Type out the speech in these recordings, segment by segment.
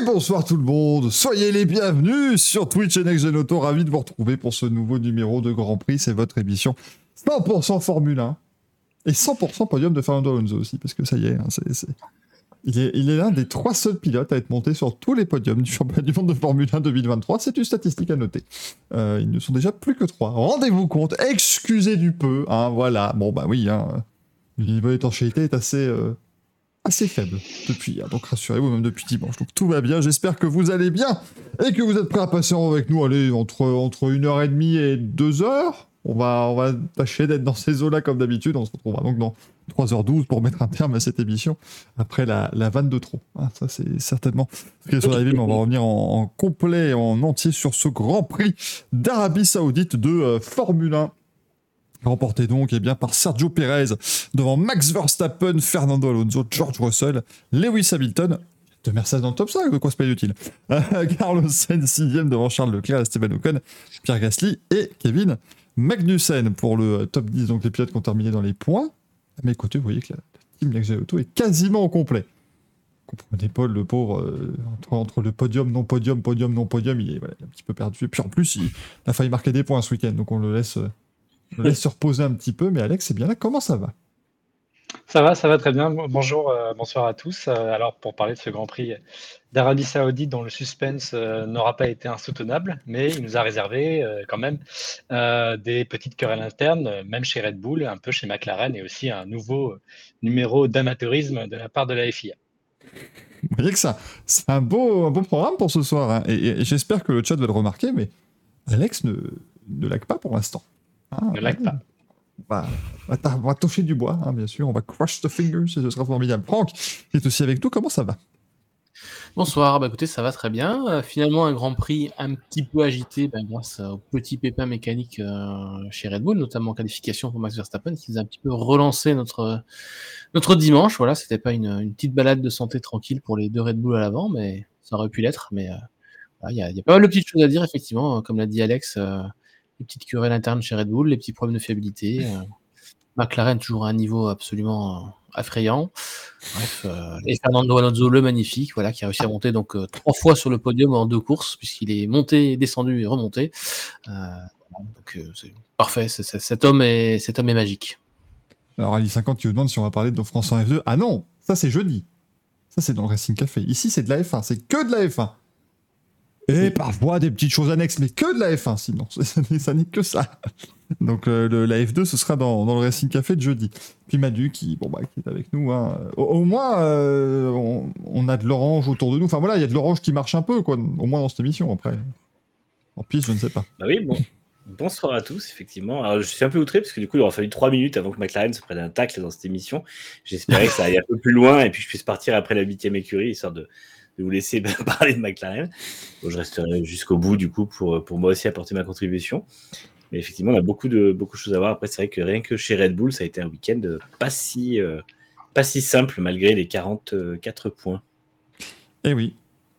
Et bonsoir tout le monde, soyez les bienvenus sur Twitch et Next Gen Auto, ravi de vous retrouver pour ce nouveau numéro de Grand Prix, c'est votre émission 100% Formule 1 et 100% podium de Fernando Alonso aussi, parce que ça y est, hein, est, il est l'un des trois seuls pilotes à être monté sur tous les podiums du championnat du monde de Formule 1 2023, c'est une statistique à noter. Euh, ils ne sont déjà plus que trois, rendez-vous compte, excusez du peu, hein, voilà, bon bah oui, hein, le niveau d'étanchéité est assez... euh, assez faible depuis, hein, donc rassurez-vous, même depuis dimanche. Donc tout va bien, j'espère que vous allez bien et que vous êtes prêts à passer avec nous, allez, entre, entre une heure et demie et deux heures. On va, on va tâcher d'être dans ces eaux-là comme d'habitude. On se retrouvera donc dans 3h12 pour mettre un terme à cette émission après la, la vanne de trop. Ah, ça, c'est certainement ce qui est sur mais on va revenir en, en complet, en entier sur ce Grand Prix d'Arabie Saoudite de euh, Formule 1 remporté donc eh bien, par Sergio Perez devant Max Verstappen, Fernando Alonso, George Russell, Lewis Hamilton, de Mercedes dans le top 5, de quoi se paye-t-il Carlos Sainz 6ème devant Charles Leclerc, Esteban Ocon, Pierre Gasly et Kevin Magnussen pour le euh, top 10, donc les pilotes qui ont terminé dans les points. À mes côtés, vous voyez que la, team Next Auto est quasiment au complet. Comprenez Paul, le pauvre, euh, entre, entre le podium, non podium, podium, non podium, il est, un petit peu perdu. Et puis en plus, il, il a failli marquer des points ce week-end, donc on le laisse, euh, on le laisse se reposer un petit peu. Mais Alex, c'est bien là, comment ça va? Ça va, ça va très bien. Bonjour, euh, bonsoir à tous. Euh, alors, pour parler de ce Grand Prix d'Arabie Saoudite, dont le suspense euh, n'aura pas été insoutenable, mais il nous a réservé quand même des petites querelles internes, même chez Red Bull, un peu chez McLaren, et aussi un nouveau numéro d'amateurisme de la part de la FIA. Vous voyez que ça, c'est un beau, un beau programme pour ce soir. hein. Et j'espère que le chat va le remarquer, mais Alex ne, ne lag pas pour l'instant. Ne lag pas. On va, on toucher du bois, hein, bien sûr. On va crush the fingers et ce sera formidable. Franck qui est aussi avec nous. Comment ça va? Bonsoir, bah écoutez, ça va très bien. Euh, finalement, un Grand Prix un petit peu agité bah, grâce aux petits pépins mécaniques euh, chez Red Bull, notamment en qualification pour Max Verstappen, qui nous a un petit peu relancé notre, notre dimanche. Voilà, c'était pas une, une petite balade de santé tranquille pour les deux Red Bull à l'avant, mais ça aurait pu l'être. Mais euh, voilà, il y, a, il y a pas mal de petites choses à dire, effectivement, comme l'a dit Alex, euh, les petites querelles internes chez Red Bull, les petits problèmes de fiabilité. euh, McLaren toujours à un niveau absolument euh, effrayant. Bref, euh, et Fernando Alonso, le magnifique, voilà, qui a réussi à monter donc trois fois sur le podium en deux courses, puisqu'il est monté, descendu et remonté. Parfait, cet homme est, cet magique. Alors, Ali 50 qui nous demande si on va parler de France 1 F2. Ah non, ça c'est jeudi. Ça c'est dans le Racing Café. Ici c'est de la F1, c'est que de la F1. Et parfois des petites choses annexes, mais que de la F1 sinon. Ça n'est- que ça. Donc euh, le- la F2 ce sera dans, dans le Racing Café de jeudi. Puis Madu qui, bon, bah, qui est avec nous. hein. Au, au moins euh, on, on a de l'orange autour de nous. Enfin voilà, il y a de l'orange qui marche un peu, quoi. Au moins dans cette émission après. En piste, je ne sais pas. Bah oui, bon. Bonsoir à tous, effectivement. Alors, je suis un peu outré parce que du coup, il aura fallu trois minutes avant que McLaren se prenne un tacle dans cette émission. J'espérais que ça aille un peu plus loin et puis je puisse partir après la huitième écurie, histoire de, de vous laisser parler de McLaren. Je resterai jusqu'au bout, du coup, pour, pour moi aussi apporter ma contribution. Mais effectivement, on a beaucoup de, beaucoup de choses à voir. Après, c'est vrai que rien que chez Red Bull, ça a été un week-end pas si, euh, pas si simple malgré les 44 points. Eh oui,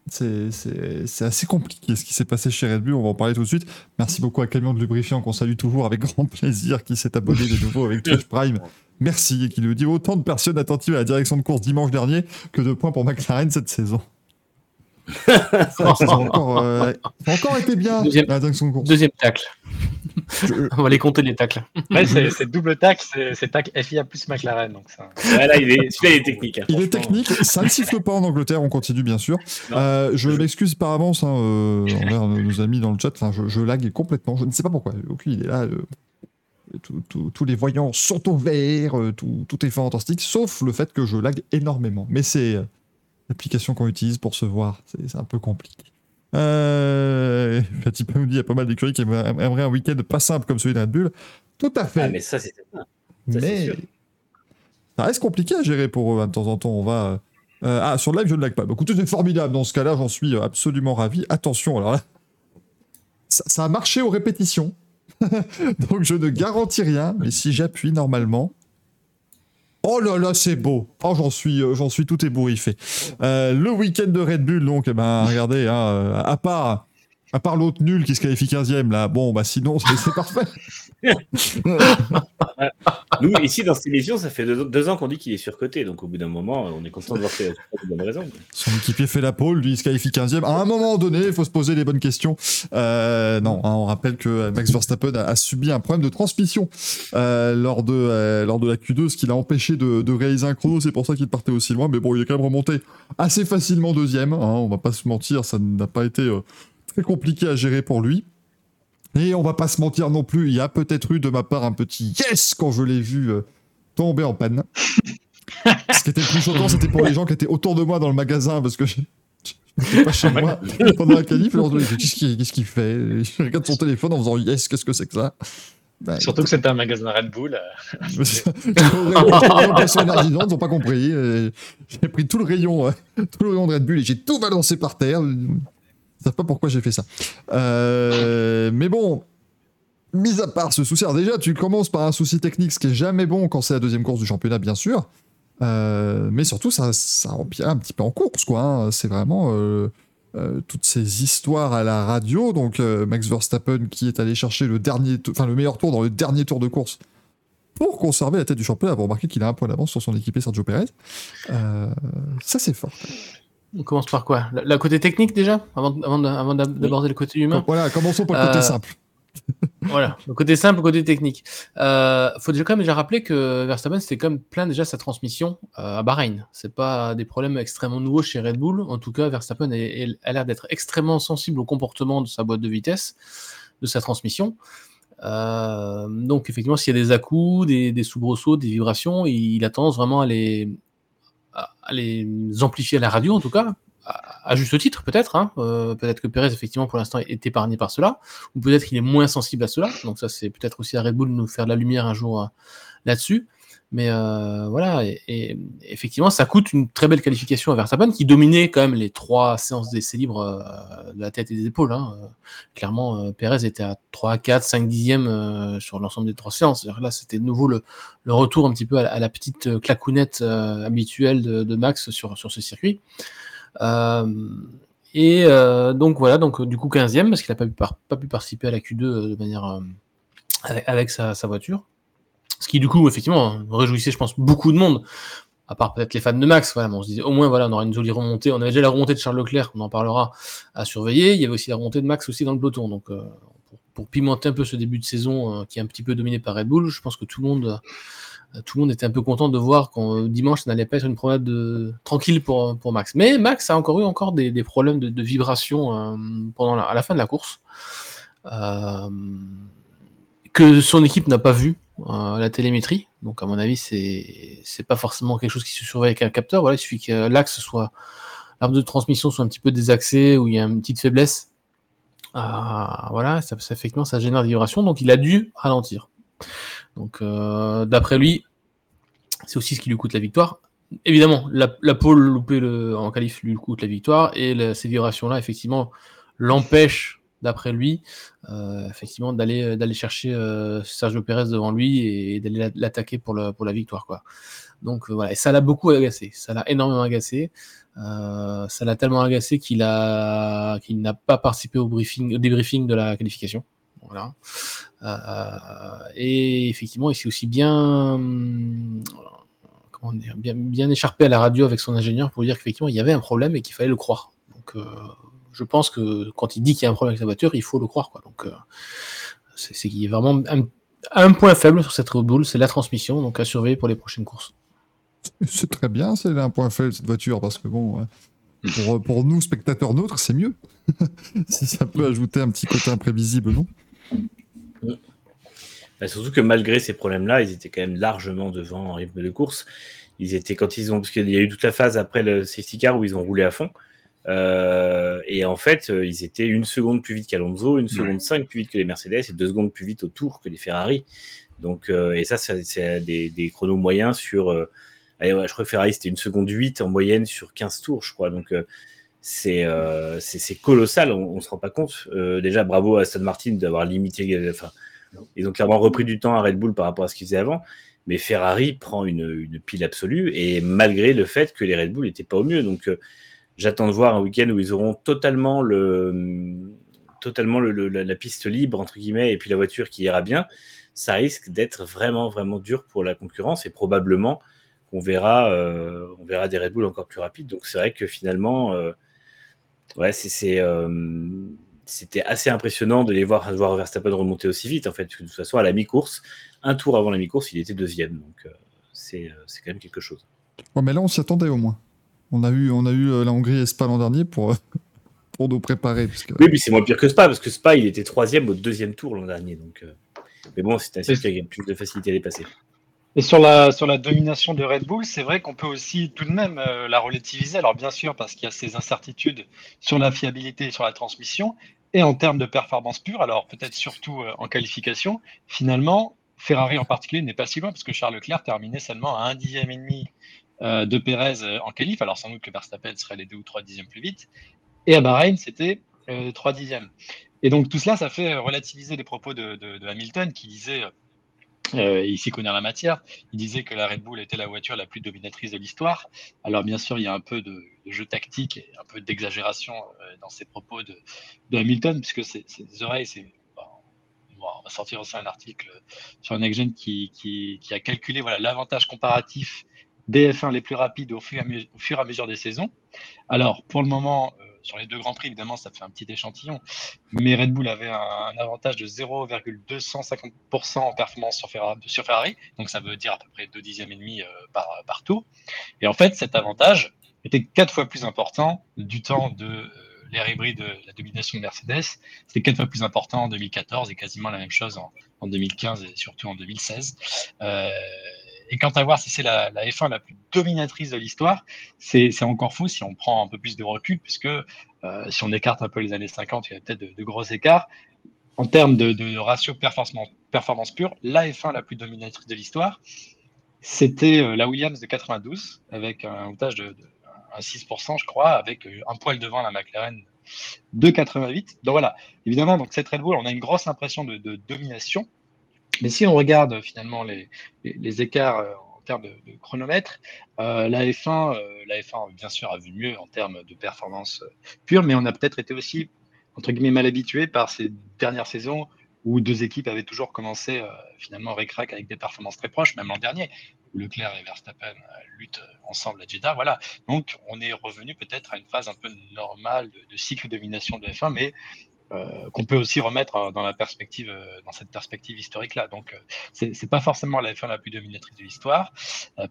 c'est assez compliqué ce qui s'est passé chez Red Bull, on va en parler tout de suite. Merci beaucoup à Camion de Lubrifiant qu'on salue toujours avec grand plaisir, qui s'est abonné de nouveau avec Twitch Prime. Merci, et qui nous dit autant de personnes attentives à la direction de course dimanche dernier que de points pour McLaren cette saison. Ont encore, euh, encore été bien Deuxième- la. Deuxième tacle. Je- On va les compter les tacles. Ouais, c'est double tac, c'est c'est tac FIA plus McLaren. Donc ça... Ouais, là, il est, celui-là, il est technique. hein, Il est technique, ça ne siffle pas en Angleterre, on continue bien sûr. Euh, je m'excuse par avance hein, euh, envers nos amis dans le chat, enfin, je, je lag complètement, je ne sais pas pourquoi, aucune idée là. euh, tout- tout- tous les voyants sont au vert, euh, tout, tout est fantastique, sauf le fait que je lag énormément. Mais c'est euh, l'application qu'on utilise pour se voir, c'est un peu compliqué. Euh, nous dit il y a pas mal d'écuries qui aimeraient un week-end pas simple comme celui de Red Bull. Tout à fait. Ah, mais ça, c'est Mais sûr. ça reste compliqué à gérer pour eux. hein, De temps en temps, on va. euh, ah, sur le live, je ne lag pas. Bah, écoutez, c'est formidable. Dans ce cas-là, j'en suis euh, absolument ravi. Attention, alors là, ça, ça a marché aux répétitions. Donc, je ne garantis rien. Mais si j'appuie normalement. Oh là là, c'est beau. Oh, j'en suis, euh, j'en suis tout ébouriffé. Euh, le week-end de Red Bull, donc, eh ben, regardez, hein, euh, à part. À part l'autre nul qui se qualifie 15ème, là, bon, bah sinon, c'est parfait. Nous, ici, dans cette émission, ça fait deux, ans qu'on dit qu'il est surcoté. Donc, au bout d'un moment, on est content de voir de bonnes raisons. Son équipier fait la pole, lui, il se qualifie 15e. À un moment donné, il faut se poser les bonnes questions. Euh, non, hein, on rappelle que Max Verstappen a, subi un problème de transmission euh, lors, de, euh, la Q2, ce qui l'a empêché de, de, réaliser un chrono. C'est pour ça qu'il partait aussi loin. Mais bon, il est quand même remonté assez facilement deuxième. Hein, on va pas se mentir, ça n'a pas été très compliqué à gérer pour lui. Et on va pas se mentir non plus, il y a peut-être eu de ma part un petit yes quand je l'ai vu euh, tomber en panne. Ce qui était le plus choquant, c'était pour les gens qui étaient autour de moi dans le magasin parce que je n'étais pas chez moi pendant la qualif. Qu'est-ce qu'il fait? Je regarde son téléphone en faisant yes, qu'est-ce que c'est que ça? Bah, Surtout que c'était un magasin Red Bull. ils n'ont pas compris. J'ai pris tout le rayon, euh, tout le rayon de Red Bull et j'ai tout balancé par terre savent pas pourquoi j'ai fait ça. Euh, mais bon, mis à part ce souci, déjà, tu commences par un souci technique, ce qui est jamais bon quand c'est la deuxième course du championnat, bien sûr. Euh, mais surtout, ça, ça un petit peu en course, quoi. Hein. C'est vraiment euh, toutes ces histoires à la radio. Donc, Max Verstappen qui est allé chercher le, dernier enfin, le meilleur tour dans le dernier tour de course pour conserver la tête du championnat. Vous remarquez qu'il a un point d'avance sur son équipé Sergio Perez. ça, c'est fort. On commence par quoi? La, côté technique déjà? Avant, avant d'aborder le côté humain? Voilà, commençons par le côté euh, simple. voilà, le côté simple, le côté technique. Euh, faut déjà quand même déjà rappeler que Verstappen c'était comme plein déjà sa transmission euh, à Bahreïn. C'est pas des problèmes extrêmement nouveaux chez Red Bull. En tout cas, Verstappen a l'air d'être extrêmement sensible au comportement de sa boîte de vitesse, de sa transmission. Euh, donc effectivement, s'il y a des à-coups, des, des soubresauts, des vibrations, il a tendance vraiment à les, les amplifier à la radio, en tout cas, à, juste titre peut-être. Hein. Euh, peut-être que Perez, effectivement, pour l'instant, est épargné par cela, ou peut-être qu'il est moins sensible à cela. Donc ça, c'est peut-être aussi à Red Bull de nous faire de la lumière un jour euh, là-dessus. Mais euh, voilà, et, effectivement, ça coûte une très belle qualification à Verstappen qui dominait quand même les trois séances d'essai libres euh, de la tête et des épaules. Hein. Clairement, euh, Perez était à 3, 4, 5 dixièmes sur l'ensemble des trois séances. Là, c'était de nouveau le, retour un petit peu à, la petite clacounette habituelle de, Max sur, sur ce circuit. et donc voilà, donc du coup 15e parce qu'il n'a pas pu participer à la Q2 de manière avec, sa voiture. Ce qui, du coup, effectivement, réjouissait, je pense, beaucoup de monde. À part peut-être les fans de Max, voilà, on se disait au moins voilà, on aura une jolie remontée. On avait déjà la remontée de Charles Leclerc, on en parlera à surveiller. Il y avait aussi la remontée de Max aussi dans le peloton. Donc euh, pour, pimenter un peu ce début de saison euh, qui est un petit peu dominé par Red Bull, je pense que tout le monde, euh, tout le monde était un peu content de voir qu'en dimanche, ça n'allait pas être une promenade de... tranquille pour, pour Max. Mais Max a encore eu encore des, problèmes de, de vibration pendant à la fin de la course. que son équipe n'a pas vu euh, la télémétrie. Donc, à mon avis, c'est c'est pas forcément quelque chose qui se surveille avec un capteur. Voilà, il suffit que l'axe soit l'arbre de transmission soit un petit peu désaxé ou il y a une petite faiblesse. Ah, voilà, ça, ça, effectivement, ça génère des vibrations. Donc, il a dû ralentir. Donc, euh, d'après lui, c'est aussi ce qui lui coûte la victoire. Évidemment, la, la pole loupée en qualif lui coûte la victoire et ces vibrations-là, effectivement, l'empêchent d'après lui, euh, effectivement, d'aller euh, chercher euh, Sergio Pérez devant lui et, d'aller l'attaquer pour, la victoire. Donc voilà, et ça l'a beaucoup agacé, ça l'a énormément agacé. ça l'a tellement agacé qu'il n'a pas participé au briefing, au débriefing de la qualification. Et effectivement, il s'est aussi bien, comment écharpé à la radio avec son ingénieur pour dire qu'effectivement il y avait un problème et qu'il fallait le croire. Donc je pense que quand il dit qu'il y a un problème avec sa voiture, il faut le croire. Quoi. Donc, euh, c'est qu'il y a vraiment un, point faible sur cette Red Bull, c'est la transmission, donc à surveiller pour les prochaines courses. C'est très bien, c'est un point faible cette voiture, parce que bon, pour, pour nous, spectateurs neutres, c'est mieux. si ça peut ajouter un petit côté imprévisible, non? Bah, Surtout que malgré ces problèmes-là, ils étaient quand même largement devant en rythme de course. Ils étaient quand ils ont, parce qu'il y a eu toute la phase après le safety car où ils ont roulé à fond. Euh, et en fait, euh, ils étaient une seconde plus vite qu'Alonso, une seconde cinq plus vite que les Mercedes et deux secondes plus vite au tour que les Ferrari. Donc, euh, et ça, c'est des, des, chronos moyens sur. allez, je crois que Ferrari c'était une seconde 8 en moyenne sur 15 tours, je crois. Donc, c'est c'est colossal, on, ne se rend pas compte. déjà, bravo à Aston Martin d'avoir limité. Enfin, ils ont clairement repris du temps à Red Bull par rapport à ce qu'ils faisaient avant. Mais Ferrari prend une, une, pile absolue et malgré le fait que les Red Bull n'étaient pas au mieux. Donc, J'attends de voir un week-end où ils auront totalement le totalement le, la, piste libre entre guillemets et puis la voiture qui ira bien ça risque d'être vraiment, vraiment dur pour la concurrence et probablement qu'on verra, on verra des Red Bull encore plus rapides. Donc c'est vrai que finalement, ouais, c'est c'était assez impressionnant de les voir, voir Verstappen remonter aussi vite, en fait, de toute façon, à la mi-course, un tour avant la mi-course, il était deuxième. Donc, euh, c'est quand même quelque chose. mais là, on s'y attendait au moins. On a eu, on a eu euh, la Hongrie et Spa l'an dernier pour, pour nous préparer. Oui, mais c'est moins pire que Spa, parce que Spa, il était troisième au deuxième tour l'an dernier. Donc, euh, Mais bon, c'était un circuit qui avait plus de facilité à dépasser. Et sur la, sur la domination de Red Bull, c'est vrai qu'on peut aussi tout de même la relativiser. Alors bien sûr, parce qu'il y a ces incertitudes sur la fiabilité et sur la transmission, et en termes de performance pure, alors peut-être surtout en qualification, finalement, Ferrari en particulier n'est pas si loin parce que Charles Leclerc terminait seulement à un dixième et demi euh, de Pérez euh, en qualif. Alors sans doute que Verstappen serait les deux ou trois dixièmes plus vite. Et à Bahreïn, c'était euh, trois dixièmes. Et donc tout cela, ça fait relativiser les propos de, Hamilton qui disait, euh, ici connaît la matière, il disait que la Red Bull était la voiture la plus dominatrice de l'histoire. Alors bien sûr, il y a un peu de, jeu tactique et un peu d'exagération dans ces propos de, Hamilton, puisque ses oreilles, c'est on va sortir aussi un article sur NextGen qui, qui, qui a calculé voilà, l'avantage comparatif des F1 les plus rapides au fur, et à mesure, des saisons. Alors, pour le moment, euh, sur les deux Grands Prix, évidemment, ça fait un petit échantillon, mais Red Bull avait un, avantage de 0,250% en performance sur Ferrari, donc ça veut dire à peu près 2 dixièmes et demi euh, par, par tour. Et en fait, cet avantage était quatre fois plus important du temps de euh, l'ère hybride de la domination de Mercedes. C'était quatre fois plus important en 2014 et quasiment la même chose en, 2015 et surtout en 2016. Euh, et quant à voir si c'est la, F1 la plus dominatrice de l'histoire, c'est encore faux si on prend un peu plus de recul, puisque euh, si on écarte un peu les années 50, il y a peut-être de, gros écarts. En termes de, ratio performance, performance pure, la F1 la plus dominatrice de l'histoire, c'était euh, la Williams de 92, avec un montage de à 6%, je crois, avec euh, un poil devant la McLaren de 88. Donc voilà, évidemment, donc cette Red Bull, on a une grosse impression de, domination. Mais si on regarde euh, finalement les, écarts euh, en termes de, chronomètre, la, F1, la F1, bien sûr, a vu mieux en termes de performance pure, mais on a peut-être été aussi, entre guillemets, mal habitué par ces dernières saisons où deux équipes avaient toujours commencé finalement récrac avec des performances très proches, même l'an dernier. Leclerc et Verstappen euh, luttent ensemble à Jeddah. Voilà. Donc, on est revenu peut-être à une phase un peu normale de, cycle de domination de F1, mais euh, qu'on peut aussi remettre euh, dans la perspective, dans cette perspective historique-là. Donc, c'est, c'est pas forcément la F1 la plus dominatrice de l'histoire,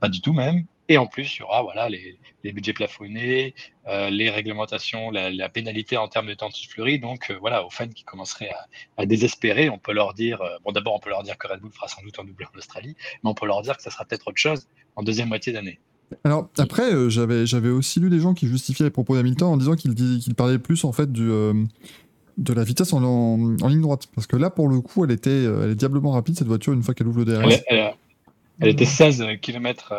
pas du tout même. Et en plus, il y aura voilà, les, budgets plafonnés, euh, les réglementations, la, pénalité en termes de temps de fleurie. Donc euh, voilà, aux fans qui commenceraient à, désespérer, on peut leur dire, euh, bon d'abord on peut leur dire que Red Bull fera sans doute un doublé en Australie, mais on peut leur dire que ça sera peut-être autre chose en deuxième moitié d'année. Alors après, j'avais, j'avais aussi lu des gens qui justifiaient les propos d'Hamilton en disant qu'il, qu'il parlait plus en fait du, de la vitesse en, ligne droite. Parce que là, pour le coup, elle, était, elle est diablement rapide cette voiture une fois qu'elle ouvre le DRS. Elle, était 16 km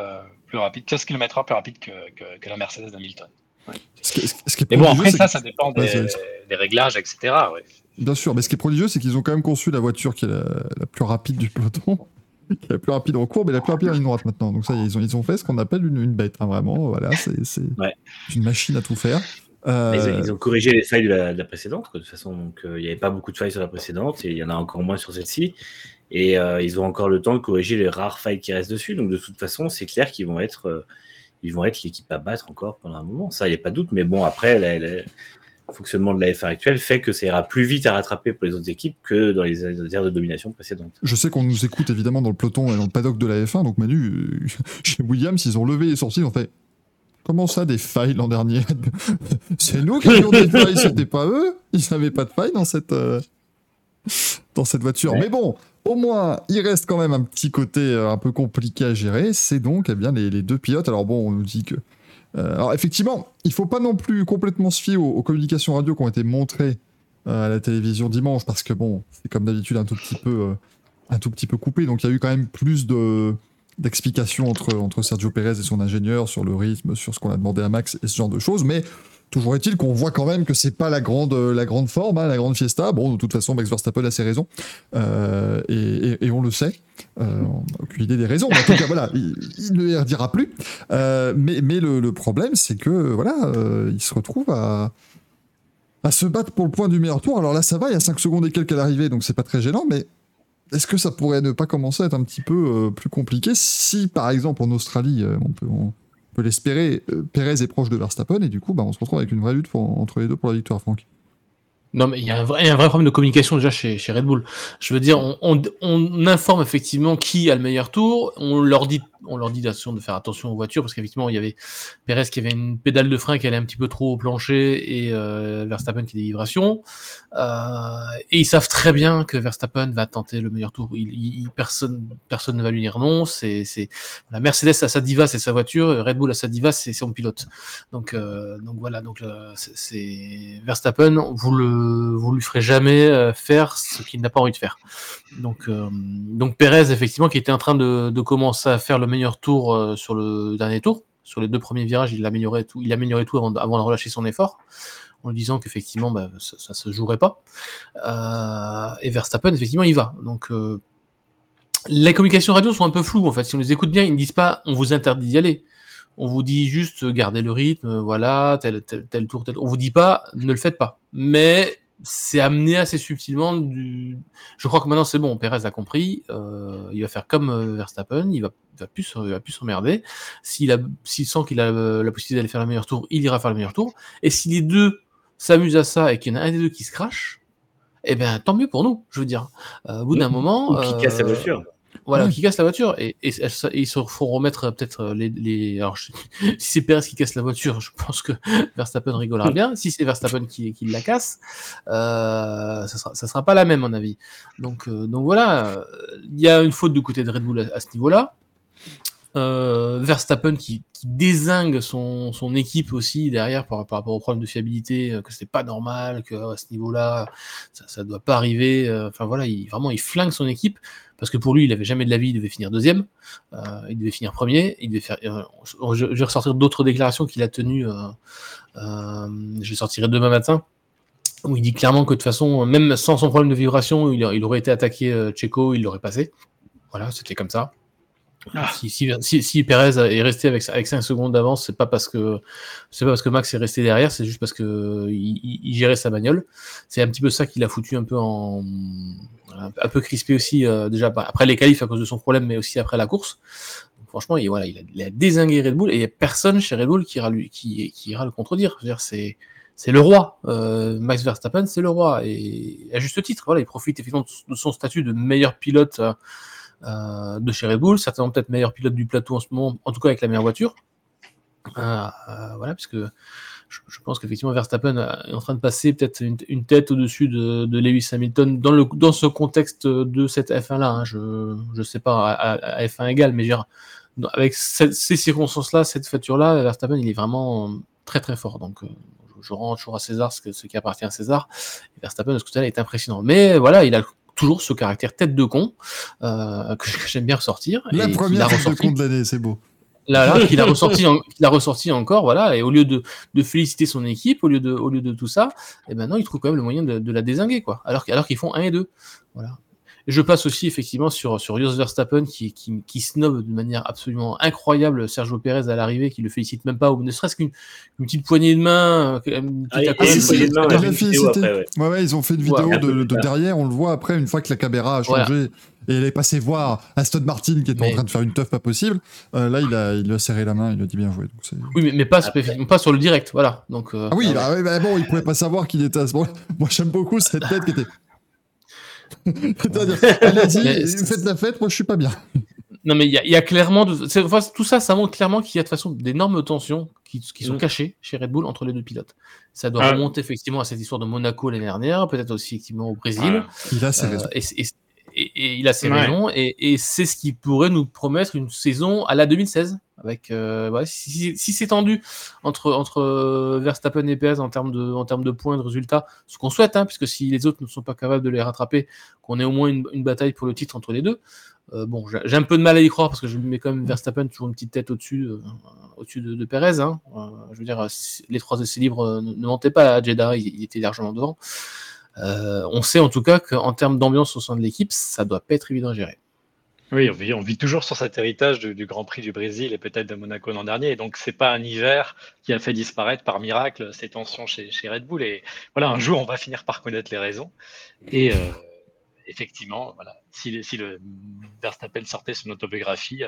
plus rapide, 15 km/h plus rapide que, que, la Mercedes d'Hamilton. mais bon, après ça, ça dépend des, réglages, etc. Bien sûr, mais ce qui est prodigieux, c'est qu'ils ont quand même conçu la voiture qui est la, plus rapide du peloton, qui est la plus rapide en courbe et la plus rapide en ligne droite maintenant. Donc ça, ils ont, ils ont fait ce qu'on appelle une, une bête, hein, vraiment. Voilà, c'est une machine à tout faire. Euh, ils, ont, corrigé les failles de la, précédente, de toute façon. Donc, euh, il n'y avait pas beaucoup de failles sur la précédente et il y en a encore moins sur celle-ci. Et euh, ils ont encore le temps de corriger les rares failles qui restent dessus. Donc, de toute façon, c'est clair qu'ils vont être, ils vont être l'équipe à battre encore pendant un moment. Ça, il n'y a pas de doute. Mais bon, après, le fonctionnement de la F1 actuelle fait que ça ira plus vite à rattraper pour les autres équipes que dans les aires de domination précédentes. Je sais qu'on nous écoute évidemment dans le peloton et dans le paddock de la F1. Donc, Manu, chez Williams, ils ont levé les sourcils, en fait Comment ça, des failles l'an dernier C'est nous qui avions des failles, c'était pas eux. Ils n'avaient pas de failles dans cette, euh, dans cette voiture. Mais bon, au moins, il reste quand même un petit côté euh, un peu compliqué à gérer. C'est donc eh bien, les, deux pilotes. Alors bon, on nous dit que... Euh, alors effectivement, il faut pas non plus complètement se fier aux, communications radio qui ont été montrées à la télévision dimanche, parce que bon, c'est comme d'habitude un tout petit peu... un tout petit peu coupé, donc il y a eu quand même plus de, d'explications entre, entre Sergio Pérez et son ingénieur sur le rythme, sur ce qu'on a demandé à Max et ce genre de choses, mais toujours est-il qu'on voit quand même que c'est pas la grande, la grande forme, hein, la grande fiesta. Bon, de toute façon, Max Verstappen a ses raisons, euh, et, et, on le sait. Euh, on n'a aucune idée des raisons, en tout cas, voilà, il, ne les redira plus. Euh, mais mais le, problème, c'est que, voilà, euh, il se retrouve à, à se battre pour le point du meilleur tour. Alors là, ça va, il y a 5 secondes et quelques à l'arrivée, donc c'est pas très gênant, mais est-ce que ça pourrait ne pas commencer à être un petit peu plus compliqué si, par exemple, en Australie, on peut, on peut l'espérer, Perez est proche de Verstappen et du coup, bah, on se retrouve avec une vraie lutte entre les deux pour la victoire, Franck? Non, mais il y, a un vrai, problème de communication déjà chez, Red Bull. Je veux dire, on, informe effectivement qui a le meilleur tour. On leur dit, on leur dit de faire attention aux voitures parce qu'effectivement, il y avait Perez qui avait une pédale de frein qui allait un petit peu trop au plancher et euh, Verstappen qui a des vibrations. Euh, et ils savent très bien que Verstappen va tenter le meilleur tour. Personne, personne ne va lui dire non. La Mercedes a sa diva, c'est sa voiture. Red Bull a sa diva, c'est son pilote. Donc, euh, donc voilà. Donc c'est Verstappen. Vous le vous lui ferez jamais faire ce qu'il n'a pas envie de faire. Donc, donc Perez, effectivement, qui était en train de, commencer à faire le meilleur tour euh, sur le dernier tour, sur les deux premiers virages, il améliorait tout, il améliorait tout avant, de relâcher son effort, en disant qu'effectivement, bah, ça, ne se jouerait pas. et Verstappen, effectivement, il va. Donc, les communications radio sont un peu floues, en fait. Si on les écoute bien, ils ne disent pas on vous interdit d'y aller. On vous dit juste gardez le rythme, voilà, tel, tel, tel tour, tel. On vous dit pas ne le faites pas. Mais c'est amené assez subtilement. Du... Je crois que maintenant c'est bon, Perez a compris. Euh, il va faire comme euh, Verstappen, il va, va plus, il va plus s'emmerder. S'il a, s'il sent qu'il a euh, la possibilité d'aller faire le meilleur tour, il ira faire le meilleur tour. Et si les deux s'amusent à ça et qu'il y en a un des deux qui se crache, eh bien tant mieux pour nous. Je veux dire, au bout d'un moment, ou qui casse sa voiture. Voilà, qui casse la voiture. Et, et, ils se font remettre euh, peut-être euh, les. les... Alors, si c'est Perez qui casse la voiture, je pense que Verstappen rigolera bien. Si c'est Verstappen qui, qui la casse, euh, ça sera, ça sera pas la même, à mon avis. Donc, euh, donc voilà, il y a une faute du côté de Red Bull à, ce niveau-là. Euh, Verstappen qui, qui désingue son, son, équipe aussi derrière par, par, rapport au problème de fiabilité, que c'est pas normal, que à ce niveau-là, ça, ça doit pas arriver. Enfin voilà, il, vraiment, il flingue son équipe parce que pour lui, il avait jamais de la vie, il devait finir deuxième, euh, il devait finir premier, il devait faire. Euh, je, vais ressortir d'autres déclarations qu'il a tenues. Euh, je les sortirai demain matin. Où il dit clairement que de toute façon, même sans son problème de vibration, il, il aurait été attaqué Checo, il l'aurait passé. Voilà, c'était comme ça. Ah. Si, si, si, si, Perez est resté avec, avec 5 secondes d'avance, c'est pas parce que c'est pas parce que Max est resté derrière, c'est juste parce que il, il, gérait sa bagnole. C'est un petit peu ça qui l'a foutu un peu en un peu crispé aussi euh, déjà après les qualifs à cause de son problème, mais aussi après la course. Franchement, il, voilà, il a, il, désingué Red Bull et il n'y a personne chez Red Bull qui ira le contredire. C'est le roi. Euh, Max Verstappen, c'est le roi et à juste titre. Voilà, il profite effectivement de son statut de meilleur pilote. Euh, de chez Red Bull, certainement peut-être meilleur pilote du plateau en ce moment, en tout cas avec la meilleure voiture. Euh, euh, voilà, puisque je, je pense qu'effectivement Verstappen est en train de passer peut-être une, une, tête au-dessus de, de, Lewis Hamilton dans, le, dans ce contexte de cette F1-là. Hein, je ne sais pas à, à, F1 égal, mais dire, avec cette, ces circonstances-là, cette voiture-là, Verstappen, il est vraiment très très fort. Donc je rends toujours à César ce, que, ce qui appartient à César. Et Verstappen, de ce côté-là, est impressionnant. Mais voilà, il a toujours ce caractère tête de con euh, que, j'aime bien ressortir. La et première tête de con de l'année, c'est beau. Là, là, qu'il a ressorti, en, a ressorti encore, voilà. Et au lieu de, de, féliciter son équipe, au lieu de, au lieu de tout ça, et eh ben non, il trouve quand même le moyen de, de la désinguer, quoi. Alors, alors qu'ils font un et deux, voilà. Je passe aussi effectivement sur, sur Jos Verstappen qui, qui, qui snob de manière absolument incroyable Sergio Perez à l'arrivée, qui le félicite même pas, ou ne serait-ce qu'une petite poignée de main. Une petite ils ont fait une vidéo ouais, de, de, derrière, on le voit après, une fois que la caméra a changé. Voilà. Et elle est passée voir Aston Martin qui était mais... en train de faire une teuf pas possible. Euh, là, il a, il lui a serré la main, il a dit bien joué. Donc oui, mais, mais pas, pas sur le direct, voilà. Donc, euh, ah oui, bah, bah, bon, il pouvait pas savoir qu'il était à ce moment. Moi, j'aime beaucoup cette tête qui était Allez-y, faites la fête, moi je suis pas bien. Non, mais il y, y, a clairement. De, enfin, tout ça, ça montre clairement qu'il y a de toute façon d'énormes tensions qui, qui sont mmh. cachées chez Red Bull entre les deux pilotes. Ça doit ah. remonter effectivement à cette histoire de Monaco l'année dernière, peut-être aussi effectivement au Brésil. Ah. Il a ses raisons. Euh, et, et, et, et, il a ses ouais. raisons, et, c'est ce qui pourrait nous promettre une saison à la 2016. Avec, euh, si, si c'est tendu entre, entre euh, Verstappen et Perez en termes de, en termes de points, de résultats, ce qu'on souhaite, hein, puisque si les autres ne sont pas capables de les rattraper, qu'on ait au moins une, une, bataille pour le titre entre les deux. Euh, bon, j'ai un peu de mal à y croire parce que je mets quand même Verstappen toujours une petite tête au-dessus euh, au-dessus de, de, Perez. Hein. Je veux dire, les trois essais libres ne, ne mentaient pas à Jeddah, il, il était largement devant. Euh, on sait en tout cas qu'en termes d'ambiance au sein de l'équipe, ça doit pas être évident à gérer. Oui, on vit, toujours sur cet héritage du, du, Grand Prix du Brésil et peut-être de Monaco l'an dernier. Et donc, c'est pas un hiver qui a fait disparaître par miracle ces tensions chez, chez, Red Bull. Et voilà, un jour, on va finir par connaître les raisons. Et, euh, effectivement, voilà, si, le, si le Verstappen sortait son autobiographie,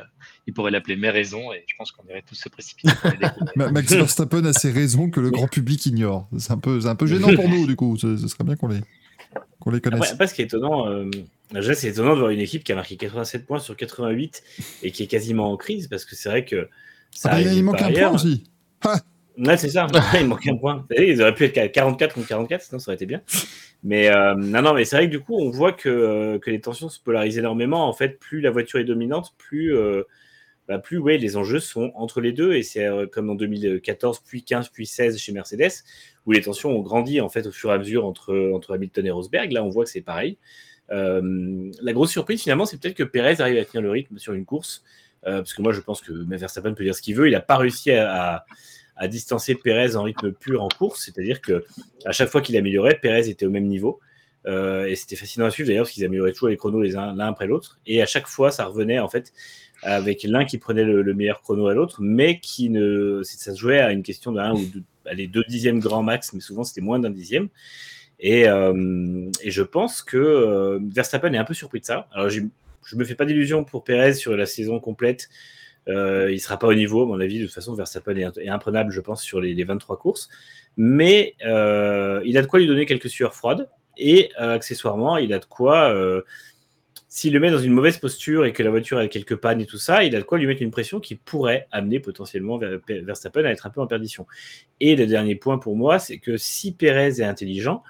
il pourrait l'appeler Mes raisons et je pense qu'on irait tous se précipiter. Max Verstappen a ses raisons que le grand public ignore. C'est un peu, un peu gênant pour nous, du coup. Ce, serait bien qu'on les, qu'on les connaisse. Après, ce qui est étonnant, déjà, c'est étonnant de voir une équipe qui a marqué 87 points sur 88 et qui est quasiment en crise parce que c'est vrai que ça ah bah, il manque un point aussi. Ouais, c'est ça. il manque un point. Ils auraient pu être à 44 contre 44, sinon ça aurait été bien. Mais euh, non, non, mais c'est vrai que du coup, on voit que, euh, que, les tensions se polarisent énormément. En fait, plus la voiture est dominante, plus, euh, bah, plus ouais, les enjeux sont entre les deux. Et c'est comme en 2014, puis 15, puis 16 chez Mercedes, où les tensions ont grandi en fait au fur et à mesure entre, entre Hamilton et Rosberg. Là, on voit que c'est pareil. la grosse surprise, finalement, c'est peut-être que Perez arrive à tenir le rythme sur une course. parce que moi, je pense que Verstappen peut dire ce qu'il veut. Il n'a pas réussi à distancer Pérez en rythme pur en course, c'est-à-dire que à chaque fois qu'il améliorait, Pérez était au même niveau. Euh, et c'était fascinant à suivre d'ailleurs parce qu'ils amélioraient toujours les chronos les uns l'un après l'autre. Et à chaque fois, ça revenait en fait avec l'un qui prenait le, meilleur chrono à l'autre, mais qui ne, ça se jouait à une question d'un ou deux, deux dixièmes grand max, mais souvent c'était moins d'un dixième. Et, euh, et, je pense que euh, Verstappen est un peu surpris de ça. Alors je me fais pas d'illusions pour Pérez sur la saison complète. Euh, il ne sera pas au niveau, à mon avis. De toute façon, Verstappen est, imprenable, je pense, sur les, 23 courses. Mais euh, il a de quoi lui donner quelques sueurs froides. Et euh, accessoirement, il a de quoi, s'il le met dans une mauvaise posture et que la voiture a quelques pannes et tout ça, il a de quoi lui mettre une pression qui pourrait amener potentiellement Verstappen à être un peu en perdition. Et le dernier point pour moi, c'est que si Perez est intelligent,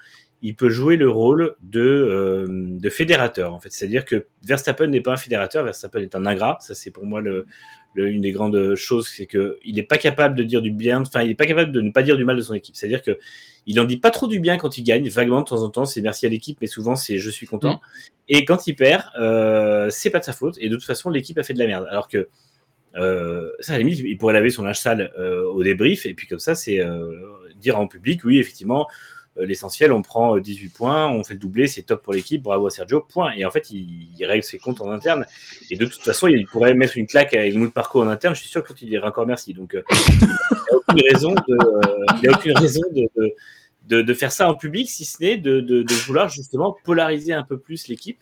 il peut jouer le rôle de, de fédérateur, en fait. C'est-à-dire que Verstappen n'est pas un fédérateur, Verstappen est un ingrat. Ça, c'est pour moi le, une des grandes choses, c'est qu'il n'est pas capable de dire du bien, enfin, il n'est pas capable de ne pas dire du mal de son équipe. C'est-à-dire que il n'en dit pas trop du bien quand il gagne, vaguement de temps en temps, c'est merci à l'équipe, mais souvent c'est je suis content. Mm. Et quand il perd, euh, c'est pas de sa faute, et de toute façon, l'équipe a fait de la merde. Alors que euh, ça, à la limite, il pourrait laver son linge sale euh, au débrief, et puis comme ça, c'est euh, dire en public, oui, effectivement, l'essentiel, on prend 18 euh, points, on fait le doublé, c'est top pour l'équipe, bravo à Sergio, point. Et en fait, il, règle ses comptes en interne. Et de toute façon, il pourrait mettre une claque à Helmut Parco en interne, je suis sûr qu'il dirait encore merci. Donc, euh, il n'y a aucune raison, de, aucune raison de, de, faire ça en public, si ce n'est de, vouloir justement polariser un peu plus l'équipe.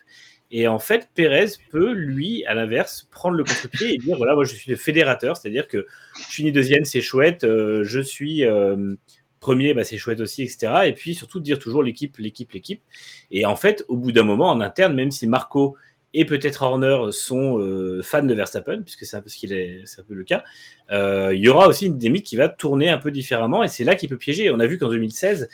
Et en fait, Pérez peut, lui, à l'inverse, prendre le contre-pied et dire voilà, moi je suis le fédérateur, c'est-à-dire que je finis deuxième, c'est chouette, je suis premier, bah, c'est chouette aussi, etc. Et puis surtout dire toujours l'équipe, l'équipe, l'équipe. Et en fait, au bout d'un moment, en interne, même si Marco et peut-être Horner sont euh, fans de Verstappen, puisque c'est un peu ce qu'il est, un peu le cas, euh, il y aura aussi une dynamique qui va tourner un peu différemment, et c'est là qu'il peut piéger. On a vu qu'en 2016,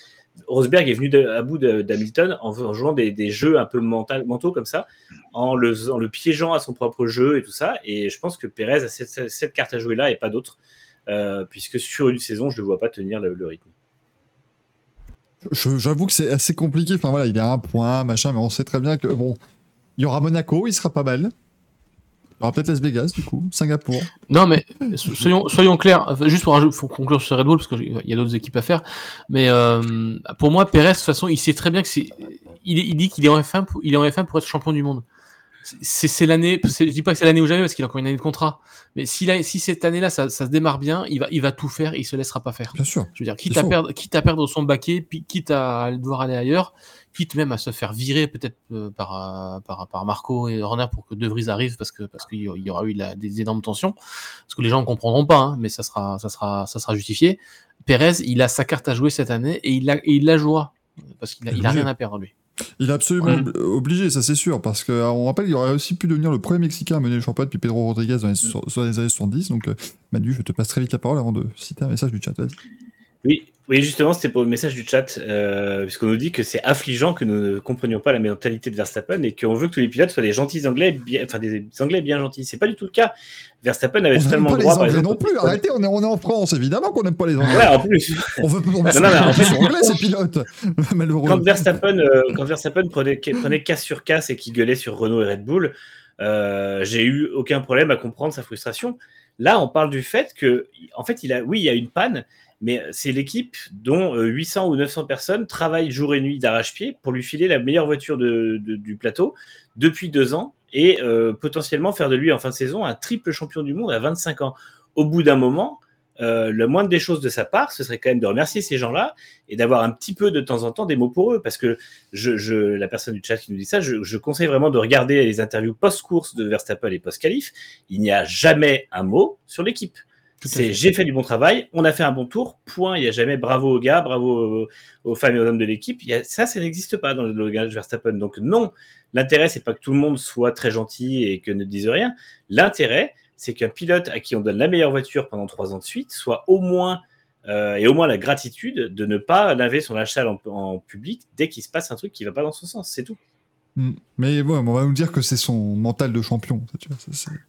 Rosberg est venu à bout d'Hamilton en, jouant des, jeux un peu mentaux comme ça, en le, le, piégeant à son propre jeu et tout ça. Et je pense que Perez a cette, carte à jouer là et pas d'autre, euh, puisque sur une saison, je ne vois pas tenir le rythme. J'avoue que c'est assez compliqué. Enfin voilà, il a un point, machin, mais on sait très bien que bon, il y aura Monaco, il sera pas mal. Il y aura peut-être Las Vegas, du coup, Singapour. Non, mais soyons, soyons clairs, juste pour, conclure sur Red Bull, parce qu'il y a d'autres équipes à faire. Mais euh, pour moi, Perez, de toute façon, il sait très bien que c'est. Il, dit qu'il est en F1 pour, il est en F1 pour être champion du monde c'est l'année, je dis pas que c'est l'année ou jamais parce qu'il a encore une année de contrat, mais si, si cette année-là ça, se démarre bien, il va, il va tout faire, et il se laissera pas faire. Bien sûr. Je veux dire, quitte, à perdre, quitte à perdre son baquet, puis quitte à devoir aller ailleurs, quitte même à se faire virer peut-être euh, par, par, par, Marco et Horner pour que De Vries arrive parce que parce qu'il y aura eu des énormes tensions, parce que les gens ne comprendront pas, hein, mais ça sera, ça, sera, ça sera justifié. Pérez, il a sa carte à jouer cette année et il la, et il la jouera parce qu'il a, il a rien à perdre lui. Il est absolument obligé, ça c'est sûr, parce qu'on rappelle, il aurait aussi pu devenir le premier Mexicain à mener le championnat depuis Pedro Rodriguez dans les, les années 70. Donc, euh, Manu, je te passe très vite la parole avant de citer un message du chat. Oui, oui, justement, c'était pour le message du chat, euh, puisqu'on nous dit que c'est affligeant que nous ne comprenions pas la mentalité de Verstappen et qu'on veut que tous les pilotes soient des gentils anglais, bien, enfin des anglais bien gentils. C'est pas du tout le cas. Verstappen avait totalement le droit. Pas les anglais non plus. Arrêtez, on est, on est en France, évidemment qu'on n'aime pas les anglais. Ouais, en plus. On veut, on veut non, non, en fait, anglais ces pilotes. Quand Verstappen, euh, quand Verstappen prenait, prenait casse sur casse et qui gueulait sur Renault et Red Bull, euh, j'ai eu aucun problème à comprendre sa frustration. Là, on parle du fait que, en fait, il a, oui, il y a une panne, mais c'est l'équipe dont 800 euh, ou 900 personnes travaillent jour et nuit d'arrache-pied pour lui filer la meilleure voiture du plateau depuis deux ans et euh, potentiellement faire de lui en fin de saison un triple champion du monde à 25 ans. Au bout d'un moment, euh, le moindre des choses de sa part, ce serait quand même de remercier ces gens-là et d'avoir un petit peu de temps en temps des mots pour eux. Parce que la personne du chat qui nous dit ça, je, conseille vraiment de regarder les interviews post-course de Verstappen et post-qualif. Il n'y a jamais un mot sur l'équipe. C'est j'ai fait du bon travail, on a fait un bon tour, point. Il n'y a jamais bravo aux gars, bravo aux, femmes et aux hommes de l'équipe. Ça, ça n'existe pas dans le langage Verstappen. Donc non, l'intérêt, c'est pas que tout le monde soit très gentil et que ne dise rien. L'intérêt, c'est qu'un pilote à qui on donne la meilleure voiture pendant trois ans de suite soit au moins euh, et au moins la gratitude de ne pas laver son achat en, public dès qu'il se passe un truc qui va pas dans son sens. C'est tout. Mm. Mais bon, on va nous dire que c'est son mental de champion.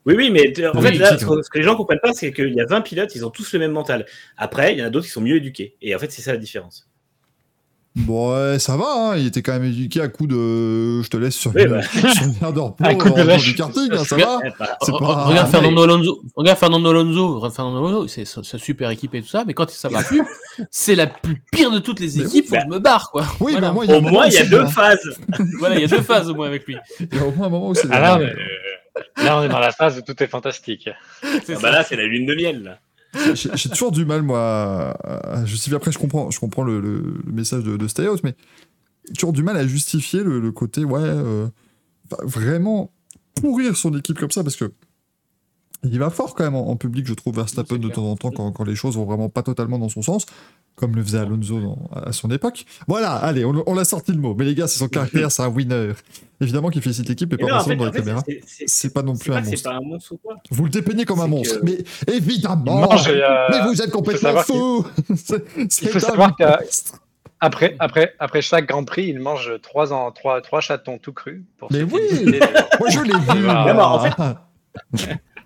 oui, oui, mais en fait, là, ce, que les gens comprennent pas, c'est qu'il y a 20 pilotes, ils ont tous le même mental. Après, il y en a d'autres qui sont mieux éduqués. Et en fait, c'est ça la différence. Bon, ouais, ça va, hein. il était quand même éduqué à coup de. Je te laisse sur, oui, bah. sur une aire de repos du karting, hein, ça va. Pas... Regarde, Fernando Alonso, regarde Fernando Alonso, Fernando Alonso, c'est super équipé et tout ça, mais quand ça va plus, c'est la plus pire de toutes les équipes, faut que je me barre, quoi. Oui, voilà. mais au moins, il y a deux phases. voilà, il y a deux phases au moins avec lui. Il y a au moins un moment où c'est. Ah, là, là, on est dans la phase où tout est fantastique. Ah bah là, c'est la lune de miel, là. J'ai toujours du mal, moi, à justifier. Après, je comprends, je comprends le, message de, de Stay Out, mais j'ai toujours du mal à justifier le, côté, ouais, euh, vraiment pourrir son équipe comme ça, parce que il va fort quand même en, public, je trouve, Verstappen de temps en temps, quand, quand, les choses vont vraiment pas totalement dans son sens comme le faisait Alonso à son époque. Voilà, allez, on, l'a sorti le mot. Mais les gars, c'est son caractère, c'est un winner. Évidemment qu'il félicite l'équipe et pas forcément dans la caméra. C'est pas non plus un monstre. Pas un monstre ou quoi vous le dépeignez comme un monstre. Mais évidemment euh, Mais vous êtes complètement fou Il faut savoir qu'après après, après chaque Grand Prix, il mange trois, en, trois, trois chatons tout crus. mais oui Moi, je l'ai vu en, fait,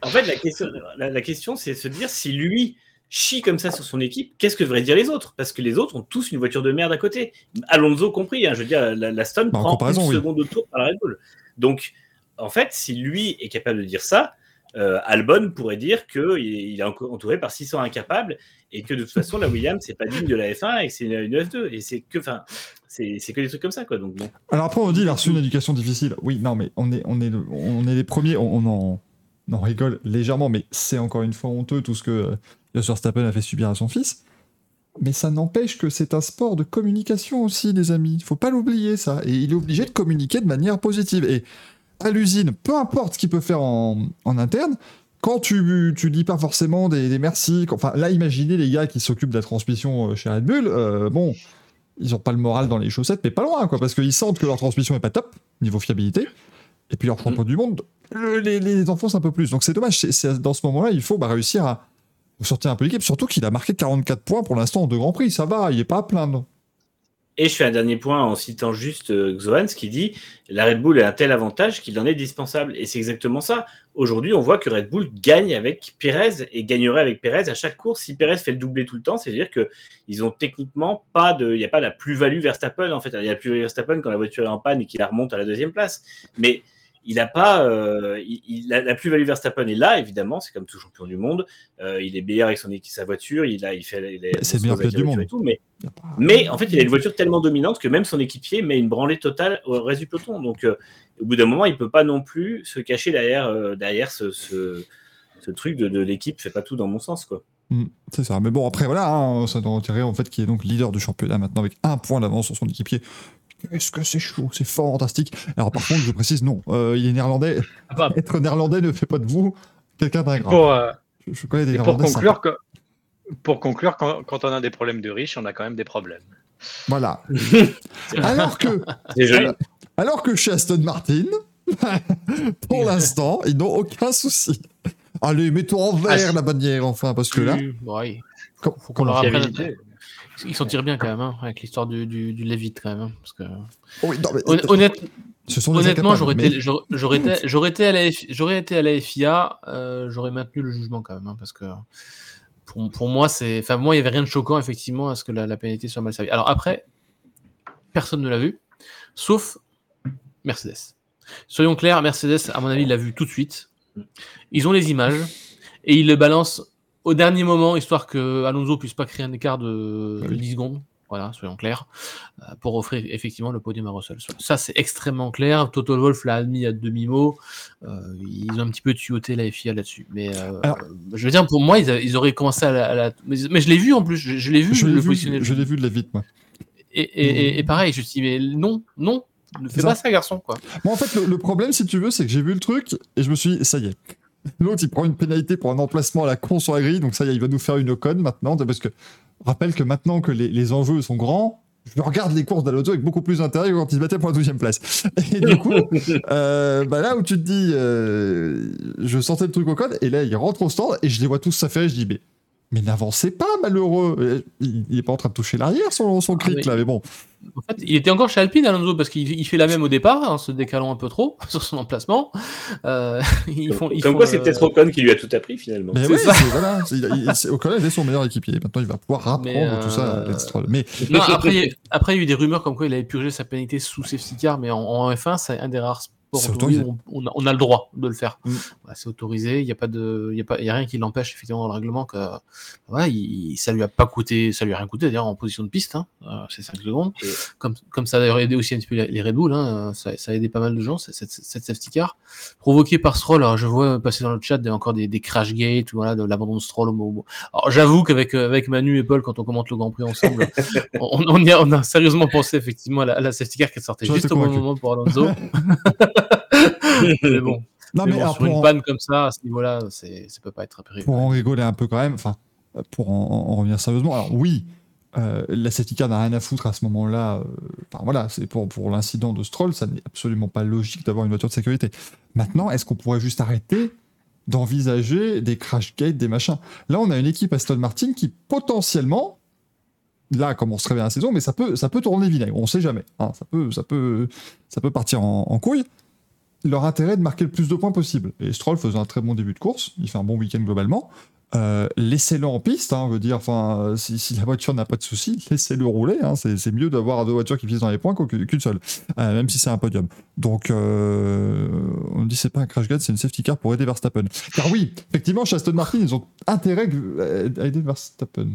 en fait, la question, la question c'est de se dire si lui chie comme ça sur son équipe, qu'est-ce que devraient dire les autres? Parce que les autres ont tous une voiture de merde à côté. Alonso compris, hein, je veux dire, la, Stone bah, prend une seconde de tour par la Red Bull. Donc, en fait, si lui est capable de dire ça, euh, Albon pourrait dire qu'il il est entouré par 600 incapables et que de toute façon, la Williams, c'est pas digne de la F1 et que c'est une F2. Et c'est que, enfin, c'est que des trucs comme ça, quoi. Donc, Alors après, on dit qu'il a reçu une éducation difficile. Oui, non, mais on est, on est, on est les premiers, on, en, on en rigole légèrement, mais c'est encore une fois honteux tout ce que Verstappen a fait subir à son fils. Mais ça n'empêche que c'est un sport de communication aussi, les amis. Il faut pas l'oublier, ça. Et il est obligé de communiquer de manière positive. Et à l'usine, peu importe ce qu'il peut faire en, interne, quand tu, tu dis pas forcément des, des merci, enfin là, imaginez les gars qui s'occupent de la transmission euh, chez Red Bull, euh, bon, ils ont pas le moral dans les chaussettes, mais pas loin, quoi, parce qu'ils sentent que leur transmission est pas top, niveau fiabilité, et puis leur champion mm. du monde, les, les enfonce un peu plus. Donc c'est dommage, c'est, dans ce moment-là, il faut bah, réussir à, sortir un peu l'équipe, surtout qu'il a marqué 44 points pour l'instant en deux grands prix, ça va, il est pas à plaindre. Et je fais un dernier point en citant juste euh, Xoans qui dit la Red Bull a un tel avantage qu'il en est dispensable. Et c'est exactement ça. Aujourd'hui, on voit que Red Bull gagne avec Perez et gagnerait avec Perez à chaque course. Si Perez fait le doublé tout le temps, c'est-à-dire qu'ils ont techniquement pas de. Il n'y a pas la plus-value Verstappen en fait. Il y a la plus-value Verstappen quand la voiture est en panne et qu'il la remonte à la deuxième place. Mais il n'a pas, euh, il, la plus-value Verstappen est là, évidemment, c'est comme tout champion du monde. Euh, il est meilleur avec son équipe, sa voiture, il a, il fait, c'est bien fait du monde. mais, mais en fait, il a une voiture tellement dominante que même son équipier met une branlée totale au reste du peloton. Donc, euh, au bout d'un moment, il peut pas non plus se cacher derrière, derrière ce, ce, truc de, de l'équipe fait pas tout dans mon sens, quoi. Mm, c'est ça. Mais bon, après, voilà, hein, ça doit retirer en fait qui est donc leader du championnat maintenant avec un point d'avance sur son équipier. Qu'est-ce que c'est chaud, c'est fantastique. Alors par contre, je précise, non, euh, il est néerlandais. Ah bah. Être néerlandais ne fait pas de vous quelqu'un d'ingrat. Pour, euh, je, connais des pour conclure, pour conclure quand, on a des problèmes de riches, on a quand même des problèmes. Voilà. alors que, alors que chez Aston Martin, pour l'instant, ils n'ont aucun souci. Allez, mettons en vert ah, la bannière, enfin, parce que là. Oui, faut qu'on leur apprenne. Il s'en tire bien quand même, hein, avec l'histoire du, du, du Lévite quand même. Hein, parce que... honnêtement, j'aurais été, à la, j'aurais été à la FIA, euh, j'aurais maintenu le jugement quand même, hein, parce que pour, pour moi, c'est, enfin moi, il y avait rien de choquant effectivement à ce que la, la pénalité soit mal servie. Alors après, personne ne l'a vu, sauf Mercedes. Soyons clairs, Mercedes, à mon avis, l'a vu tout de suite. Ils ont les images et ils le balancent au dernier moment, histoire que Alonso puisse pas créer un écart de 10 secondes. voilà, soyons clairs, euh, pour offrir effectivement le podium à Russell. Ça, c'est extrêmement clair. Total Wolf l'a admis à demi-mot. Euh, ils ont un petit peu tuyauté la FIA là-dessus. Mais euh, je veux dire, pour moi, ils, auraient commencé à la. Mais, je l'ai vu en plus, je, l'ai vu je l'ai vu de la vite, moi. Et, et, pareil, je me suis dit, mais non, non, ne fais pas ça, garçon. Quoi. Moi, en fait, le, le problème, si tu veux, c'est que j'ai vu le truc et je me suis dit, ça y est. L'autre, il prend une pénalité pour un emplacement à la con sur la grille, donc ça y est, il va nous faire une ocon maintenant, parce que rappelle que maintenant que les, enjeux sont grands, je regarde les courses d'Alonso avec beaucoup plus d'intérêt que quand il se battait pour la deuxième place. Et du coup, euh, bah là où tu te dis, euh, je sentais le truc au code, et là il rentre au stand, et je les vois tous s'affairer, je dis, mais mais n'avancez pas, malheureux. Il, n'est pas en train de toucher l'arrière, son, son ah, là, mais bon. En fait, il était encore chez Alpine, Alonso, parce qu'il fait la même au départ, en se décalant un peu trop sur son emplacement. Euh, ils font, Comme quoi, c'est peut-être Ocon qui lui a tout appris, finalement. Mais oui, voilà. Ocon est son meilleur équipier. Maintenant, il va pouvoir apprendre tout ça euh, Mais... après, après, il y a eu des rumeurs comme quoi il avait purgé sa pénalité sous safety car, mais en F1, c'est un des rares on, a, le droit de le faire. Mm. c'est autorisé, il n'y a, pas de, y a, pas, y a rien qui l'empêche effectivement dans le règlement que ouais, il, ça lui a pas coûté, ça lui a rien coûté d'ailleurs en position de piste, hein, euh, c'est 5 secondes. Comme, comme ça a d'ailleurs aidé aussi un petit peu les Red Bull, hein, ça, ça, a aidé pas mal de gens, cette, cette safety car. Provoqué par Stroll, alors je vois passer dans le chat encore des, des crash gates, voilà, de l'abandon de Stroll. Alors j'avoue qu'avec avec Manu et Paul, quand on commente le Grand Prix ensemble, on, on, a, on, a, sérieusement pensé effectivement à la, à la safety car qui sortait juste au bon moment pour Alonso. mais bon. Non, mais, sur une panne comme ça, à ce niveau-là, ça peut pas être très Pour en rigoler un peu quand même, enfin, pour en, revenir sérieusement, alors oui, euh, la safety car n'a rien à foutre à ce moment-là. Euh, enfin voilà, c'est pour, pour l'incident de Stroll, ça n'est absolument pas logique d'avoir une voiture de sécurité. Maintenant, est-ce qu'on pourrait juste arrêter d'envisager des crash gates, des machins? Là, on a une équipe Aston Martin qui potentiellement, là, comme on se réveille la saison, mais ça peut, ça peut tourner vinaigre, on sait jamais. Hein, ça, peut, ça, peut, ça peut partir en, en couille leur intérêt de marquer le plus de points possible. Et Stroll faisait un très bon début de course, il fait un bon week-end globalement. Euh, laissez-le en piste, hein, veut dire, si, la voiture n'a pas de soucis, laissez-le rouler. Hein, c'est mieux d'avoir deux voitures qui visent dans les points qu'une seule, euh, même si c'est un podium. Donc, euh, on dit c'est pas un crash gate, c'est une safety car pour aider Verstappen. Car oui, effectivement, chez Aston Martin, ils ont intérêt à aider Verstappen.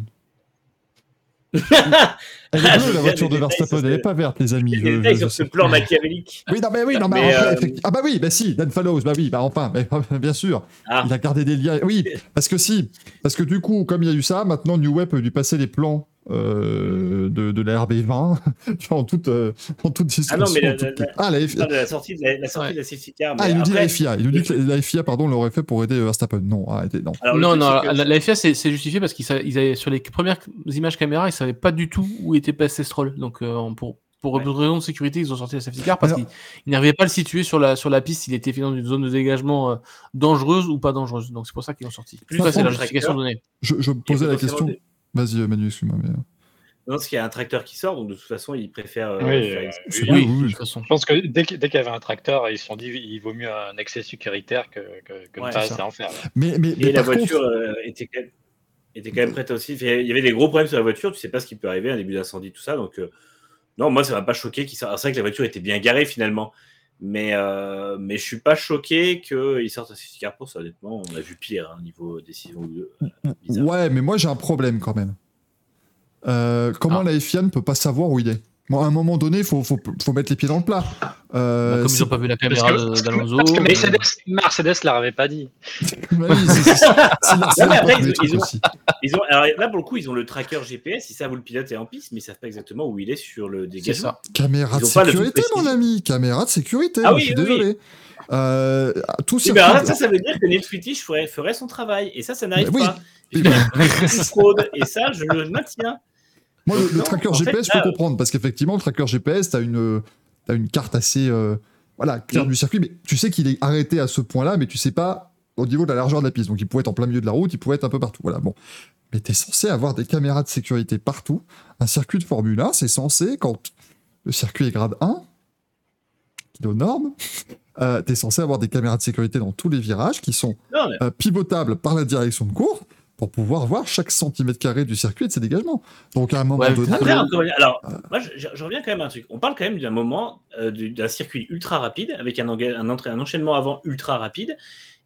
elle est bleue, la voiture de Verstappen, elle n'est pas verte, les amis. Sur ce plan machiavélique. Oui, non, mais oui, non, mais, euh, Ah, bah oui, bah si, Dan Fallows, bah oui, bah enfin, bien sûr. Ah. Il a gardé des liens. Oui, parce que si, parce que du coup, comme il y a eu ça, maintenant New Web peut lui passer les plans euh, de, de, la RB20 en toute, euh, en toute discussion. Ah non, mais la, ah, la, FIA. la sortie de la, la, sortie de la safety car. Ah, il nous dit la FIA. Il nous dit que la FIA, pardon, l'aurait fait pour aider Verstappen. Non, arrêtez, non. non, non, la, FIA, c'est justifié parce qu'ils avaient, sur les premières images caméra, ils savaient pas du tout où était passé Stroll. Donc, euh, pour, pour ouais. raison de sécurité, ils ont sorti la safety car parce qu'ils n'arrivaient pas à le situer sur la, sur la piste s'il était dans une zone de dégagement euh, dangereuse ou pas dangereuse. Donc c'est pour ça qu'ils ont sorti. Ça, c'est la question donnée. Je, je posais la question. Vas-y, Manu, excuse-moi. Mais... Non, parce qu'il y a un tracteur qui sort, donc de toute façon, ils préfèrent. Euh, oui, euh, oui, de toute façon. Je pense que dès, qu'il y avait un tracteur, ils se sont dit il vaut mieux un accès sécuritaire que, que, ne pas en faire. Mais, mais, Et la voiture euh, était, quand même, était, quand même, prête aussi. Il y avait des gros problèmes sur la voiture, tu sais pas ce qui peut arriver, un début d'incendie, tout ça. Donc, non, moi, ça m'a pas choqué. C'est vrai que la voiture était bien garée finalement. Mais, euh, mais je suis pas choqué qu'ils sortent un safety car pour ça, honnêtement. On a vu pire, hein, niveau décision. ouais, mais moi j'ai un problème quand même. Euh, comment ah. la FIA ne peut pas savoir où il est? Bon, à un moment donné, il faut, faut, faut, mettre les pieds dans le plat. Euh, bah, comme ils n'ont pas vu la caméra d'Alonso. Que Mercedes, Mercedes ne l'avait pas dit. bah ils ont, alors là, pour le coup, ils ont le tracker GPS. Ils savent où le pilote est en piste, mais ils ne savent pas exactement où il est sur le dégagement. Caméra de sécurité, mon ami. Caméra de sécurité. Ah, oui, je suis désolé. Euh, tout bah, ça, ça veut dire que Netflix ferait, ferait son travail. Et ça, ça n'arrive pas. fraude. Et ça, je le maintiens. Moi, le, tracker GPS, je peux comprendre, parce qu'effectivement, le tracker GPS, tu as une, as une carte assez euh, voilà, claire mm. du circuit, mais tu sais qu'il est arrêté à ce point-là, mais tu sais pas au niveau de la largeur de la piste. Donc, il pouvait être en plein milieu de la route, il pouvait être un peu partout. Voilà, bon. Mais tu es censé avoir des caméras de sécurité partout. Un circuit de Formule 1, c'est censé, quand le circuit est grade 1, qui est aux normes, euh, tu es censé avoir des caméras de sécurité dans tous les virages qui sont euh, pivotables par la direction de course pour pouvoir voir chaque centimètre carré du circuit et de ses dégagements. Donc à un moment donné. alors, moi, je, reviens quand même à un truc. On parle quand même d'un moment euh, d'un circuit ultra rapide avec un, un, un, enchaînement avant ultra rapide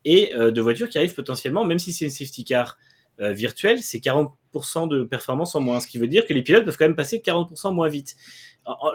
et euh, de voitures qui arrivent potentiellement, même si c'est une safety car euh, virtuel, c'est 40% de performance en moins. Ce qui veut dire que les pilotes peuvent quand même passer 40% moins vite.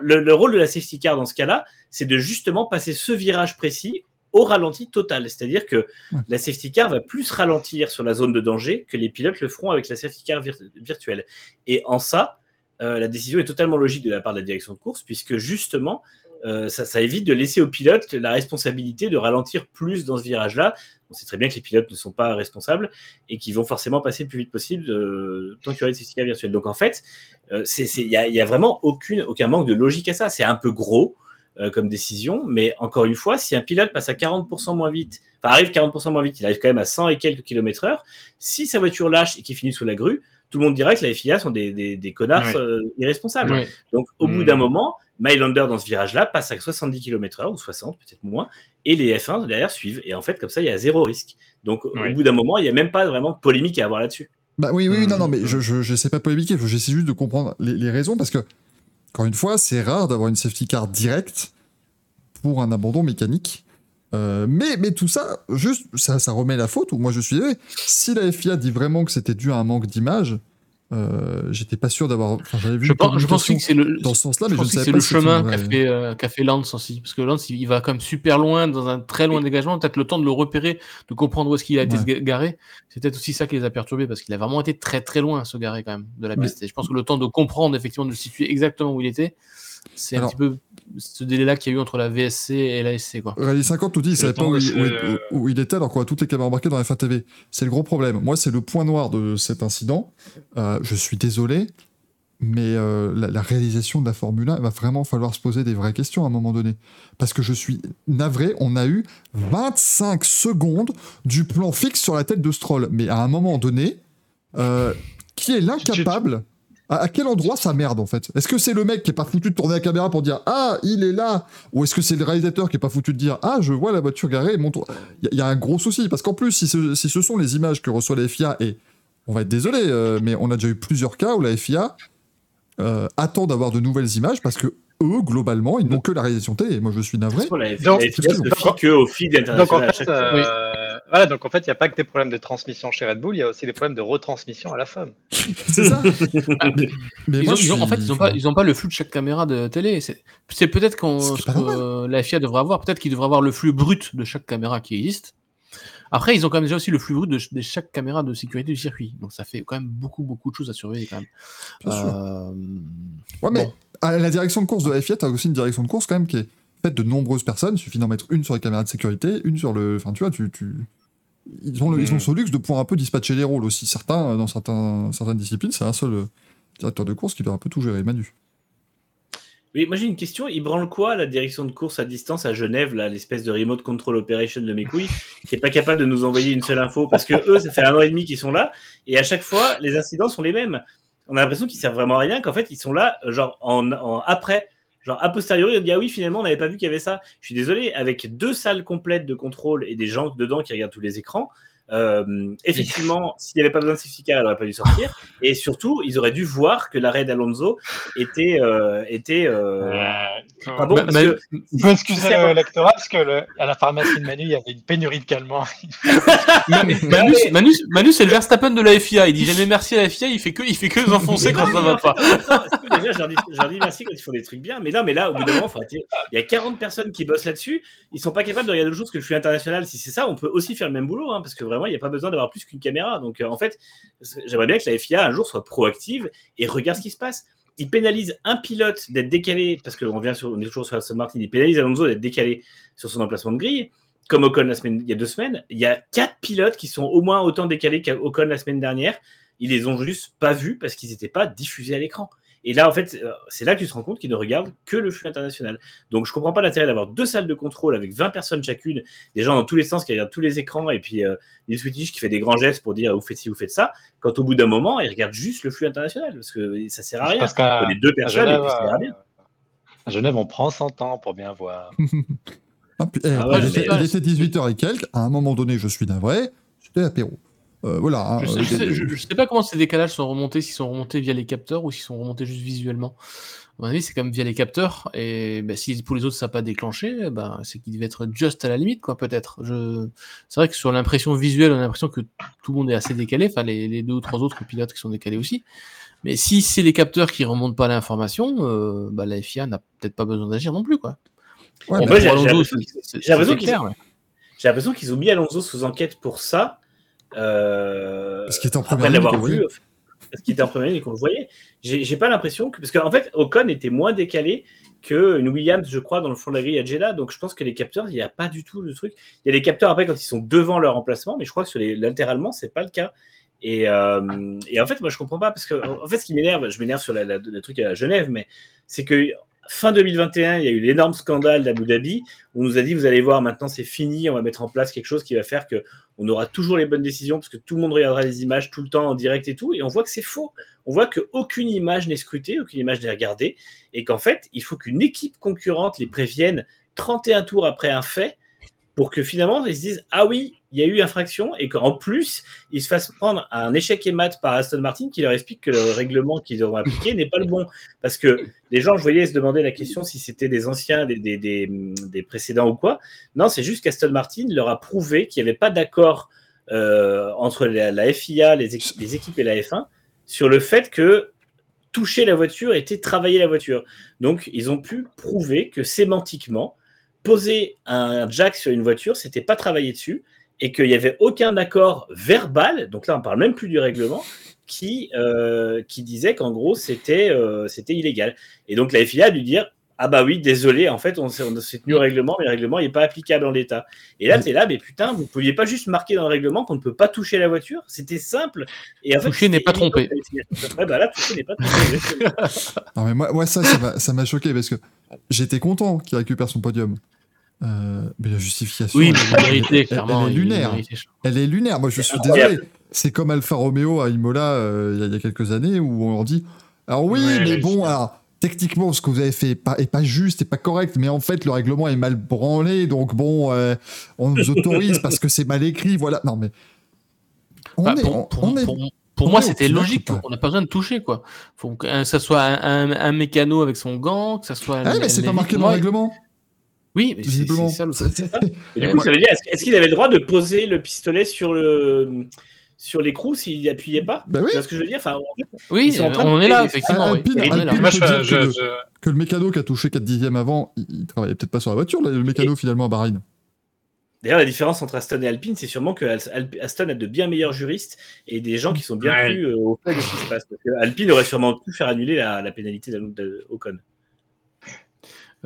Le, le, rôle de la safety car dans ce cas-là, c'est de justement passer ce virage précis au ralenti total. C'est-à-dire que la safety car va plus ralentir sur la zone de danger que les pilotes le feront avec la safety car virtuelle. Et en ça, euh, la décision est totalement logique de la part de la direction de course, puisque justement, euh, ça, évite de laisser aux pilotes la responsabilité de ralentir plus dans ce virage-là. On sait très bien que les pilotes ne sont pas responsables et qu'ils vont forcément passer le plus vite possible euh, tant qu'il y aura une safety car virtuelle. Donc en fait, il n'y a, a, vraiment aucune, aucun manque de logique à ça. C'est un peu gros. Euh, comme décision. Mais encore une fois, si un pilote passe à 40% moins vite, enfin arrive 40% moins vite, il arrive quand même à 100 et quelques kilomètres heure, si sa voiture lâche et qu'il finit sous la grue, tout le monde dirait que la FIA sont des, des, connards euh, irresponsables. Donc au bout hmm. d'un moment, Mylander dans ce virage-là passe à 70 km/h ou 60, peut-être moins, et les F1 derrière suivent. Et en fait, comme ça, il y a zéro risque. Donc au bout d'un moment, il n'y a même pas vraiment de polémique à avoir là-dessus. Bah oui, oui, non, non, mais je, je, je sais pas polémiquer, j'essaie juste de comprendre les, les raisons parce que encore une fois, c'est rare d'avoir une safety car directe pour un abandon mécanique. Euh, mais, tout ça, juste, ça, remet la faute, ou moi je suis Si la FIA dit vraiment que c'était dû à un manque d'image, euh, j'étais pas sûr d'avoir. j'avais vu je, pense, je pense que c'est le dans ce sens-là, mais je, c'est le chemin qu'a fait, euh, fait, Lance aussi, parce que Lance il va quand même super loin dans un très loin dégagement, peut-être le temps de le repérer, de comprendre où est-ce qu'il a été garé. C'est peut-être aussi ça qui les a perturbés, parce qu'il a vraiment été très très loin ce garé quand même de la piste. Et je pense que le temps de comprendre effectivement de situer exactement où il était, c'est un petit peu ce délai-là qu'il y a eu entre la VSC et la SC. Quoi. Rallye 50 nous dit qu'il savait pas où, il, était alors qu'on a toutes les caméras embarquées dans la TV. C'est le gros problème. Moi, c'est le point noir de cet incident. Euh, je suis désolé, mais euh, la, réalisation de la Formule 1, il va vraiment falloir se poser des vraies questions à un moment donné. Parce que je suis navré, on a eu 25 secondes du plan fixe sur la tête de Stroll. Mais à un moment donné, euh, qui est l'incapable à, quel endroit ça merde en fait? Est-ce que c'est le mec qui est pas foutu de tourner la caméra pour dire ah il est là? Ou est-ce que c'est le réalisateur qui est pas foutu de dire ah je vois la voiture garée Il y, a un gros souci. Parce qu'en plus si ce, si ce, sont les images que reçoit la FIA et on va être désolé euh, mais on a déjà eu plusieurs cas où la FIA euh, attend d'avoir de nouvelles images parce que eux, globalement, ils n'ont que la réalisation télé. Moi, je suis navré. International. Voilà, donc en fait, il n'y a pas que des problèmes de transmission chez Red Bull, il y a aussi des problèmes de retransmission à la femme. c'est ça. mais, en fait, ils n'ont pas, ils pas le flux de chaque caméra de télé. C'est peut-être qu'on que la FIA devrait avoir. Peut-être qu'ils devraient avoir le flux brut de chaque caméra qui existe. Après, ils ont quand même déjà aussi le flux brut de, chaque caméra de sécurité du circuit. Donc ça fait quand même beaucoup, beaucoup de choses à surveiller quand même. Euh... Ouais, mais à la direction de course de la FIA, tu as aussi une direction de course quand même qui est faite de nombreuses personnes. Il suffit d'en mettre une sur les caméras de sécurité, une sur le. Enfin, tu vois, tu, ils ont, ils ont ce luxe de pouvoir un peu dispatcher les rôles aussi. Certains, dans certains, certaines disciplines, c'est un seul euh, directeur de course qui doit un peu tout gérer. Manu. Oui, moi j'ai une question. Ils branlent quoi la direction de course à distance à Genève, là, l'espèce de remote control operation de mes couilles, qui n'est pas capable de nous envoyer une seule info Parce que eux, ça fait un an et demi qu'ils sont là, et à chaque fois, les incidents sont les mêmes. On a l'impression qu'ils servent vraiment à rien, qu'en fait, ils sont là, genre en, en après. Genre, a posteriori, on dit Ah oui, finalement, on n'avait pas vu qu'il y avait ça. Je suis désolé, avec deux salles complètes de contrôle et des gens dedans qui regardent tous les écrans, euh, effectivement, s'il n'y avait pas besoin de safety car, elle n'aurait pas dû sortir. Et surtout, ils auraient dû voir que l'arrêt d'Alonso était. Euh, était euh, pas bon. Parce que, il faut excuser le lectorat parce que le, à la pharmacie de Manu, il y avait une pénurie de calmants. Manu, Manu, Manu c'est le Verstappen de la FIA. Il dit jamais merci à la FIA, il fait que, il fait que les enfoncer quand ça va pas. déjà, je leur, dis, dis, merci quand ils font des trucs bien. Mais là, mais là au bout d'un moment, il y a 40 personnes qui bossent là-dessus. Ils sont pas capables de regarder autre chose que le flux international. Si c'est ça, on peut aussi faire le même boulot. Hein, parce que vraiment, il n'y a pas besoin d'avoir plus qu'une caméra. Donc, euh, en fait, j'aimerais bien que la FIA un jour soit proactive et regarde ce qui se passe. Il pénalise un pilote d'être décalé, parce qu'on vient sur, on est toujours sur Aston Martin, il pénalise Alonso d'être décalé sur son emplacement de grille, comme Ocon la semaine, il y a deux semaines. Il y a quatre pilotes qui sont au moins autant décalés qu'Ocon la semaine dernière. Ils les ont juste pas vus parce qu'ils n'étaient pas diffusés à l'écran. Et là, en fait, euh, c'est là que tu te rends compte qu'ils ne regardent que le flux international. Donc, je ne comprends pas l'intérêt d'avoir deux salles de contrôle avec 20 personnes chacune, des gens dans tous les sens qui regardent tous les écrans, et puis euh, Switch qui fait des grands gestes pour dire vous faites ci, vous faites ça, quand au bout d'un moment, ils regardent juste le flux international, parce que ça sert à rien. Parce qu'à les deux personnes, Genève, et bien. À Genève, on prend son temps pour bien voir. ah, eh, ah il, était, 18h et quelques, à un moment donné, je suis navré, c'était apéro. Euh, voilà. hein, Je sais, je, sais, des- je- je sais pas comment ces décalages sont remontés, s'ils sont remontés via les capteurs ou s'ils sont remontés juste visuellement. À mon avis, c'est quand même via les capteurs. Et bah, si pour les autres ça n'a pas déclenché, bah, c'est qu'il devait être just à la limite, quoi, peut-être. Je... C'est vrai que sur l'impression visuelle, on a l'impression que tout le monde est assez décalé. Enfin, les, les deux ou trois autres pilotes qui sont décalés aussi. Mais si c'est les capteurs qui remontent pas l'information, euh, bah, la FIA n'a peut-être pas besoin d'agir non plus, quoi. Ouais. J'ai l'impression qu'ils ont mis Alonso sous enquête pour ça. Euh, Parce qu'il était en après première ligne, vu. Parce qu'il était en première ligne et qu'on le voyait. J'ai pas l'impression que. Parce qu'en fait, Ocon était moins décalé qu'une Williams, je crois, dans le fond de la grille à Jeddah. Donc je pense que les capteurs, il n'y a pas du tout le truc. Il y a des capteurs après quand ils sont devant leur emplacement, mais je crois que sur les latéralement, c'est pas le cas. Et, euh, et en fait, moi, je comprends pas parce que en fait, ce qui m'énerve, je m'énerve sur le truc à Genève, mais c'est que fin 2021, il y a eu l'énorme scandale d'Abu Dhabi où on nous a dit vous allez voir, maintenant c'est fini, on va mettre en place quelque chose qui va faire que on aura toujours les bonnes décisions parce que tout le monde regardera les images tout le temps en direct et tout. Et on voit que c'est faux. On voit qu'aucune image n'est scrutée, aucune image n'est regardée et qu'en fait, il faut qu'une équipe concurrente les prévienne 31 tours après un fait pour que finalement ils se disent ah oui il y a eu infraction et qu'en plus ils se fassent prendre un échec et mat par Aston Martin qui leur explique que le règlement qu'ils auront appliqué n'est pas le bon. Parce que les gens je voyais se demander la question si c'était des anciens des, des, des, précédents ou quoi. Non c'est juste qu'Aston Martin leur a prouvé qu'il n'y avait pas d'accord euh, entre la, la FIA les, les équipes et la F1 sur le fait que toucher la voiture était travailler la voiture. Donc ils ont pu prouver que sémantiquement poser un jack sur une voiture, c'était pas travailler dessus, et qu'il n'y avait aucun accord verbal, donc là on parle même plus du règlement, qui, euh, qui disait qu'en gros c'était euh, c'était illégal. Et donc la FIA a dû dire ah bah oui, désolé, en fait on s'est tenu au règlement, mais le règlement n'est pas applicable en l'état. Et là tu es là, mais putain, vous pouviez pas juste marquer dans le règlement qu'on ne peut pas toucher la voiture? C'était simple. Et en fait, Toucher n'est c'était pas trompé. Ouais, bah là, toucher n'est pas trompé. Non, mais moi, moi ça, ça m'a choqué parce que j'étais content qu'il récupère son podium. Euh, mais la justification, Oui, elle, mais la vérité, elle- clairement. elle est lunaire. elle est lunaire. Moi, je suis désolé. C'est comme Alfa Romeo à Imola euh, il y a- il y, a quelques années où on leur dit Alors oui, Ouais, mais bon, alors techniquement, ce que vous avez fait est pas, est pas juste, est pas correct, mais en fait, le règlement est mal branlé, donc bon, euh, on nous autorise parce que c'est mal écrit. Voilà. Non, mais. On Bah, est, pour, on- pour- on est- pour- pour on moi, c'était logique. On n'a pas besoin de toucher, quoi. Faut que ça soit un, un, un mécano avec son gant, que ça soit. Ah, un- mais c'est pas marqué dans le réglement. Oui, mais c'est- Visiblement. c'est ça le. Et du coup, ça veut dire, est-ce, qu'il avait le droit de poser le pistolet sur le sur l'écrou s'il n'y appuyait pas? Bah oui. Vois ce que je veux dire? Enfin, Oui, on est là, payer- effectivement. Oui. Alpine- On est là. Moi, je, je- que- je- Que le mécano qui a touché 4 dixièmes avant, il, il travaillait peut-être pas sur la voiture, le mécano finalement à Bahreïn. D'ailleurs, la différence entre Aston et Alpine, c'est sûrement que Aston a de bien meilleurs juristes et des gens qui sont bien Ouais. plus euh, au fait de ce qui se passe. Parce que Alpine aurait sûrement pu faire annuler la, la pénalité d'Al- de Ocon. Oui,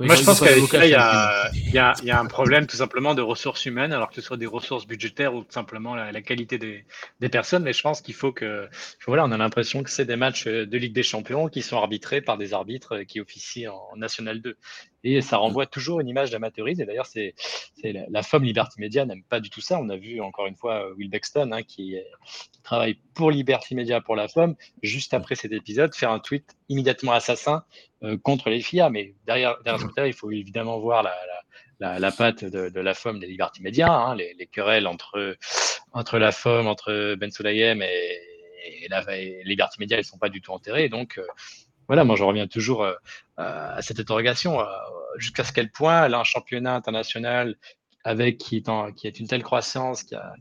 Moi, je pense qu'avec ça, il y, a, il y, a, il y a un problème tout simplement de ressources humaines, alors que ce soit des ressources budgétaires ou tout simplement la, la qualité des, des personnes. Mais je pense qu'il faut que, voilà, on a l'impression que c'est des matchs de Ligue des Champions qui sont arbitrés par des arbitres qui officient en National 2. Et ça renvoie toujours une image d'amateurisme. Et d'ailleurs, c'est c'est la, la FOM Liberty Media n'aime pas du tout ça. On a vu encore une fois Will Bexton, hein, qui, qui travaille pour Liberty Media, pour la FOM, juste après cet épisode, faire un tweet immédiatement assassin euh, contre les FIA. Mais derrière, derrière ce il faut évidemment voir la, la, la, patte de, la FOM des Liberty Media, hein, les, les querelles entre, entre la FOM, entre Ben Sulayem et, et, et Liberty Media, elles ne sont pas du tout enterrées. Donc, euh, voilà, moi, je reviens toujours euh, à cette interrogation. euh, Jusqu'à ce quel point, là, un championnat international avec qui est, qui est une telle croissance, qui, a,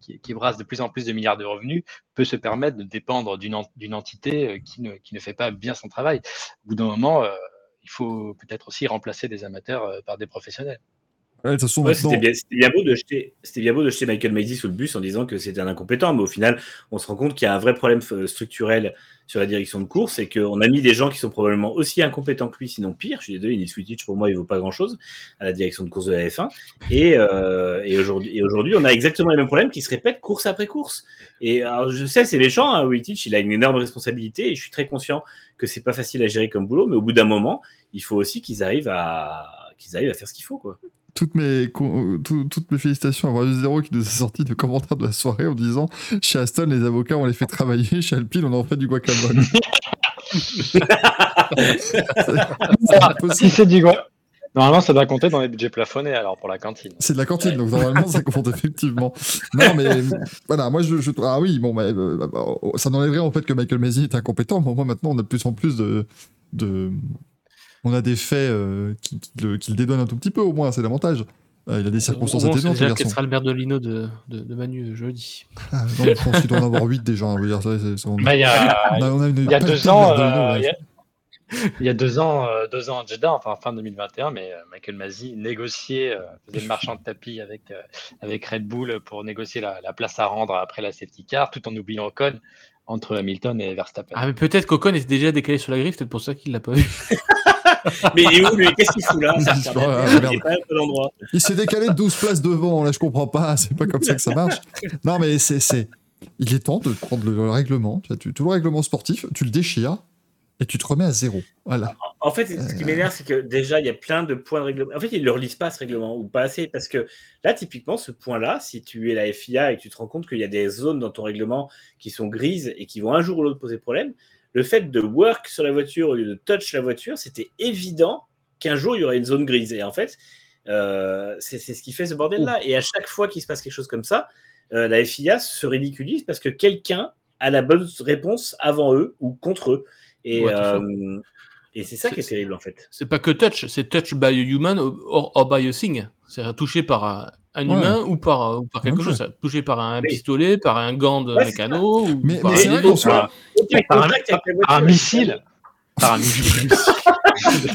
qui, brasse de plus en plus de milliards de revenus, peut se permettre de dépendre d'une entité euh, qui ne, qui ne, fait pas bien son travail. Au bout d'un moment, euh, il faut peut-être aussi remplacer des amateurs euh, par des professionnels. Ouais, Ouais, c'était bien, beau de jeter, c'était bien beau de jeter Michael Maisy sous le bus en disant que c'était un incompétent, mais au final, on se rend compte qu'il y a un vrai problème euh, structurel sur la direction de course et qu'on a mis des gens qui sont probablement aussi incompétents que lui, sinon pire. Je suis désolé, Neil Sweetich, pour moi, il vaut pas grand chose à la direction de course de la F1. Et, euh, et aujourd'hui, on a exactement les mêmes problèmes qui se répètent course après course. Et alors, je sais, c'est méchant, hein, Sweetich, il a une énorme responsabilité et je suis très conscient que c'est pas facile à gérer comme boulot, mais au bout d'un moment, il faut aussi qu'ils arrivent à, qu'ils arrivent à faire ce qu'il faut, quoi toutes mes, tout, toutes mes félicitations à Voyage Zéro qui nous a sorti de commentaires de la soirée en disant chez Aston, les avocats, on les fait travailler, chez Alpine, on en fait du guacamole. si c'est du guac. Normalement, ça doit compter dans les budgets plafonnés alors pour la cantine. C'est de la cantine, donc normalement ça compte effectivement. Non, mais voilà, moi je, je ah oui, bon, bah, bah, ça n'enlèverait en fait que Michael Massey est incompétent. Mais moi maintenant, on a de plus en plus de, de... on a des faits euh, qui, qui le, qui le dédonnent un tout petit peu au moins, c'est l'avantage. Euh, il a des circonstances atténuantes. garçon. sera le Berdolino de, de, de Manu jeudi. Ah, non, je pense qu'il doit en avoir 8 déjà. hein, on- Bah, il y a, on a- on a une- il y a pas- deux ans, euh, il y a- il y a deux ans, euh, deux ans à Jeddah, enfin fin 2021, mais euh, Michael Masi négociait, euh, faisait le marchand de tapis avec, euh, avec Red Bull pour négocier la, la place à rendre après la safety car, tout en oubliant Ocon entre Hamilton et Verstappen. Ah, mais peut-être qu'Ocon était déjà décalé sur la griffe, peut-être pour ça qu'il l'a pas vu. Mais il est où, lui? Qu'est-ce qu'il fout là? Il Ça ah, Il pas. Il s'est décalé de 12 places devant, là je comprends pas, c'est pas comme ça que ça marche. Non mais c'est, c'est... Il est temps de prendre le règlement, tu tout le règlement sportif, tu le déchires et tu te remets à zéro. Voilà. En fait, ce qui m'énerve, c'est que déjà, il y a plein de points de règlement. En fait, ils ne le relisent pas ce règlement, ou pas assez. Parce que là, typiquement, ce point-là, si tu es la FIA et que tu te rends compte qu'il y a des zones dans ton règlement qui sont grises et qui vont un jour ou l'autre poser problème, le fait de work sur la voiture au lieu de touch la voiture, c'était évident qu'un jour, il y aurait une zone grise. Et en fait, euh, c'est ce qui fait ce bordel-là. Et à chaque fois qu'il se passe quelque chose comme ça, euh, la FIA se ridiculise parce que quelqu'un a la bonne réponse avant eux ou contre eux. Et, Ouais, euh, et c'est ça qui est terrible, en fait. C'est pas que touch, c'est touch by a human or, or by a thing. C'est touché par un, un Ouais. humain ou par, ou par quelque chose. Touché par un pistolet, par un gant de Ouais, mécano. Ou Mais- par mais un c'est vrai Par un-. Par un missile Par un missile.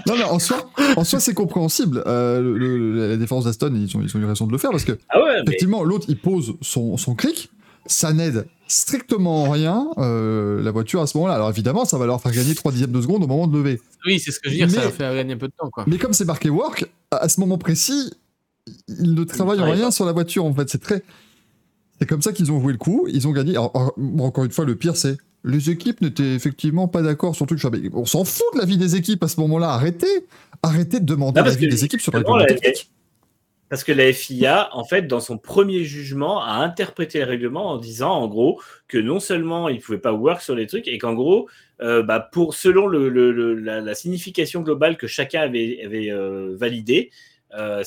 Non mais en soi, en soi c'est compréhensible. Euh, le- le- la défense d'Aston, ils ont, ils ont eu raison de le faire parce que Ah ouais, mais effectivement l'autre il pose son, son cric, ça n'aide strictement en rien euh, la voiture à ce moment-là. Alors évidemment ça va leur faire gagner 3 dixièmes de seconde au moment de lever. Oui, c'est ce que je veux dire, ça Mais- va faire gagner un peu de temps. Quoi. Mais comme c'est marqué work, à ce moment précis, ils ne travaillent en travaillent rien sur la voiture en fait. C'est très. C'est comme ça qu'ils ont joué le coup, ils ont gagné. Alors, alors, bon, encore une fois, le pire c'est. Les équipes n'étaient effectivement pas d'accord sur mais On s'en fout de l'avis des équipes à ce moment-là. Arrêtez Arrêtez de demander l'avis des équipes sur la- technique. Parce que la FIA, en fait, dans son premier jugement, a interprété le règlement en disant, en gros, que non seulement il ne pouvait pas work sur les trucs, et qu'en gros, euh, bah, pour, selon le, le- le- la, la signification globale que chacun avait, avait euh, validée, euh,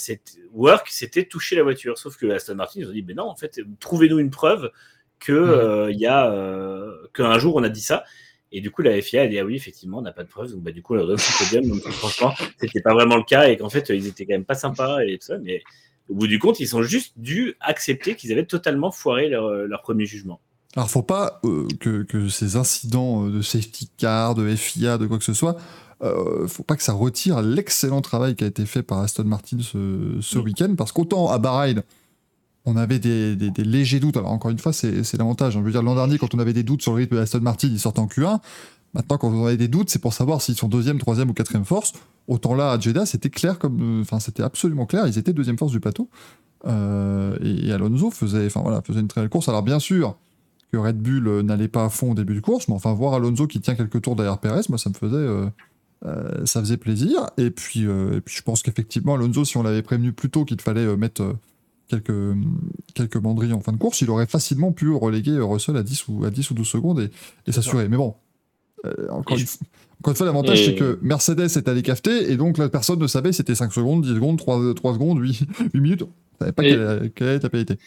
work, c'était toucher la voiture. Sauf que Aston Martin, ils ont dit, mais non, en fait, trouvez-nous une preuve que Mhm. euh, il y a qu'un jour on a dit ça. Et du coup, la FIA a dit, ah oui, effectivement, on n'a pas de preuve. Donc, bah, du coup, on leur donne podium. Donc, franchement, c'était pas vraiment le cas et qu'en fait, ils étaient quand même pas sympas et tout ça. Mais au bout du compte, ils sont juste dû accepter qu'ils avaient totalement foiré leur, leur premier jugement. Alors, faut pas euh, que, que ces incidents euh, de safety car, de FIA, de quoi que ce soit, euh, faut pas que ça retire l'excellent travail qui a été fait par Aston Martin ce, ce week-end, parce qu'autant à Bahreïn, on avait des, légers doutes. Alors, encore une fois, c'est l'avantage. hein. Je veux dire, l'an dernier, quand on avait des doutes sur le rythme d'Aston Martin, ils sortent en Q1. Maintenant, quand on avait des doutes, c'est pour savoir s'ils sont deuxième, troisième ou quatrième force. Autant là, à Jeddah, c'était clair comme. Enfin, c'était absolument clair. Ils étaient deuxième force du plateau. Euh, et, Alonso faisait, une très belle course. Alors, bien sûr, que Red Bull euh, n'allait pas à fond au début de course, mais enfin voir Alonso qui tient quelques tours derrière Perez, moi ça me faisait, euh, ça faisait plaisir. Et puis, et puis je pense qu'effectivement Alonso, si on l'avait prévenu plus tôt qu'il fallait mettre quelques, quelques banderilles en fin de course, il aurait facilement pu reléguer Russell à 10 ou, à 10 ou 12 secondes et, et s'assurer. Mais bon, euh, encore, une, f- encore une fois, l'avantage Et- c'est que Mercedes est allé cafeter et donc la personne ne savait si c'était 5 secondes, 10 secondes, 3, 3 secondes, 8, 8 minutes. On savait pas Et- quelle, quelle être la pénalité.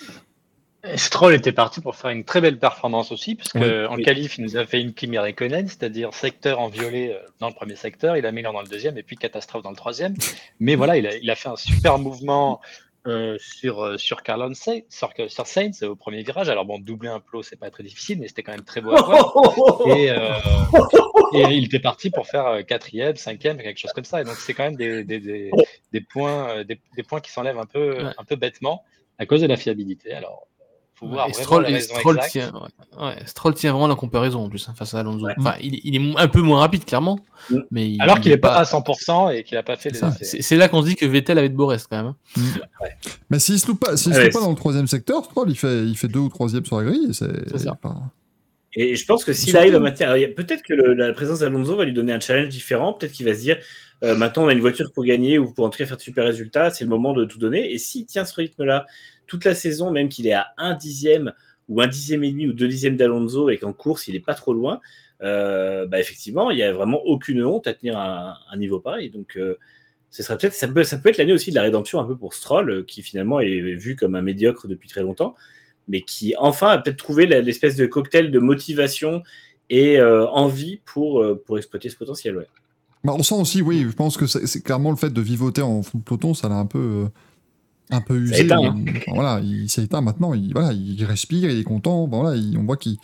Stroll était parti pour faire une très belle performance aussi, parce qu'en Oui. qualif, il nous a fait une Kimi Räikkönen, c'est-à-dire secteur en violet euh, dans le premier secteur, il a mis dans le deuxième, et puis catastrophe dans le troisième. Mais voilà, il a, il a fait un super mouvement euh, sur, euh, sur Carl Sainz, sur, sur Sainz au premier virage. Alors bon, doubler un plot, c'est pas très difficile, mais c'était quand même très beau à voir. Et, euh, et il était parti pour faire euh, quatrième, cinquième, quelque chose comme ça. Et donc c'est quand même des, des, des, des points, euh, des, des points qui s'enlèvent un peu, Ouais. un peu bêtement à cause de la fiabilité. Alors, faut voir vraiment Stroll, tient, ouais, ouais, Stroll tient vraiment la comparaison en plus hein, face à Alonso. Ouais. Enfin, il, il est un peu moins rapide, clairement. Mm. Mais il- Alors il qu'il n'est pas à 100% et qu'il n'a pas fait les C'est là qu'on se dit que Vettel avait de beaux restes quand même. hein. Mais s'il se loupe pas, s'il se Ouais, loupe pas dans le troisième secteur, Stroll, il fait, il fait deux ou troisième sur la grille. et C'est C'est ça. pas- Et je pense que s'il arrive à a- Peut-être que le- la présence d'Alonso va lui donner un challenge différent. Peut-être qu'il va se dire euh, maintenant, on a une voiture pour gagner ou pour en tout cas faire de super résultats. C'est le moment de tout donner. Et s'il tient ce rythme-là toute la saison, même qu'il est à un dixième ou un dixième et demi ou deux dixièmes d'Alonso et qu'en course, il n'est pas trop loin, euh, bah, effectivement, il n'y a vraiment aucune honte à tenir un, un niveau pareil. Donc. euh, ce serait peut-être, ça peut, être l'année aussi de la rédemption un peu pour Stroll, qui finalement est vu comme un médiocre depuis très longtemps, mais qui enfin a peut-être trouvé l'espèce de cocktail de motivation et envie pour, exploiter ce potentiel. Bah, on sent aussi, oui, je pense que c'est clairement le fait de vivoter en fond de peloton, ça l'a un peu, un peu usé. éteint, hein. Voilà, il s'est éteint maintenant, il, voilà, il respire, il est content, voilà, il- on voit qu'il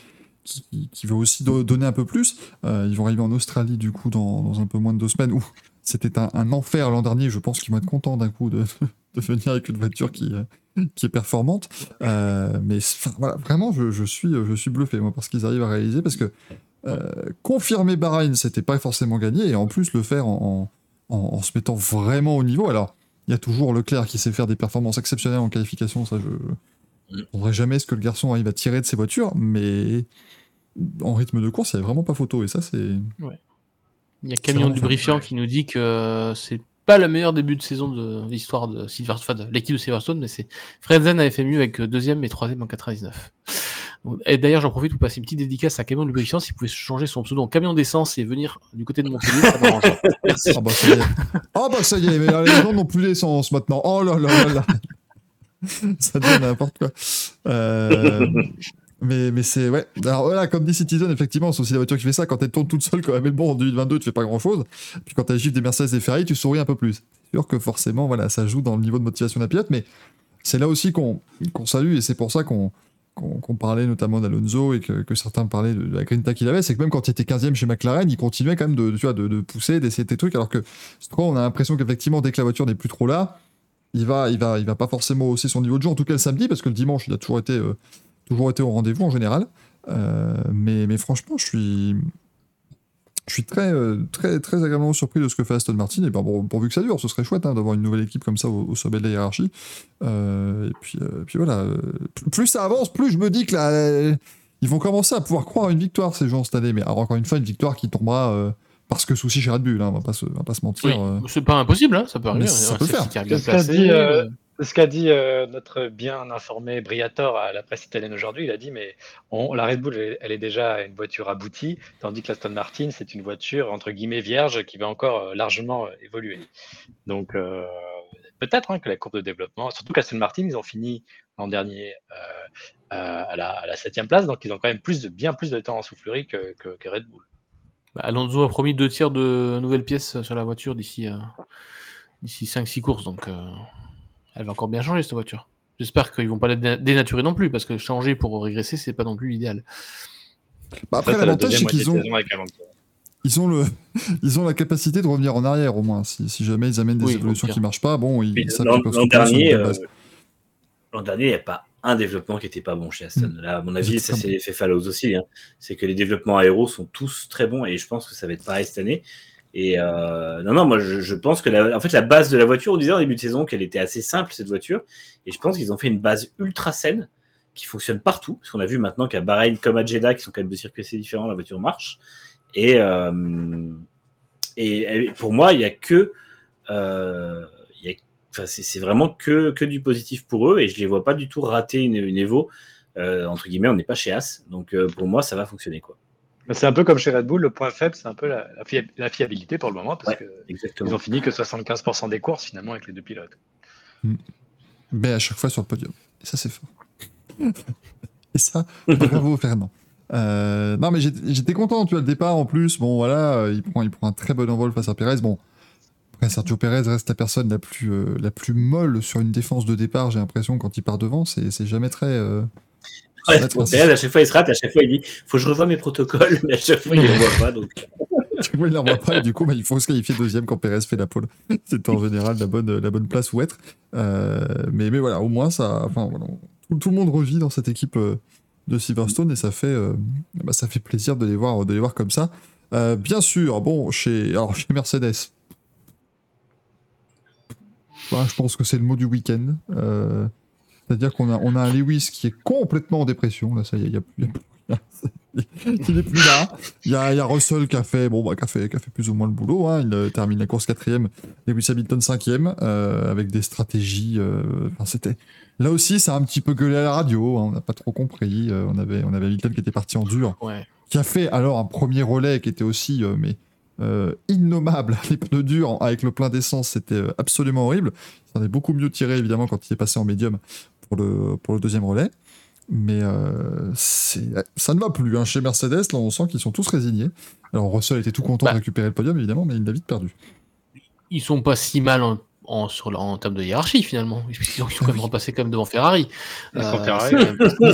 veut aussi do- donner un peu plus. Euh, ils vont arriver en Australie du coup dans, dans un peu moins de deux semaines où c'était un, un enfer l'an dernier. Je pense qu'ils vont être contents d'un coup de, de venir avec une voiture qui, euh, qui est performante. Euh, mais voilà, vraiment, je, je suis, je suis bluffé moi parce qu'ils arrivent à réaliser parce que euh, confirmer Bahreïn, c'était pas forcément gagné et en plus le faire en, en- en se mettant vraiment au niveau. Alors, il y a toujours Leclerc qui sait faire des performances exceptionnelles en qualification, ça je Mm. ne comprendrai jamais ce que le garçon arrive à tirer de ses voitures, mais en rythme de course, il n'y avait vraiment pas photo et ça c'est. Il y a Camion Lubrifiant qui nous dit que c'est pas le meilleur début de saison de l'histoire de Silverstone, enfin, l'équipe de Silverstone, mais c'est Fredzen avait fait mieux avec deuxième et troisième en 99. Et d'ailleurs, j'en profite pour passer une petite dédicace à Camion Lubrifiant. S'il pouvait changer son pseudo en camion d'essence et venir du côté de Montpellier, ça m'arrangerait. Merci. Ah bah ça y est. Mais les gens n'ont plus d'essence maintenant. Oh là là là là. ça devient n'importe quoi. Euh, mais mais c'est ouais. Alors voilà, comme dit Citizen, effectivement, c'est aussi la voiture qui fait ça. Quand elle tourne toute seule, quand elle met le bon en 2022, tu fais pas grand chose. Puis quand les chiffres des Mercedes et Ferrari, tu souris un peu plus. C'est sûr que forcément, voilà, ça joue dans le niveau de motivation d'un pilote, mais c'est là aussi qu'on qu'on salue et c'est pour ça qu'on qu'on parlait notamment d'Alonso et que, certains parlaient de, la grinta qu'il avait, c'est que même quand il était 15e chez McLaren, il continuait quand même de, tu de, pousser, d'essayer des trucs, alors que on a l'impression qu'effectivement, dès que la voiture n'est plus trop là, il va, il, va, il va pas forcément hausser son niveau de jeu, en tout cas le samedi, parce que le dimanche, il a toujours été, euh, toujours été au rendez-vous en général. Euh, mais franchement, je suis, je suis très, euh, très, très agréablement surpris de ce que fait Aston Martin. Et ben, bon, pourvu que ça dure, ce serait chouette hein, d'avoir une nouvelle équipe comme ça au, au sommet de la hiérarchie. Euh, et puis, euh, puis voilà, plus- ça avance, plus je me dis que là, ils vont commencer à pouvoir croire à une victoire ces gens cette année. Mais alors, encore une fois, une victoire qui tombera euh, parce que souci chez Red Bull, hein, on va pas se, on va pas se mentir. Oui, euh. c'est pas impossible, hein, ça peut arriver. Mais ça Un peut faire. car bien C'est ce qu'a dit, ce qu'a dit euh, notre bien informé Briator à la presse italienne aujourd'hui. Il a dit mais la Red Bull, elle, est déjà une voiture aboutie, tandis que l'Aston Martin, c'est une voiture entre guillemets vierge qui va encore euh, largement euh, évoluer. Donc peut-être hein, que la courbe de développement, surtout qu'Aston Martin, ils ont fini l'an dernier à, la, la septième place, donc ils ont quand même plus de, bien plus de temps en soufflerie que, Red Bull. bah, Alonso a promis deux tiers de nouvelles pièces sur la voiture d'ici d'ici 5-6 courses, donc elle va encore bien changer cette voiture. J'espère qu'ils vont pas la dé- dénaturer non plus, parce que changer pour régresser, c'est pas non plus l'idéal. Bah, après, la l'avantage, deuxième c'est moitié qu'ils ont, ils ont, le, ils ont la capacité de revenir en arrière au moins. Si, si jamais ils amènent des Oui, évolutions qui marchent pas, bon, ils, savent qu'ils peuvent se l'an dernier, euh, base. l'an dernier, il n'y a pas un développement qui n'était pas bon chez Aston. Mm. Là, à mon avis, ça c'est l'effet Fallows aussi. hein. C'est que les développements aéros sont tous très bons et je pense que ça va être pareil cette année. Et euh, non, non, moi je, pense que la, en fait la base de la voiture, on disait en début de saison qu'elle était assez simple cette voiture, et je pense qu'ils ont fait une base ultra saine qui fonctionne partout, parce qu'on a vu maintenant qu'à Bahreïn comme à Jeddah, qui sont quand même deux circuits assez différents, la voiture marche. Et, euh, et, pour moi, il y a que, euh, c'est vraiment que, du positif pour eux, et je les vois pas du tout rater une, une Evo. Entre guillemets, on n'est pas chez As, donc pour moi, ça va fonctionner quoi. Mais C'est un peu comme chez Red Bull, le point faible, c'est un peu la, la fia- la fiabilité pour le moment, parce Ouais. que Exactement. ils ont fini que 75% des courses finalement avec les deux pilotes. Mais à chaque fois sur le podium. Et ça, c'est fort. Et ça, bravo Fernand. Euh, non, mais j'étais content, tu vois, le départ en plus. Bon, voilà, euh, il prend, il prend un très bon envol face à Perez. Bon, après, Sergio Perez reste la personne la plus, euh, la plus molle sur une défense de départ, j'ai l'impression, quand il part devant. C'est c'est jamais très. euh, Ouais, à chaque fois, il se rate, à chaque fois, il dit faut que je revoie mes protocoles, mais à chaque fois, il ne les voit pas. Donc, Tu vois, il l'envoie pas et du coup, bah, il faut se qualifier deuxième quand Perez fait la pole. C'est en général la bonne, la bonne place où être. Euh, mais, mais voilà, au moins, ça, enfin, voilà, tout, tout le monde revit dans cette équipe euh, de Silverstone et ça fait, euh, bah, ça fait plaisir de les voir, de les voir comme ça. Bien sûr, bon, chez, alors, chez Mercedes, ouais, je pense que c'est le mot du week-end. C'est-à-dire qu'on a, on a un Lewis qui est complètement en dépression. Là, ça y est, il n'y a plus. il rien. N'est plus là. Il y a, il y a Russell qui a fait, bon, bah, qui a fait, qui a fait plus ou moins le boulot. hein. Il euh, termine la course quatrième, Lewis Hamilton cinquième, euh, avec des stratégies. euh, c'était. Là aussi, ça a un petit peu gueulé à la radio. hein. On n'a pas trop compris. Euh, on avait, on avait Hamilton qui était parti en dur, Ouais. qui a fait alors un premier relais qui était aussi, mais innommable. Les pneus durs avec le plein d'essence, c'était absolument horrible. Ça en est beaucoup mieux tiré, évidemment, quand il est passé en médium pour le, pour le deuxième relais. Mais euh, c'est- ça ne va plus. hein. Chez Mercedes, là, on sent qu'ils sont tous résignés. Alors, Russell était tout content Bah. de récupérer le podium, évidemment, mais il l'a vite perdu. Ils sont pas si mal en, en, sur, en termes de hiérarchie finalement. Ils sont, ils sont quand même repassés quand même devant Ferrari. Euh, Ferrari,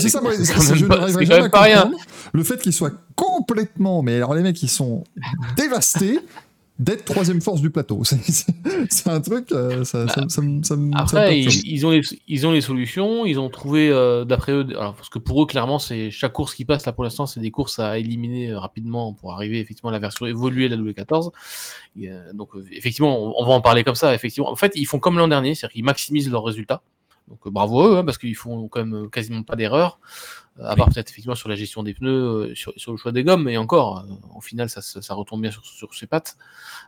c'est ça, moi, je n'arriverai jamais à rien. le fait qu'ils soient complètement, mais alors les mecs, ils sont dévastés d'être troisième force du plateau. C'est- un truc, euh, ça, me Après, ils, ont les, ils ont les solutions. Ils ont trouvé, euh, d'après eux, alors, parce que pour eux, clairement, c'est chaque course qui passe là pour l'instant, c'est des courses à éliminer euh, rapidement pour arriver effectivement à la version évoluée de la W14. Et, euh, donc, effectivement, on, on va en parler comme ça. Effectivement, en fait, ils font comme l'an dernier, c'est-à-dire qu'ils maximisent leurs résultats. Donc, bravo à eux, hein, parce qu'ils font quand même quasiment pas d'erreurs, euh, à part peut-être effectivement sur la gestion des pneus, euh, sur, sur le choix des gommes, mais encore, euh, au final, ça, ça retombe bien sur, sur ses pattes.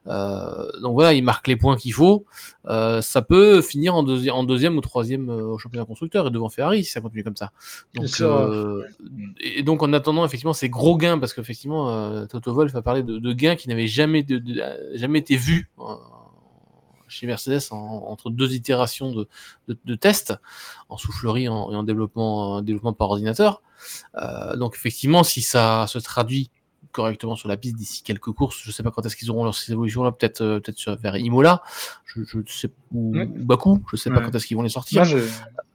Euh, donc voilà, ils marquent les points qu'il faut. Euh, ça peut finir en, deuxi- en deuxième ou troisième au championnat constructeur et devant Ferrari si ça continue comme ça. Donc, euh, et donc en attendant effectivement ces gros gains, parce qu'effectivement Toto Wolff a parlé de, de gains qui n'avaient jamais, de, de- jamais été vus euh, chez Mercedes en- entre deux itérations de, de, de tests en soufflerie en- et en développement, en développement par ordinateur. Euh, donc effectivement, si ça se traduit correctement sur la piste d'ici quelques courses. Je sais pas quand est-ce qu'ils auront leurs évolutions là, peut-être euh, peut-être vers Imola, je, je sais ou, Ouais. ou Bakou, je sais pas quand est-ce qu'ils vont les sortir. Je-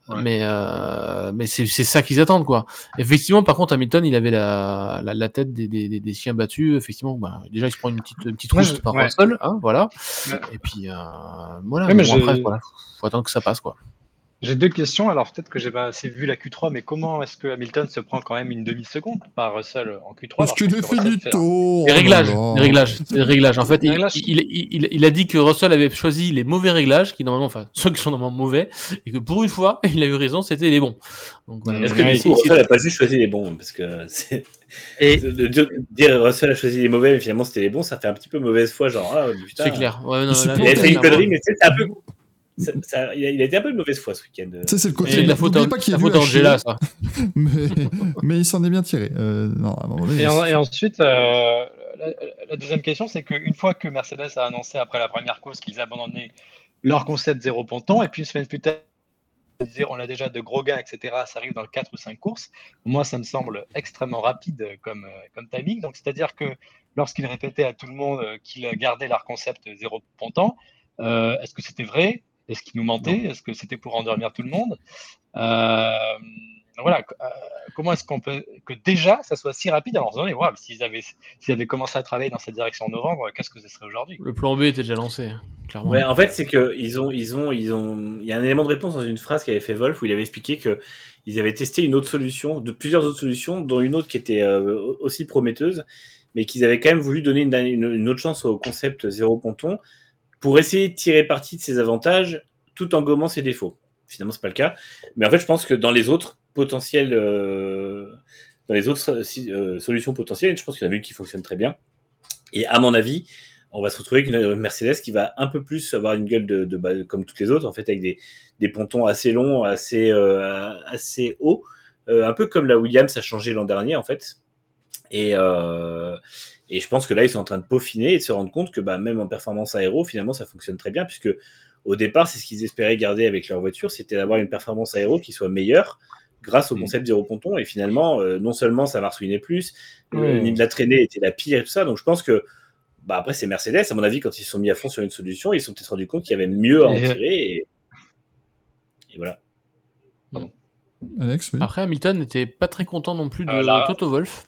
ouais. Mais euh, mais c'est ça qu'ils attendent quoi. Effectivement, par contre, Hamilton, il avait la, la, la tête des, des, des- des chiens battus. Effectivement, bah, déjà il se prend une petite une petite rousse par ouais. Russell, hein, voilà. Et puis euh, voilà. Bon, après, voilà, faut attendre que ça passe quoi. J'ai deux questions. Alors peut-être que j'ai pas assez vu la Q3, mais comment est-ce que Hamilton se prend quand même une demi-seconde par Russell en Q3 Parce que est Russell fini fait- tôt. Les oh réglages, là. les réglages, les réglages. En fait, Les il, réglages. il, il, il- il a dit que Russell avait choisi les mauvais réglages, qui normalement, enfin, ceux qui sont normalement mauvais, et que pour une fois, il a eu raison, c'était les bons. Donc, voilà. Est-ce que du coup, Russell n'a pas juste choisi les bons Parce que c'est- Et de, de- de dire Russell a choisi les mauvais, mais finalement c'était les bons, ça fait un petit peu mauvaise foi. Genre, ah, putain, c'est clair. Ouais, non, Il s'est là, Il a fait une connerie, mais c'est un peu. Ça- ça- il, a, il a été un peu de mauvaise foi ce week-end. Sais, c'est le côté. C'est de la faute, qu'il d'Angela, ça. mais, mais il s'en est bien tiré. Euh, non, à un moment donné, Et, en- c'est- et ensuite, euh, la, la deuxième question, c'est qu'une fois que Mercedes a annoncé après la première course qu'ils abandonnaient leur concept zéro ponton, et puis une semaine plus tard, on a déjà de gros gains, etc. Ça arrive dans le 4 ou 5 courses. Moi, ça me semble extrêmement rapide comme, euh, comme timing. Donc, c'est-à-dire que lorsqu'ils répétaient à tout le monde euh, qu'ils gardaient leur concept zéro ponton, euh, est-ce que c'était vrai? Est-ce qu'ils nous mentaient Est-ce que c'était pour endormir tout le monde? Euh, voilà, euh, comment est-ce qu'on peut que déjà ça soit si rapide Alors, on wow, s'ils avaient, s'ils avaient commencé à travailler dans cette direction en novembre, qu'est-ce que ce serait aujourd'hui? Le plan B était déjà lancé, hein, clairement. Ouais, en fait, c'est que ils ont, ils ont, ils ont. Il y a un élément de réponse dans une phrase qu'avait fait Wolf où il avait expliqué que ils avaient testé une autre solution, de plusieurs autres solutions, dont une autre qui était euh, aussi prometteuse, mais qu'ils avaient quand même voulu donner une, une- une autre chance au concept zéro ponton pour essayer de tirer parti de ses avantages tout en gommant ses défauts. Finalement, c'est pas le cas, mais en fait, je pense que dans les autres potentiels, euh, dans les autres euh, solutions potentielles, je pense qu'il y en a une qui fonctionne très bien. Et à mon avis, on va se retrouver avec une Mercedes qui va un peu plus avoir une gueule de, comme toutes les autres, en fait, avec des, pontons assez longs, assez, euh, assez hauts, un peu comme la Williams a changé l'an dernier, en fait. Et, euh, et je pense que là, ils sont en train de peaufiner et de se rendre compte que bah, même en performance aéro, finalement, ça fonctionne très bien, puisque au départ, c'est ce qu'ils espéraient garder avec leur voiture, c'était d'avoir une performance aéro qui soit meilleure grâce au Mm. concept zéro ponton. Et finalement, euh, non seulement ça marsouinait plus, euh, Ouais. ni de la traînée était la pire et tout ça. Donc je pense que bah, après, c'est Mercedes. À mon avis, quand ils se sont mis à fond sur une solution, ils se sont peut-être rendu compte qu'il y avait mieux à en tirer. Et, et voilà. Alex, oui. Après, Hamilton n'était pas très content non plus de Euh, là- Toto Wolff.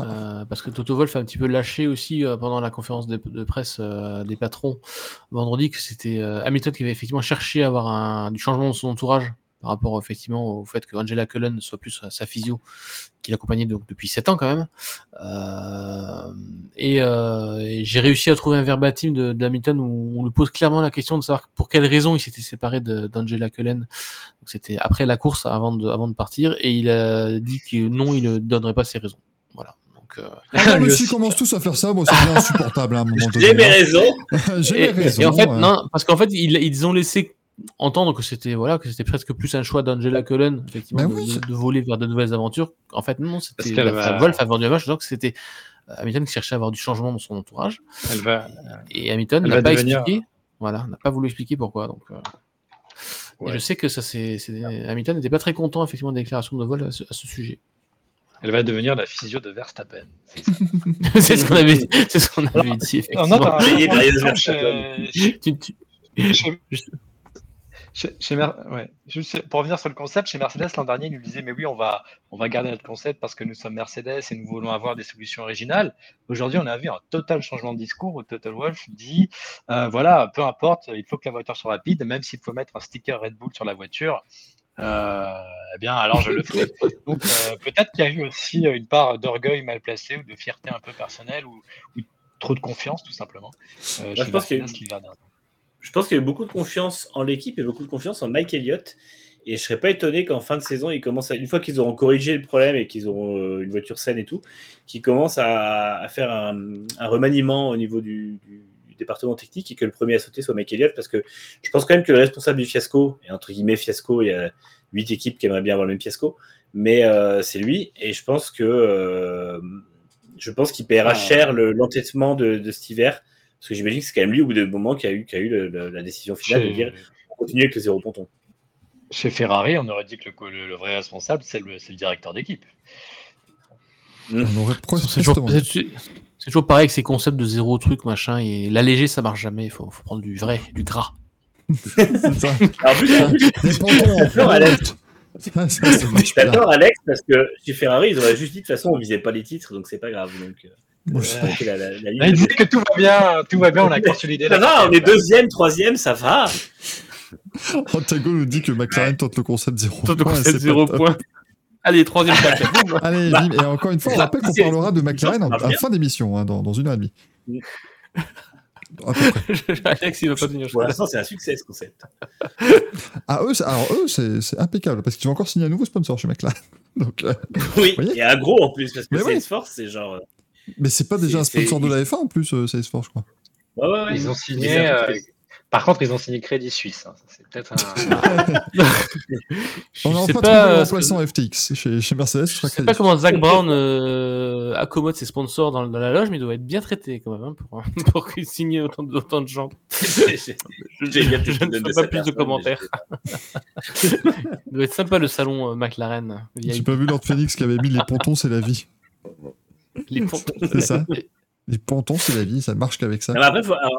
Euh, parce que Toto Wolff a un petit peu lâché aussi euh, pendant la conférence de, presse euh, des patrons vendredi que c'était Hamilton qui avait effectivement cherché à avoir du changement dans son entourage par rapport effectivement au fait que Angela Cullen soit plus sa, physio qui l'accompagnait donc depuis 7 ans quand même. Et, j'ai réussi à trouver un verbatim de- d'Hamilton où on lui pose clairement la question de savoir pour quelle raison il s'était séparé d'Angela Cullen. C'était après la course avant de, avant de partir et il a dit que non, il ne donnerait pas ses raisons. Voilà. Donc, euh, Ah non, mais Lui s'ils aussi. commencent tous à faire ça, moi, c'est insupportable hein, à un moment donné. J'ai mes hein. raisons. J'ai mes raisons. et en fait, ouais. non, parce qu'en fait, ils, ils ont laissé entendre que c'était voilà que c'était presque plus un choix d'Angela Cullen effectivement Ben de, oui, de- c'est- de voler vers de nouvelles aventures. En fait, non, c'était va- Wolf a vendu un match, donc c'était Hamilton qui cherchait à avoir du changement dans son entourage. Elle va. Et Hamilton n'a pas devenir- expliqué. Voilà, n'a pas voulu expliquer pourquoi. Donc, euh, et je sais que ça, c'est, c'est- Hamilton n'était pas très content effectivement des déclarations de vol à ce, à ce sujet. Elle va devenir la physio de Verstappen. C'est ce qu'on avait, ce avait dit effectivement. chez- chez- chez- chez Mer- ouais. Juste pour revenir sur le concept, chez Mercedes l'an dernier, ils nous disaient mais oui, on va, on va garder notre concept parce que nous sommes Mercedes et nous voulons avoir des solutions originales. Aujourd'hui, on a vu un total changement de discours où Total Wolf dit euh, voilà, peu importe, il faut que la voiture soit rapide, même s'il faut mettre un sticker Red Bull sur la voiture. Euh, eh bien, alors je le ferai. Donc, euh, peut-être qu'il y a eu aussi une part d'orgueil mal placé ou de fierté un peu personnelle ou, ou trop de confiance, tout simplement. euh, je pense qu'il y a eu- Mercedes l'hiver dernier. Je pense qu'il y a eu beaucoup de confiance en l'équipe et beaucoup de confiance en Mike Elliott. Et je serais pas étonné qu'en fin de saison, ils commencent à, une fois qu'ils auront corrigé le problème et qu'ils auront euh, une voiture saine et tout, qu'ils commencent à, à faire un, un remaniement au niveau du département technique et que le premier à sauter soit Mike Elliott parce que je pense quand même que le responsable du fiasco, et entre guillemets fiasco, il y a huit équipes qui aimeraient bien avoir le même fiasco, mais euh, c'est lui et je pense que euh, je pense qu'il paiera Ah. cher le- l'entêtement de, de cet hiver parce que j'imagine que c'est quand même lui au bout d'un moment qui a eu, qui a eu le- le- la décision finale de dire on continue avec le zéro ponton. Chez Ferrari, on aurait dit que le, le- le vrai responsable, c'est le, c'est le directeur d'équipe. On aurait presque C'est toujours, c'est- toujours pareil avec ces concepts de zéro truc machin et l'alléger ça marche jamais. Il faut, faut prendre du vrai, du gras. C'est ça. Alors, plus, Alex. Parce que chez Ferrari, ils auraient juste dit de toute façon on visait pas les titres donc c'est pas grave. Donc, euh, Moi, je- c'est la, la, la ligne. Là, il dit que tout va bien, tout va bien, on a consolidé Ça va, on est deuxième, troisième, ça va. Antago nous dit que McLaren tente le concept zéro. De point, concept zéro point. Allez, troisième paquet. Boum. Allez, et encore une fois, on rappelle qu'on parlera de McLaren en, en fin d'émission, hein, dans, dans une heure et demie. Alex, il va pas tenir Pour l'instant, c'est un succès ce concept. Ah, eux, c'est- alors eux, c'est impeccable parce qu'ils ont encore signé un nouveau sponsor chez McLaren. Donc, euh, Oui, et un gros en plus parce que Mais oui. Salesforce, c'est genre. euh, mais c'est pas déjà un sponsor de la F1 en plus, euh, Salesforce, je crois. Ouais, ouais, ouais. Ils ont signé. euh, par contre, ils ont signé Crédit Suisse. hein. C'est peut-être un. Je On a sais enfin pas, trouvé le euh, remplaçant FTX chez, chez Mercedes. Je Je crois sais pas comment Zach Brown euh, accommode ses sponsors dans, dans la loge, mais il doit être bien traité quand même hein, pour, pour qu'il signe autant, de- autant de gens. Je, je ne fais pas plus de mais commentaires. pas. Il doit être sympa le salon euh, McLaren. J'ai pas vu Lord Phoenix qui avait mis les pontons, c'est la vie. Les pontons. C'est ça. Les pontons, c'est la vie, ça marche qu'avec ça.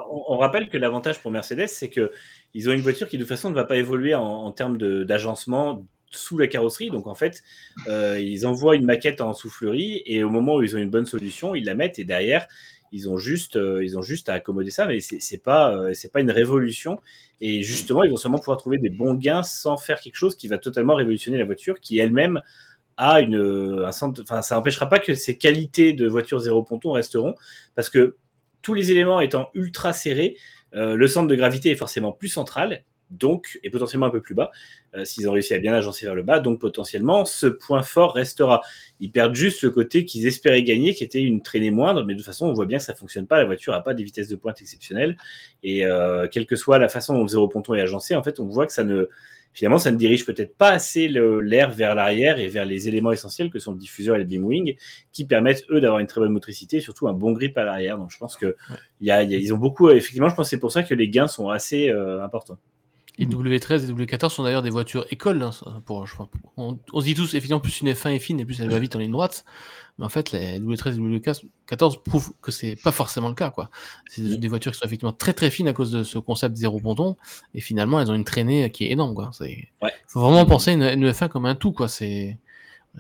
On, rappelle que l'avantage pour Mercedes, c'est que ils ont une voiture qui de toute façon ne va pas évoluer en, termes d'agencement sous la carrosserie. Donc en fait, euh, ils envoient une maquette en soufflerie et au moment où ils ont une bonne solution, ils la mettent et derrière, ils ont juste, euh, ils ont juste à accommoder ça. Mais c'est pas, euh, pas une révolution. Et justement, ils vont sûrement pouvoir trouver des bons gains sans faire quelque chose qui va totalement révolutionner la voiture, qui elle-même Enfin, ça n'empêchera pas que ses qualités de voiture zéro ponton resteront, parce que tous les éléments étant ultra serrés, euh, le centre de gravité est forcément plus central, donc et potentiellement un peu plus bas, euh, s'ils ont réussi à bien agencer vers le bas, donc potentiellement ce point fort restera. Ils perdent juste le côté qu'ils espéraient gagner, qui était une traînée moindre, mais de toute façon on voit bien que ça fonctionne pas, la voiture n'a pas des vitesses de pointe exceptionnelles, et euh, quelle que soit la façon dont le zéro ponton est agencé, en fait on voit que ça ne finalement ça ne dirige peut-être pas assez l'air vers l'arrière et vers les éléments essentiels que sont le diffuseur et le beam wing, qui permettent eux d'avoir une très bonne motricité et surtout un bon grip à l'arrière. Donc je pense que ont beaucoup. Effectivement, je pense que c'est pour ça que les gains sont assez euh, importants. Et W13 et W14 sont d'ailleurs des voitures écoles. hein, on se dit tous, effectivement, plus une F1 est fine et plus elle va vite en ligne droite. Mais en fait, les W13 et W14 prouvent que c'est pas forcément le cas. quoi. C'est des, des voitures qui sont effectivement très très fines à cause de ce concept zéro ponton. Et finalement, elles ont une traînée qui est énorme. quoi. Il Ouais. faut vraiment penser une, une F1 comme un tout. Quoi. C'est,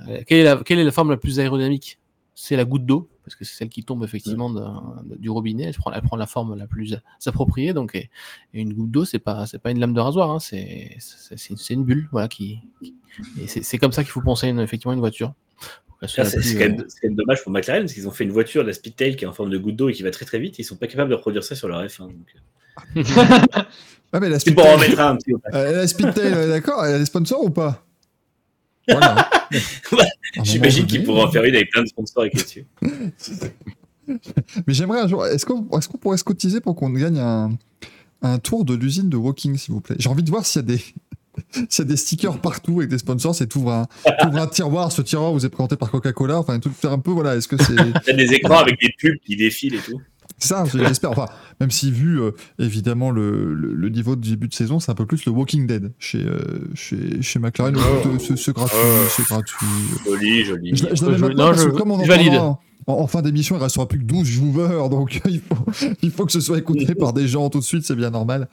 euh, quelle, est la, quelle est la forme la plus aérodynamique? C'est la goutte d'eau, parce que c'est celle qui tombe effectivement d'un- du robinet. Elle prend, elle prend la forme la plus appropriée. Donc, et, et une goutte d'eau, c'est pas, c'est pas une lame de rasoir, hein, c'est, une- bulle, voilà, qui, qui- et c'est, c'est comme ça qu'il faut penser une, effectivement une voiture. C'est quand, euh, même- c'est quand même dommage pour McLaren parce qu'ils ont fait une voiture, la Speedtail, qui est en forme de goutte d'eau et qui va très très vite. Ils sont pas capables de reproduire ça sur leur F1. donc, Ah, mais la C'est pour en mettre un, un petit. peu. euh, la Speedtail, d'accord, elle est sponsor ou pas? Voilà. Un J'imagine qu'ils pourraient en faire une avec plein de sponsors écrits dessus. Mais j'aimerais un jour. Est-ce qu'on est qu'on pourrait se cotiser pour qu'on gagne un, un tour de l'usine de Walking, s'il vous plaît? J'ai envie de voir s'il y a des, c'est des stickers partout avec des sponsors. C'est tout un, un tiroir. Ce tiroir vous est présenté par Coca-Cola. Enfin, tout un peu. Voilà. Est-ce que c'est. Il y a des écrans avec des pubs qui défilent et tout. Ça, j'espère. Enfin, même si vu euh, évidemment le, le, niveau de début de saison, c'est un peu plus le Walking Dead chez euh, chez, chez McLaren. Oh. Ce, ce, gratuit, oh. gratuit. Joli, joli. Je, je, je, non, je, comme on en valide en, fin d'émission, il restera plus que 12 joueurs, donc il faut, il faut que ce soit écouté par des gens tout de suite, c'est bien normal.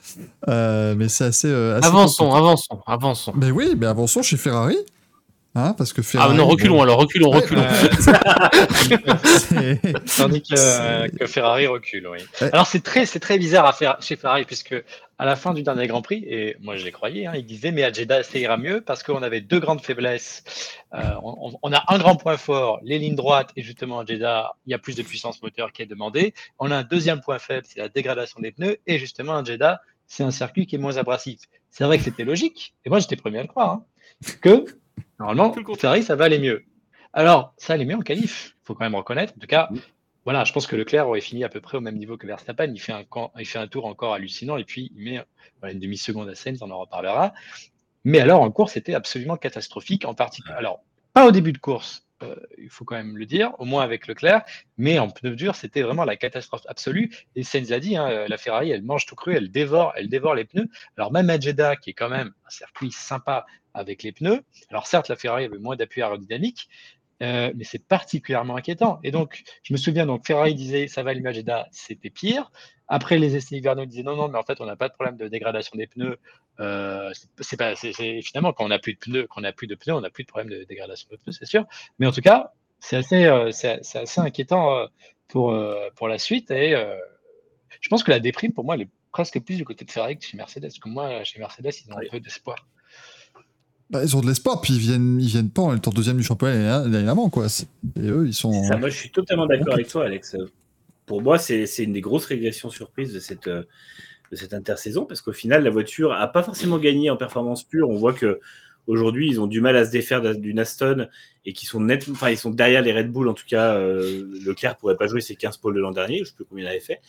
Euh, mais c'est assez, euh, Avançons, avançons, avançons. Mais oui, mais avançons chez Ferrari. Hein, parce que Ferrari, ah non, reculons alors, reculons, reculons. Tandis que, que, Ferrari recule, oui. Alors c'est très, c'est très bizarre à faire chez Ferrari, puisque à la fin du dernier Grand Prix, et moi je l'ai croyé, hein, il disait mais à Jeddah ça ira mieux parce qu'on avait deux grandes faiblesses. Euh, on, a un grand point fort, les lignes droites, et justement à Jeddah, il y a plus de puissance moteur qui est demandée. On a un deuxième point faible, c'est la dégradation des pneus, et justement à Jeddah, c'est un circuit qui est moins abrasif. C'est vrai que c'était logique, et moi j'étais premier à le croire, hein, que normalement Ferrari ça va aller mieux. Alors ça allait mieux en qualif, il faut quand même reconnaître. En tout cas, voilà, je pense que Leclerc aurait fini à peu près au même niveau que Verstappen. Il fait un, il fait un tour encore hallucinant et puis il met une demi-seconde à Sainz, on en reparlera. Mais alors en course, c'était absolument catastrophique. En particulier, alors pas au début de course, euh, il faut quand même le dire, au moins avec Leclerc, mais en pneu dur, c'était vraiment la catastrophe absolue. Et Sainz l'a dit, hein, la Ferrari, elle mange tout cru, elle dévore, elle dévore les pneus. Alors même à Jeddah, qui est quand même un circuit sympa avec les pneus, alors certes, la Ferrari avait moins d'appui aérodynamique, euh, mais c'est particulièrement inquiétant. Et donc, je me souviens, donc Ferrari disait ça va l'image c'était pire. Après, les essais hivernaux disaient non, non, mais en fait, on n'a pas de problème de dégradation des pneus. Euh, c'est pas, finalement, quand on n'a plus de pneus, quand on n'a plus de pneus, on n'a plus de problème de dégradation de pneus, c'est sûr. Mais en tout cas, c'est assez, euh, c'est, assez inquiétant pour, pour la suite. Et je pense que la déprime, pour moi, elle est presque plus du côté de Ferrari que chez Mercedes. Parce que moi, chez Mercedes, ils ont un peu d'espoir. Bah, ils ont de l'espoir, puis ils viennent, ils viennent pas en étant deuxième du championnat l'année avant, quoi. Et eux, ils sont. moi, je suis totalement d'accord avec toi, Alex. Pour moi, c'est une des grosses régressions surprises de cette, de cette intersaison, parce qu'au final, la voiture a pas forcément gagné en performance pure. On voit que aujourd'hui, ils ont du mal à se défaire d'une Aston et qui sont net, enfin, ils sont derrière les Red Bull. En tout cas, euh, Leclerc pourrait pas jouer ses 15 pôles de l'an dernier, je sais plus combien il avait fait.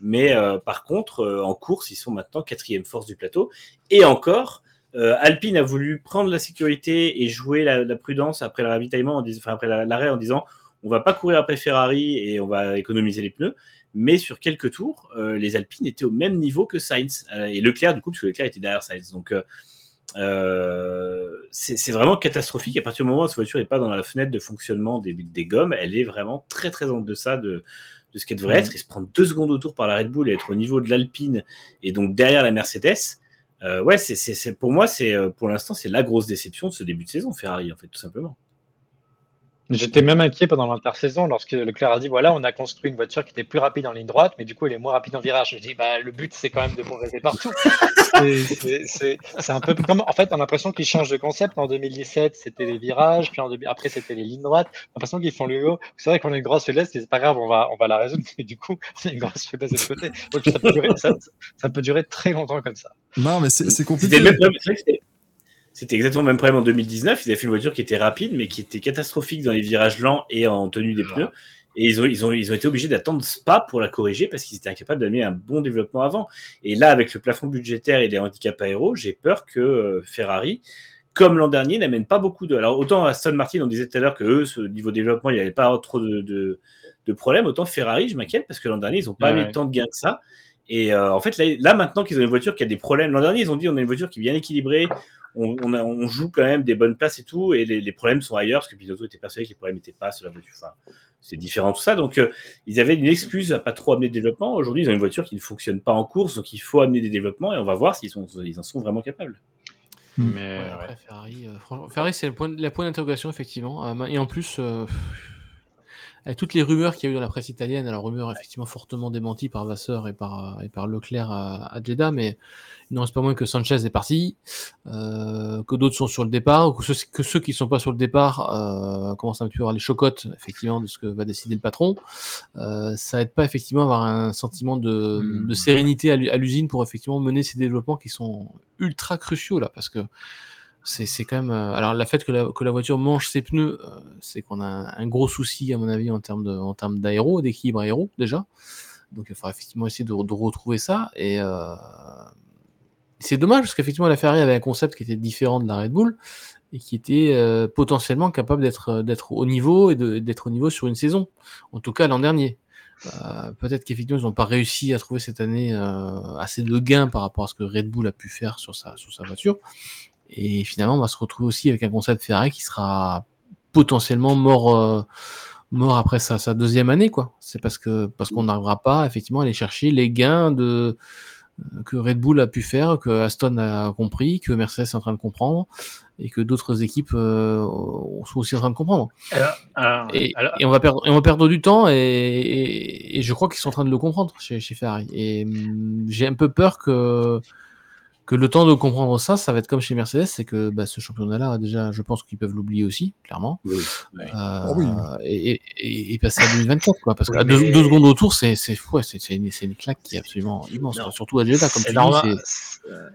Mais euh, par contre, euh, en course, ils sont maintenant quatrième force du plateau. Et encore, Alpine a voulu prendre la sécurité et jouer la, prudence après le ravitaillement, en enfin, après l'arrêt en disant on va pas courir après Ferrari et on va économiser les pneus. Mais sur quelques tours, euh, les Alpines étaient au même niveau que Sainz euh, et Leclerc du coup parce que Leclerc était derrière Sainz. Donc c'est vraiment catastrophique. À partir du moment où cette voiture n'est pas dans la fenêtre de fonctionnement des, des, gommes, elle est vraiment très très en deçà de, de ce qu'elle devrait être. Et se prendre deux secondes au tour par la Red Bull et être au niveau de l'Alpine et donc derrière la Mercedes, euh, ouais, c'est, pour moi, c'est euh, pour l'instant, c'est la grosse déception de ce début de saison, Ferrari, en fait, tout simplement. J'étais même inquiet pendant l'intersaison lorsque Leclerc a dit voilà, on a construit une voiture qui était plus rapide en ligne droite, mais du coup, elle est moins rapide en virage. Je dis bah, le but, c'est quand même de progresser partout. c'est un peu comme en fait, on a l'impression qu'ils changent de concept. En 2017, c'était les virages, puis en, après, c'était les lignes droites. On a l'impression qu'ils font le haut. C'est vrai qu'on a une grosse faiblesse, c'est pas grave, on va, on va la résoudre. Mais du coup, c'est une grosse faiblesse de ce côté. Donc, ça peut, durer, ça, ça peut durer très longtemps comme ça. Non, mais c'est compliqué. C'était exactement le même problème en 2019. Ils avaient fait une voiture qui était rapide, mais qui était catastrophique dans les virages lents et en tenue des pneus. Et ils ont, ils ont, ils ont été obligés d'attendre Spa pour la corriger parce qu'ils étaient incapables d'amener un bon développement avant. Et là, avec le plafond budgétaire et les handicaps aéros, j'ai peur que euh, Ferrari, comme l'an dernier, n'amène pas beaucoup de. Alors, autant Aston Martin, on disait tout à l'heure que eux, ce niveau développement, il n'y avait pas trop de, de, problèmes. Autant Ferrari, je m'inquiète parce que l'an dernier, ils n'ont pas mis tant de gains que ça. Et euh, en fait, là, maintenant qu'ils ont une voiture qui a des problèmes, l'an dernier, ils ont dit on a une voiture qui est bien équilibrée, on, joue quand même des bonnes places et tout, et les, problèmes sont ailleurs, parce que Pinotto était persuadé que les problèmes n'étaient pas sur la voiture. Enfin, c'est différent tout ça. Donc, euh, ils avaient une excuse à pas trop amener de développement. Aujourd'hui, ils ont une voiture qui ne fonctionne pas en course, donc il faut amener des développements, et on va voir s'ils ils en sont vraiment capables. Hmm. Mais Ferrari, euh, Ferrari c'est le point, la point d'interrogation, effectivement. et en plus, avec toutes les rumeurs qu'il y a eu dans la presse italienne, alors rumeurs effectivement fortement démenties par Vasseur et par, et par Leclerc à, Jeddah, mais il n'en reste pas moins que Sanchez est parti, euh, que d'autres sont sur le départ, ou que ceux, que ceux qui ne sont pas sur le départ euh, commencent un petit peu à avoir les chocottes effectivement de ce que va décider le patron. Euh, ça aide pas effectivement à avoir un sentiment de, hmm. de sérénité à l'usine pour effectivement mener ces développements qui sont ultra cruciaux là, parce que c'est quand même. Euh, alors, la fait que la, voiture mange ses pneus, euh, c'est qu'on a un, gros souci, à mon avis, en termes d'aéro, d'équilibre aéro, déjà. Donc, il faudra effectivement essayer de, retrouver ça. Et, euh, c'est dommage parce qu'effectivement la Ferrari avait un concept qui était différent de la Red Bull et qui était potentiellement capable d'être au niveau et d'être au niveau sur une saison. En tout cas l'an dernier. Peut-être qu'effectivement ils n'ont pas réussi à trouver cette année assez de gains par rapport à ce que Red Bull a pu faire sur sa sur sa voiture. Et finalement on va se retrouver aussi avec un concept Ferrari qui sera potentiellement mort mort après sa, sa deuxième année quoi. C'est parce que parce qu'on n'arrivera pas effectivement à aller chercher les gains de que Red Bull a pu faire, que Aston a compris, que Mercedes est en train de comprendre et que d'autres équipes euh, sont aussi en train de comprendre. et, on va perdre, et on va perdre du temps et, et je crois qu'ils sont en train de le comprendre chez, chez Ferrari. Et hum, j'ai un peu peur que que le temps de comprendre ça, ça va être comme chez Mercedes, c'est que bah, ce championnat-là, déjà, je pense qu'ils peuvent l'oublier aussi, clairement. Oui, euh, oh et, et, passer à 2024, quoi. Parce qu'à deux, secondes autour, c'est fou, c'est une, une, claque qui est absolument immense. Surtout à Jeddah, comme tu normal,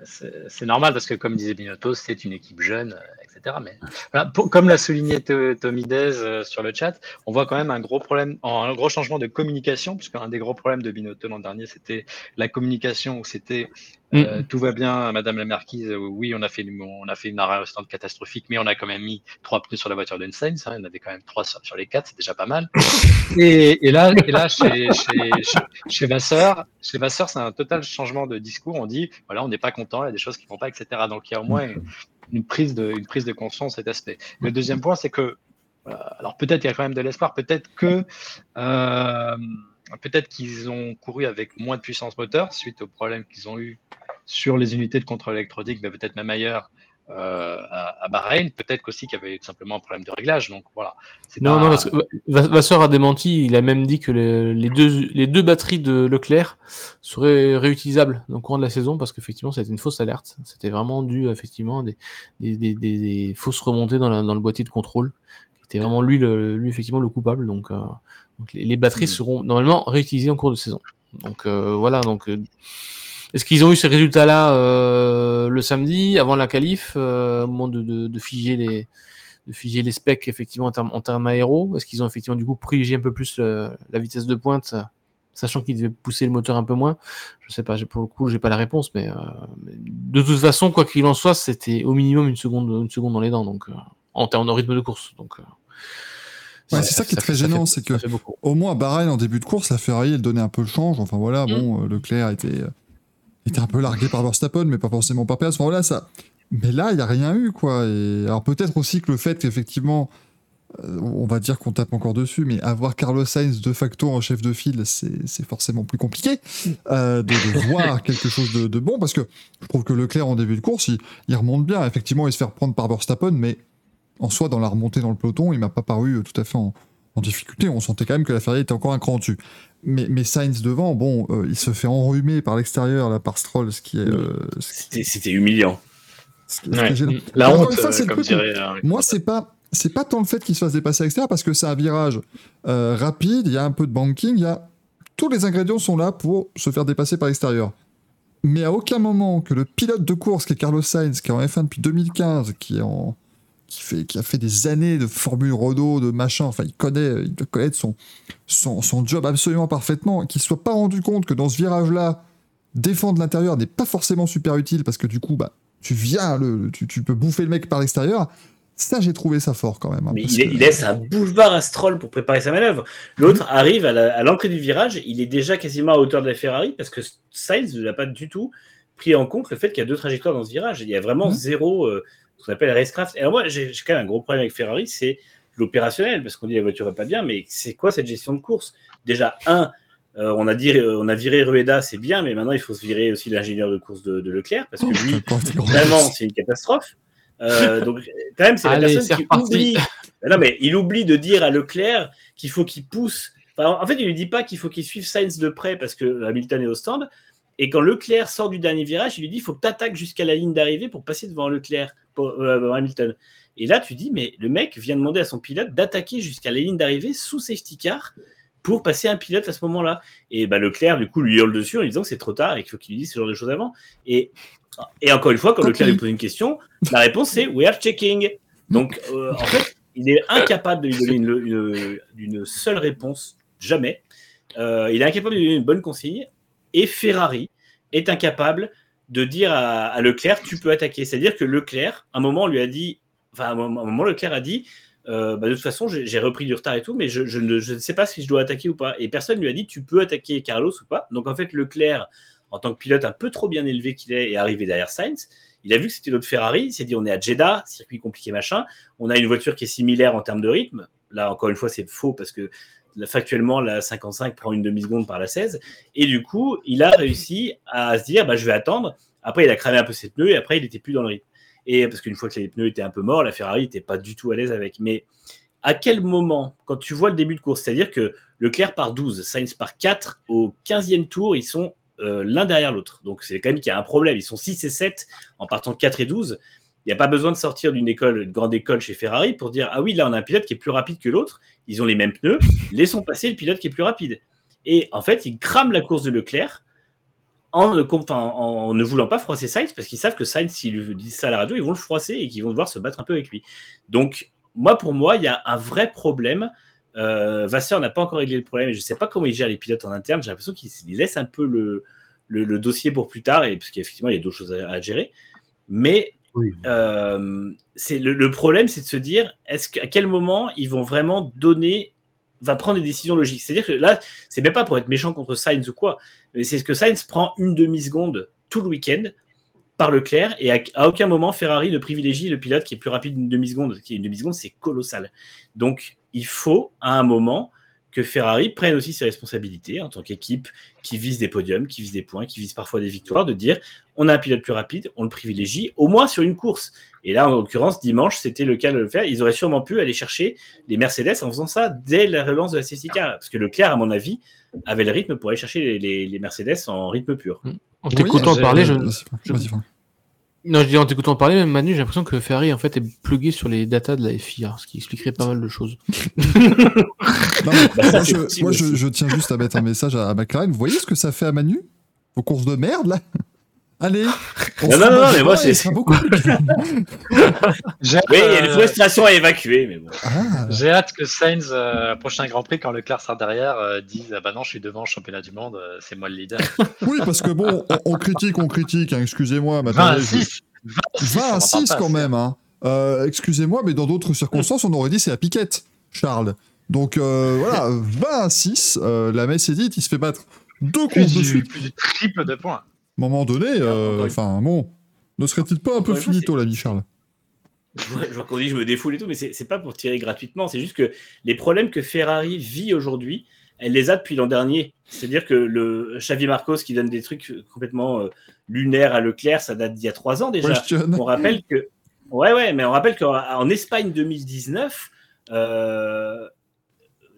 C'est normal, parce que comme disait Binotto, c'est une équipe jeune, etc. Mais voilà, comme l'a souligné Tommy Dez euh, sur le chat, on voit quand même un gros problème, un gros changement de communication, puisqu'un des gros problèmes de Binotto l'an dernier, c'était la communication où c'était euh, mm. tout va bien, Madame la Marquise. Oui, on a fait, on a fait une arrêt restante catastrophique, mais on a quand même mis trois pneus sur la voiture d'Ensainz. Hein, en avait quand même trois sur, les quatre, c'est déjà pas mal. Et, et, là, et là, chez, chez, chez, Vasseur, chez Vasseur, c'est un total changement de discours. On dit, voilà, on n'est pas content, il y a des choses qui vont pas, etc. Donc il y a au moins une, prise de, une prise de conscience cet aspect. Le deuxième point, c'est que, euh, alors peut-être il y a quand même de l'espoir, peut-être que euh, peut-être qu'ils ont couru avec moins de puissance moteur suite aux problèmes qu'ils ont eu sur les unités de contrôle électronique, mais peut-être même ailleurs euh, à, Bahreïn. Peut-être aussi qu'il y avait simplement un problème de réglage. Donc voilà. Non, non, parce que Vasseur a démenti. Il a même dit que les, deux, les deux batteries de Leclerc seraient réutilisables au courant de la saison parce qu'effectivement, c'était une fausse alerte. C'était vraiment dû effectivement des, des, des, des fausses remontées dans, dans, le boîtier de contrôle. C'était vraiment lui, le, lui effectivement le coupable. Donc, euh, donc les, batteries hmm. seront normalement réutilisées en cours de saison. Donc euh, voilà. Donc est-ce qu'ils ont eu ces résultats-là euh, le samedi, avant la qualif, euh, au moment de, de, de, figer les de figer les specs effectivement en termes, en termes aéro? Est-ce qu'ils ont effectivement du coup privilégié un peu plus la vitesse de pointe, sachant qu'ils devaient pousser le moteur un peu moins? Je sais pas, pour le coup, j'ai pas la réponse, mais, euh, de toute façon, quoi qu'il en soit, c'était au minimum une seconde, une seconde dans les dents, donc euh, en termes de rythme de course. Donc euh, Ouais, c'est ça, qui est très gênant, c'est que au moins à Bahreïn en début de course, la Ferrari elle donnait un peu le change. Enfin voilà, mm. bon, Leclerc était était un peu largué par Verstappen, mais pas forcément par Perez. Enfin, ça. Mais là, il n'y a rien eu, quoi. Et alors peut-être aussi que le fait qu'effectivement, euh, on va dire qu'on tape encore dessus, mais avoir Carlos Sainz de facto en chef de file, c'est forcément plus compliqué euh, de, voir quelque chose de, bon, parce que je trouve que Leclerc en début de course, il, remonte bien. Effectivement, il se fait reprendre par Verstappen, mais en soi, dans la remontée dans le peloton, il m'a pas paru tout à fait en, en difficulté. On sentait quand même que la Ferrari était encore un cran dessus. Mais, mais Sainz devant, bon, euh, il se fait enrhumer par l'extérieur là par Stroll, ce qui est. Euh, c'était humiliant. La honte, euh, comme dirait. Moi, c'est pas. C'est pas tant le fait qu'il se fasse dépasser à l'extérieur parce que c'est un virage rapide, il y a un peu de banking, il y a tous les ingrédients sont là pour se faire dépasser par l'extérieur. Mais à aucun moment que le pilote de course qui est Carlos Sainz, qui est en F1 depuis 2015, qui est en qui, fait, qui a fait des années de Formule Renault, de machin, enfin, il connaît, il doit connaître son, son, son job absolument parfaitement, qu'il ne soit pas rendu compte que dans ce virage-là, défendre l'intérieur n'est pas forcément super utile parce que du coup, bah, tu viens, le, tu, tu peux bouffer le mec par l'extérieur. Ça, j'ai trouvé ça fort quand même. Hein, Mais il, laisse un boulevard à Stroll pour préparer sa manœuvre. L'autre mmh. arrive à l'entrée du virage, il est déjà quasiment à hauteur de la Ferrari parce que Sainz ne l'a pas du tout pris en compte le fait qu'il y a deux trajectoires dans ce virage. Il y a vraiment mmh. zéro. Euh, ce qu'on appelle racecraft. Et alors moi, j'ai quand même un gros problème avec Ferrari, c'est l'opérationnel, parce qu'on dit la voiture va pas bien, mais c'est quoi cette gestion de course? Déjà, un, euh, on, a dit, on a viré Rueda, c'est bien, mais maintenant il faut se virer aussi l'ingénieur de course de, Leclerc, parce que lui, vraiment, c'est une catastrophe. Euh, donc, quand même, c'est la personne qui oublie. Non, mais il oublie de dire à Leclerc qu'il faut qu'il pousse. en fait, il lui dit pas qu'il faut qu'il suive Sainz de près parce que Hamilton est au stand. Et quand Leclerc sort du dernier virage, il lui dit il faut que tu attaques jusqu'à la ligne d'arrivée pour passer devant Leclerc, pour, euh, Hamilton. Et là, tu dis mais le mec vient demander à son pilote d'attaquer jusqu'à la ligne d'arrivée sous safety car pour passer un pilote à ce moment-là. Et bah, Leclerc, du coup, lui hurle dessus en lui disant que c'est trop tard et qu'il faut qu'il lui dise ce genre de choses avant. Et, et encore une fois, quand Leclerc lui pose une question, la réponse c'est We are checking. Donc, euh, en fait, il est incapable de lui donner une, seule réponse, jamais. Euh, il est incapable de lui donner une bonne consigne et Ferrari est incapable de dire à, Leclerc, tu peux attaquer. C'est-à-dire que Leclerc, à un moment, lui a dit, enfin, à un moment, Leclerc a dit, euh, bah, de toute façon, j'ai repris du retard et tout, mais je, ne, sais pas si je dois attaquer ou pas. Et personne lui a dit, tu peux attaquer Carlos ou pas. Donc, en fait, Leclerc, en tant que pilote un peu trop bien élevé qu'il est, est arrivé derrière Sainz. Il a vu que c'était l'autre Ferrari, il s'est dit, on est à Jeddah, circuit compliqué, machin. On a une voiture qui est similaire en termes de rythme. Là, encore une fois, c'est faux parce que factuellement, la 55 prend une demi-seconde par la 16. Et du coup, il a réussi à se dire, bah, je vais attendre. Après, il a cramé un peu ses pneus et après, il n'était plus dans le rythme. Et parce qu'une fois que les pneus étaient un peu morts, la Ferrari n'était pas du tout à l'aise avec. Mais à quel moment, quand tu vois le début de course, c'est-à-dire que Leclerc par 12, Sainz par 4, au 15e tour, ils sont euh, l'un derrière l'autre. Donc c'est quand même qu'il y a un problème. Ils sont 6 et 7 en partant de 4 et 12. Il n'y a pas besoin de sortir d'une école, une grande école chez Ferrari pour dire Ah oui, là on a un pilote qui est plus rapide que l'autre, ils ont les mêmes pneus, laissons passer le pilote qui est plus rapide. Et en fait, ils crament la course de Leclerc en ne, en, ne voulant pas froisser Sainz parce qu'ils savent que Sainz, s'ils lui disent ça à la radio, ils vont le froisser et qu'ils vont devoir se battre un peu avec lui. Donc, moi, pour moi, il y a un vrai problème. Euh, Vasseur n'a pas encore réglé le problème et je ne sais pas comment il gère les pilotes en interne. J'ai l'impression qu'il laisse un peu le, le, dossier pour plus tard, et parce qu'effectivement, il y a d'autres choses à, gérer. Mais euh, c'est le, problème, c'est de se dire, est-ce qu'à quel moment ils vont vraiment donner, va prendre des décisions logiques? C'est-à-dire que là, c'est même pas pour être méchant contre Sainz ou quoi, mais c'est ce que Sainz prend une demi-seconde tout le week-end par Leclerc, et à, aucun moment Ferrari ne privilégie le pilote qui est plus rapide d'une demi-seconde. Qui est une demi-seconde, c'est colossal. Donc, il faut à un moment que Ferrari prenne aussi ses responsabilités en tant qu'équipe qui vise des podiums, qui vise des points, qui vise parfois des victoires, de dire on a un pilote plus rapide, on le privilégie, au moins sur une course. Et là, en l'occurrence, dimanche, c'était le cas de le faire. Ils auraient sûrement pu aller chercher les Mercedes en faisant ça dès la relance de la safety Parce que Leclerc, à mon avis, avait le rythme pour aller chercher les, Mercedes en rythme pur. En t'écoutant parler, je, non, je dis en t'écoutant parler, même Manu, j'ai l'impression que Ferrari en fait est plugué sur les datas de la FIA, ce qui expliquerait pas mal de choses. Bah, moi, je, tiens juste à mettre un message à, McLaren. Vous voyez ce que ça fait à Manu Vos courses de merde là Allez Non, non, non, mais moi c'est. beaucoup oui, il y a une frustration à évacuer, mais bon. Ah. J'ai hâte que Sainz, euh, prochain Grand Prix, quand Leclerc sera derrière, euh, dise Ah bah non, je suis devant, championnat du monde, euh, c'est moi le leader. oui, parce que bon, on, critique, on critique, hein, excusez-moi. 26 20 à 6 quand même. Hein. excusez-moi, mais dans d'autres circonstances, on aurait dit c'est la piquette, Charles. Donc voilà, 20 à 6, la messe est dite, il se fait battre deux courses de suite. Plus du triple de points moment donné, euh, enfin bon, ne serait-il pas un peu finito l'ami Charles je vois qu'on dit je me défoule et tout, mais c'est pas pour tirer gratuitement. C'est juste que les problèmes que Ferrari vit aujourd'hui, elle les a depuis l'an dernier. C'est-à-dire que le Xavi Marcos qui donne des trucs complètement euh, lunaires à Leclerc, ça date d'il y a trois ans déjà. On rappelle que. Ouais, ouais, mais on rappelle qu'en Espagne 2019, euh,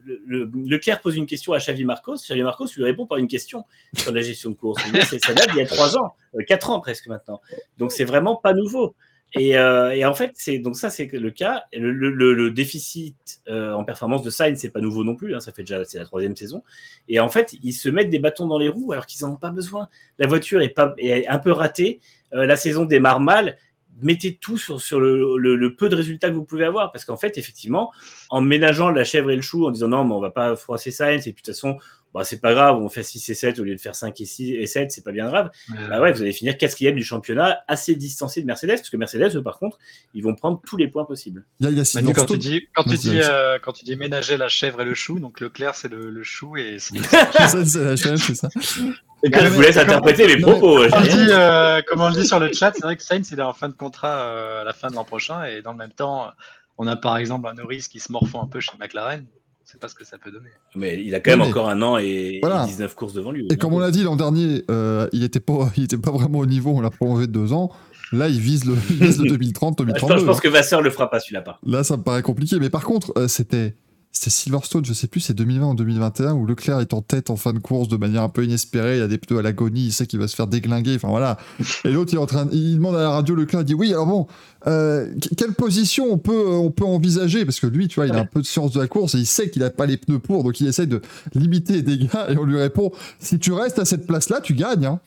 le, Leclerc pose une question à Xavi Marcos, Xavi Marcos lui répond par une question sur la gestion de course. ça date il y a trois ans, euh, quatre ans presque maintenant. Donc c'est vraiment pas nouveau. Et, euh, en fait, donc ça, c'est le cas. Le, déficit euh, en performance de Sainz, c'est pas nouveau non plus. Hein, ça fait déjà c'est la troisième saison. Et en fait, ils se mettent des bâtons dans les roues alors qu'ils n'en ont pas besoin. La voiture est un peu ratée. la saison démarre mal mettez tout sur, le, peu de résultats que vous pouvez avoir. Parce qu'en fait, effectivement, en ménageant la chèvre et le chou, en disant non, mais on va pas froisser ça, et puis de toute façon, bah, c'est pas grave, on fait 6 et 7 au lieu de faire 5 et 6 et 7, c'est pas bien grave. Bah ouais, vous allez finir quatrième du championnat, assez distancé de Mercedes, parce que Mercedes, par contre, ils vont prendre tous les points possibles. Il y a, quand, tu dis, quand, tu dis, euh, quand tu dis ménager la chèvre et le chou, donc Leclerc, c'est le, le, chou et c'est la chèvre, c'est ça. je vous laisse interpréter mes propos. Euh, comme on le dit sur le chat, c'est vrai que Sainz il est en fin de contrat euh, à la fin de l'an prochain et dans le même temps, on a par exemple un Norris qui se morfond un peu chez McLaren. On sait pas ce que ça peut donner. Mais il a quand même encore un an et, 19 courses devant lui. Et comme on l'a dit l'an dernier, euh, il n'était pas, il était pas vraiment au niveau. On l'a prolongé de deux ans. Là, il vise le, 2030, 2032. je pense que Vasseur le fera pas celui-là pas. Là, ça me paraît compliqué. Mais par contre, c'était c'était Silverstone, je sais plus, c'est 2020 ou 2021, où Leclerc est en tête en fin de course de manière un peu inespérée, il a des pneus à l'agonie, il sait qu'il va se faire déglinguer, enfin voilà. Et l'autre, il est en train, il demande à la radio, Leclerc, il dit oui, alors bon, euh, quelle position on peut, on peut envisager? Parce que lui, tu vois, il a un peu de science de la course et il sait qu'il a pas les pneus pour, donc il essaie de limiter les dégâts et on lui répond, si tu restes à cette place-là, tu gagnes. Hein.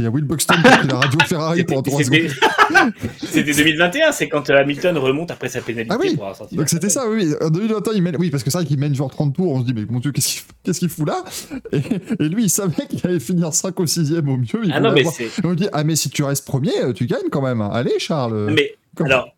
Il y a Will Buxton qui a la radio Ferrari pendant 3 secondes. C'était 2021, c'est quand euh, Hamilton remonte après sa pénalité Ah oui, pour avoir sorti Donc c'était ça, oui. En 2021, il mène... Oui, parce que c'est vrai qu'il mène genre 30 tours, on se dit, mais mon Dieu, qu'est-ce qu'il fout là? Et... et lui, il savait qu'il allait finir 5 ou 6 au mieux. Il Ah non, mais on lui dit, ah mais si tu restes premier, euh, tu gagnes quand même. Allez, Charles. Mais Comment alors,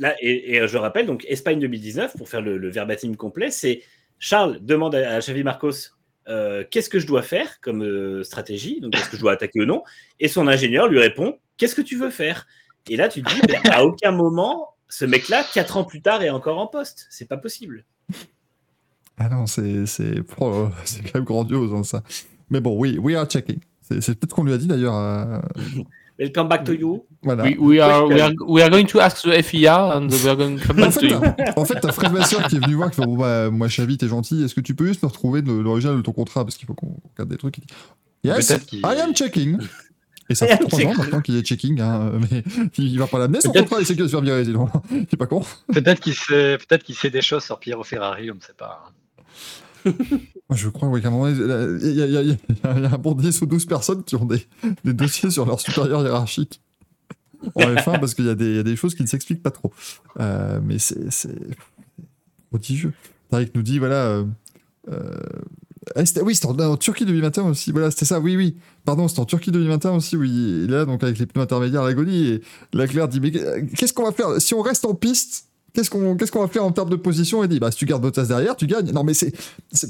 là, et, et, euh, je rappelle, donc Espagne 2019, pour faire le, le verbatim complet, c'est Charles demande à, à Xavi Marcos euh, qu'est-ce que je dois faire comme euh, stratégie, donc est-ce que je dois attaquer ou non, et son ingénieur lui répond qu'est-ce que tu veux faire? Et là, tu te dis, à aucun moment, ce mec-là, quatre ans plus tard, est encore en poste. C'est pas possible. Ah non, c'est quand même grandiose hein, ça. Mais bon, oui, we are checking. C'est c'est peut-être qu'on lui a dit d'ailleurs. euh, Welcome back to you. Voilà. We, we are, we, are, we are going to ask the FIA and we are going to come En back to fait, you. en fait, t'as Fred Vasseur qui est venu voir, qui fait Bon, bah, moi, Chavi, t'es gentil, est-ce que tu peux juste me retrouver de l'original de ton contrat? Parce qu'il faut qu'on regarde des trucs. Yes, I am checking. Et ça fait trois ans checking. maintenant qu'il est checking, hein, mais il va pas l'amener son contrat, il sait qu'il va se faire virer. Il est pas con. Peut-être qu'il sait, peut-être qu'il sait des choses sur Piero Ferrari, on ne sait pas. Je crois qu'à un moment il y, a- un bon 10 ou 12 personnes qui ont des, dossiers sur leur supérieur hiérarchique en F1 parce qu'il y, a des- choses qui ne s'expliquent pas trop. Euh, mais c'est prodigieux. Tariq nous dit voilà. euh, euh, c'était- oui, c'était en, en Turquie 2021 aussi. Voilà, c'était ça. Oui, oui. Pardon, c'était en Turquie 2021 aussi. Oui, est là, donc avec les pneus intermédiaires à l'agonie. Et Leclerc dit Mais qu'est-ce qu'on va faire? Si on reste en piste, qu'est-ce qu'on va faire en termes de position? Il dit Bah, si tu gardes Bottas derrière, tu gagnes. Non, mais c'est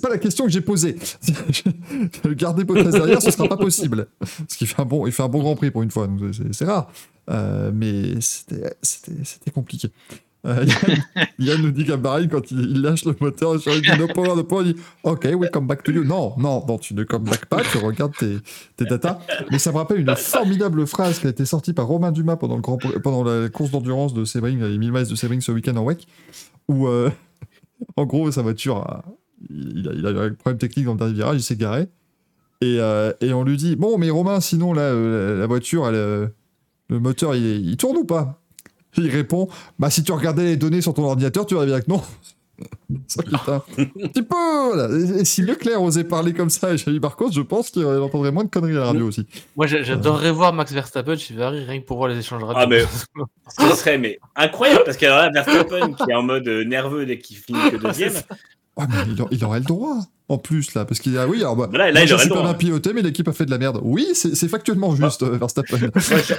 pas la question que j'ai posée. Garder Bottas derrière, ce sera pas possible. Parce qu'il fait un bon, fait un bon Grand Prix pour une fois, c'est- rare. Euh, mais c'était compliqué. Euh, Yann, nous dit qu'à Bahreïn, quand il, il lâche le moteur, il dit no power, no power, il dit OK, we come back to you. Non, non, non, tu ne come back pas, tu regardes tes, tes datas. Mais ça me rappelle une formidable phrase qui a été sortie par Romain Dumas pendant, le grand, pendant la course d'endurance de Sebring, les 1000 miles de Sebring ce week-end en WEC, où euh, en gros, sa voiture, il, a, il a eu un problème technique dans le dernier virage, il s'est garé. Et, euh, et on lui dit Bon, mais Romain, sinon, là, euh, la, la voiture, elle, euh, le moteur, il, il tourne ou pas? Il répond Bah, si tu regardais les données sur ton ordinateur, tu verrais bien que non. Ça, putain. Un petit peu voilà. Et, et si Leclerc osait parler comme ça à Xavi Marcos, je pense qu'il entendrait moins de conneries à la radio aussi. Moi, j'a- j'adorerais voir Max Verstappen chez Ferrari rien que pour voir les échanges radio. Ah, mais- Ce serait mais incroyable parce qu'alors là, Verstappen qui est en mode euh, nerveux dès qu'il finit que deuxième. Mais il, a- il aurait le droit, en plus, là. Parce qu'il a, oui, alors, bah, Voilà, là, moi, il je aurait droit. bien piloté, mais l'équipe a fait de la merde. Oui, c'est c'est factuellement juste, euh, Verstappen.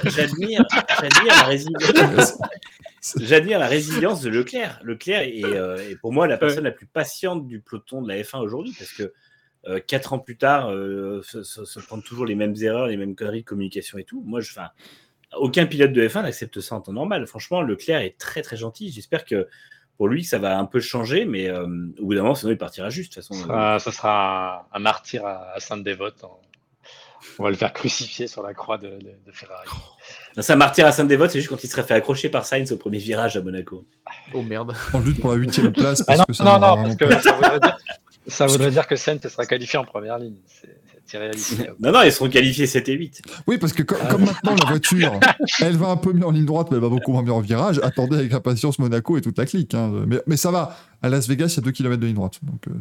J'admire, j'admire la résilience. J'admire la résilience de Leclerc. Leclerc est, euh, est pour moi la personne la plus patiente du peloton de la F1 aujourd'hui parce que euh, quatre ans plus tard, euh, se, se- se prendre toujours les mêmes erreurs, les mêmes conneries de communication et tout. Moi, je, enfin, aucun pilote de F1 n'accepte ça en temps normal. Franchement, Leclerc est très très gentil. J'espère que pour lui, ça va un peu changer, mais euh, au bout d'un moment, sinon il partira juste. De toute façon, Euh, ce sera un, un martyr à, à Sainte-Dévote. en- On va le faire crucifier sur la croix de, de- de Ferrari. euh, ça martyr à Sainte-Dévote, c'est juste quand il serait fait accrocher par Sainz au premier virage à Monaco. Oh merde. En lutte pour la huitième place, Ah non, que ça non, non, parce que ça voudrait dire, ça voudrait dire que Sainz sera qualifié en première ligne. C'est. Non, non, ils seront qualifiés 7 et 8. Oui, parce que co- comme maintenant la voiture, elle va un peu mieux en ligne droite, mais elle va beaucoup moins bien en virage. Attendez avec impatience Monaco et toute la clique. hein. Mais, mais ça va. À Las Vegas, il y a 2 km de ligne droite. Donc, euh,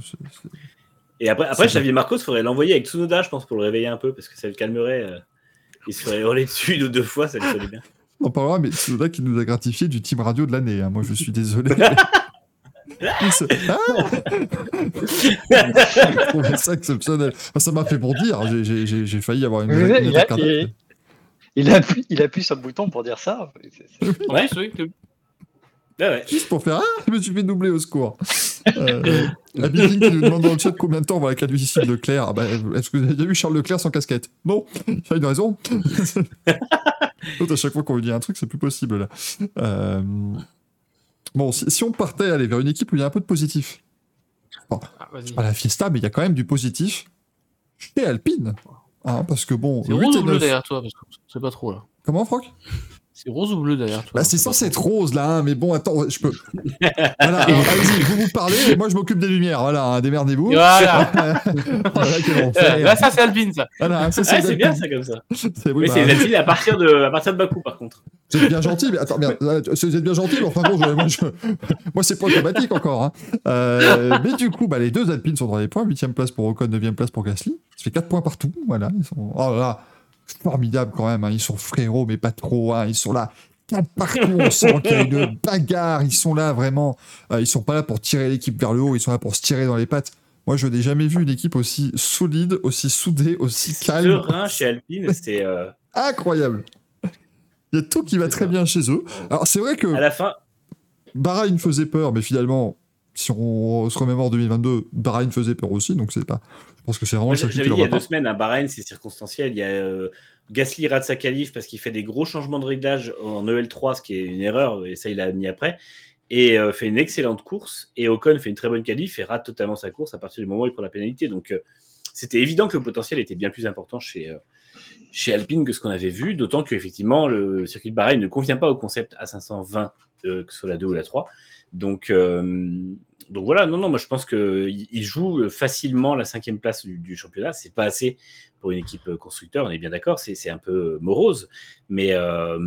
Et après, après Xavier Marcos, il faudrait l'envoyer avec Tsunoda, je pense, pour le réveiller un peu, parce que ça le calmerait. euh, il se ferait hurler dessus une ou deux fois, ça lui ferait bien. On en parlera, mais c'est là qui nous a gratifié du team radio de l'année. hein. Moi, je suis désolé. Ah ça exceptionnel. Ah, Ça m'a fait bondir. J'ai- J'ai failli avoir une. Il, a, attaque il- il appuie, il appuie sur le bouton pour dire ça. Ouais. Oui, ouais. Juste pour faire Ah, je me suis fait doubler au secours. Euh, Abidine qui nous demande dans le chat combien de temps on va la caducité de Leclerc. Ah bah, Est-ce que vous avez déjà vu Charles Leclerc sans casquette? Non, il a une raison. À chaque fois qu'on lui dit un truc, c'est plus possible là. Euh, Bon, si, si on partait aller vers une équipe où il y a un peu de positif, Ah, vas-y. pas la Fiesta, mais il y a quand même du positif chez Alpine. Hein, parce que bon, C'est 8 rose et ou bleu 9. derrière toi parce que C'est pas trop là. Comment, Franck? C'est rose ou bleu derrière toi Bah, c'est pas censé être rose là, hein, mais bon, attends, je peux. Voilà, allez-y, vous vous parlez, et moi je m'occupe des lumières. Voilà, hein, démerdez-vous. Voilà. Là, ça, c'est Alpine, ça. Voilà, ça, Ouais, c'est bien Alpine. ça comme ça. C'est oui, bah, c'est Alpines à partir de, à partir de Bakou par contre. vous êtes bien gentil, mais attends, merde, euh, vous êtes bien gentil, mais enfin bon, je- moi, je- moi, c'est pas automatique encore. hein. Euh, mais du coup, bah, les deux Alpines sont dans les points, 8 place pour Ocon, 9 place pour Gasly. Ça fait 4 points partout, voilà. Ils sont... Oh là là, formidable quand même, hein, ils sont frérots, mais pas trop, hein, ils sont là. partout, on sent qu'il y a une bagarre, ils sont là vraiment, euh, ils sont pas là pour tirer l'équipe vers le haut, ils sont là pour se tirer dans les pattes. Moi, je n'ai jamais vu une équipe aussi solide, aussi soudée, aussi calme. Serein chez Alpine, c'était euh, Incroyable. Il y a tout qui va très bien chez eux. Alors, c'est vrai que à la fin. Bahreïn faisait peur, mais finalement, si on se remémore 2022, Bahreïn faisait peur aussi, donc c'est pas. Je pense que c'est vraiment J'avais dit il y a deux semaines, à Bahreïn, c'est circonstanciel. Il y a euh, Gasly rate sa qualif parce qu'il fait des gros changements de réglage en EL3, ce qui est une erreur, et ça, il l'a mis après. Et euh, fait une excellente course. Et Ocon fait une très bonne qualif et rate totalement sa course à partir du moment où il prend la pénalité. Donc, euh, c'était évident que le potentiel était bien plus important chez, chez Alpine que ce qu'on avait vu. D'autant qu'effectivement, le circuit de Bahreïn ne convient pas au concept A520, euh, que ce soit la 2 ou la 3. Donc, donc voilà, non, non, moi je pense qu'il il joue facilement la cinquième place du, du championnat. C'est pas assez pour une équipe euh, constructeur, on est bien d'accord, c'est un peu morose, mais, euh,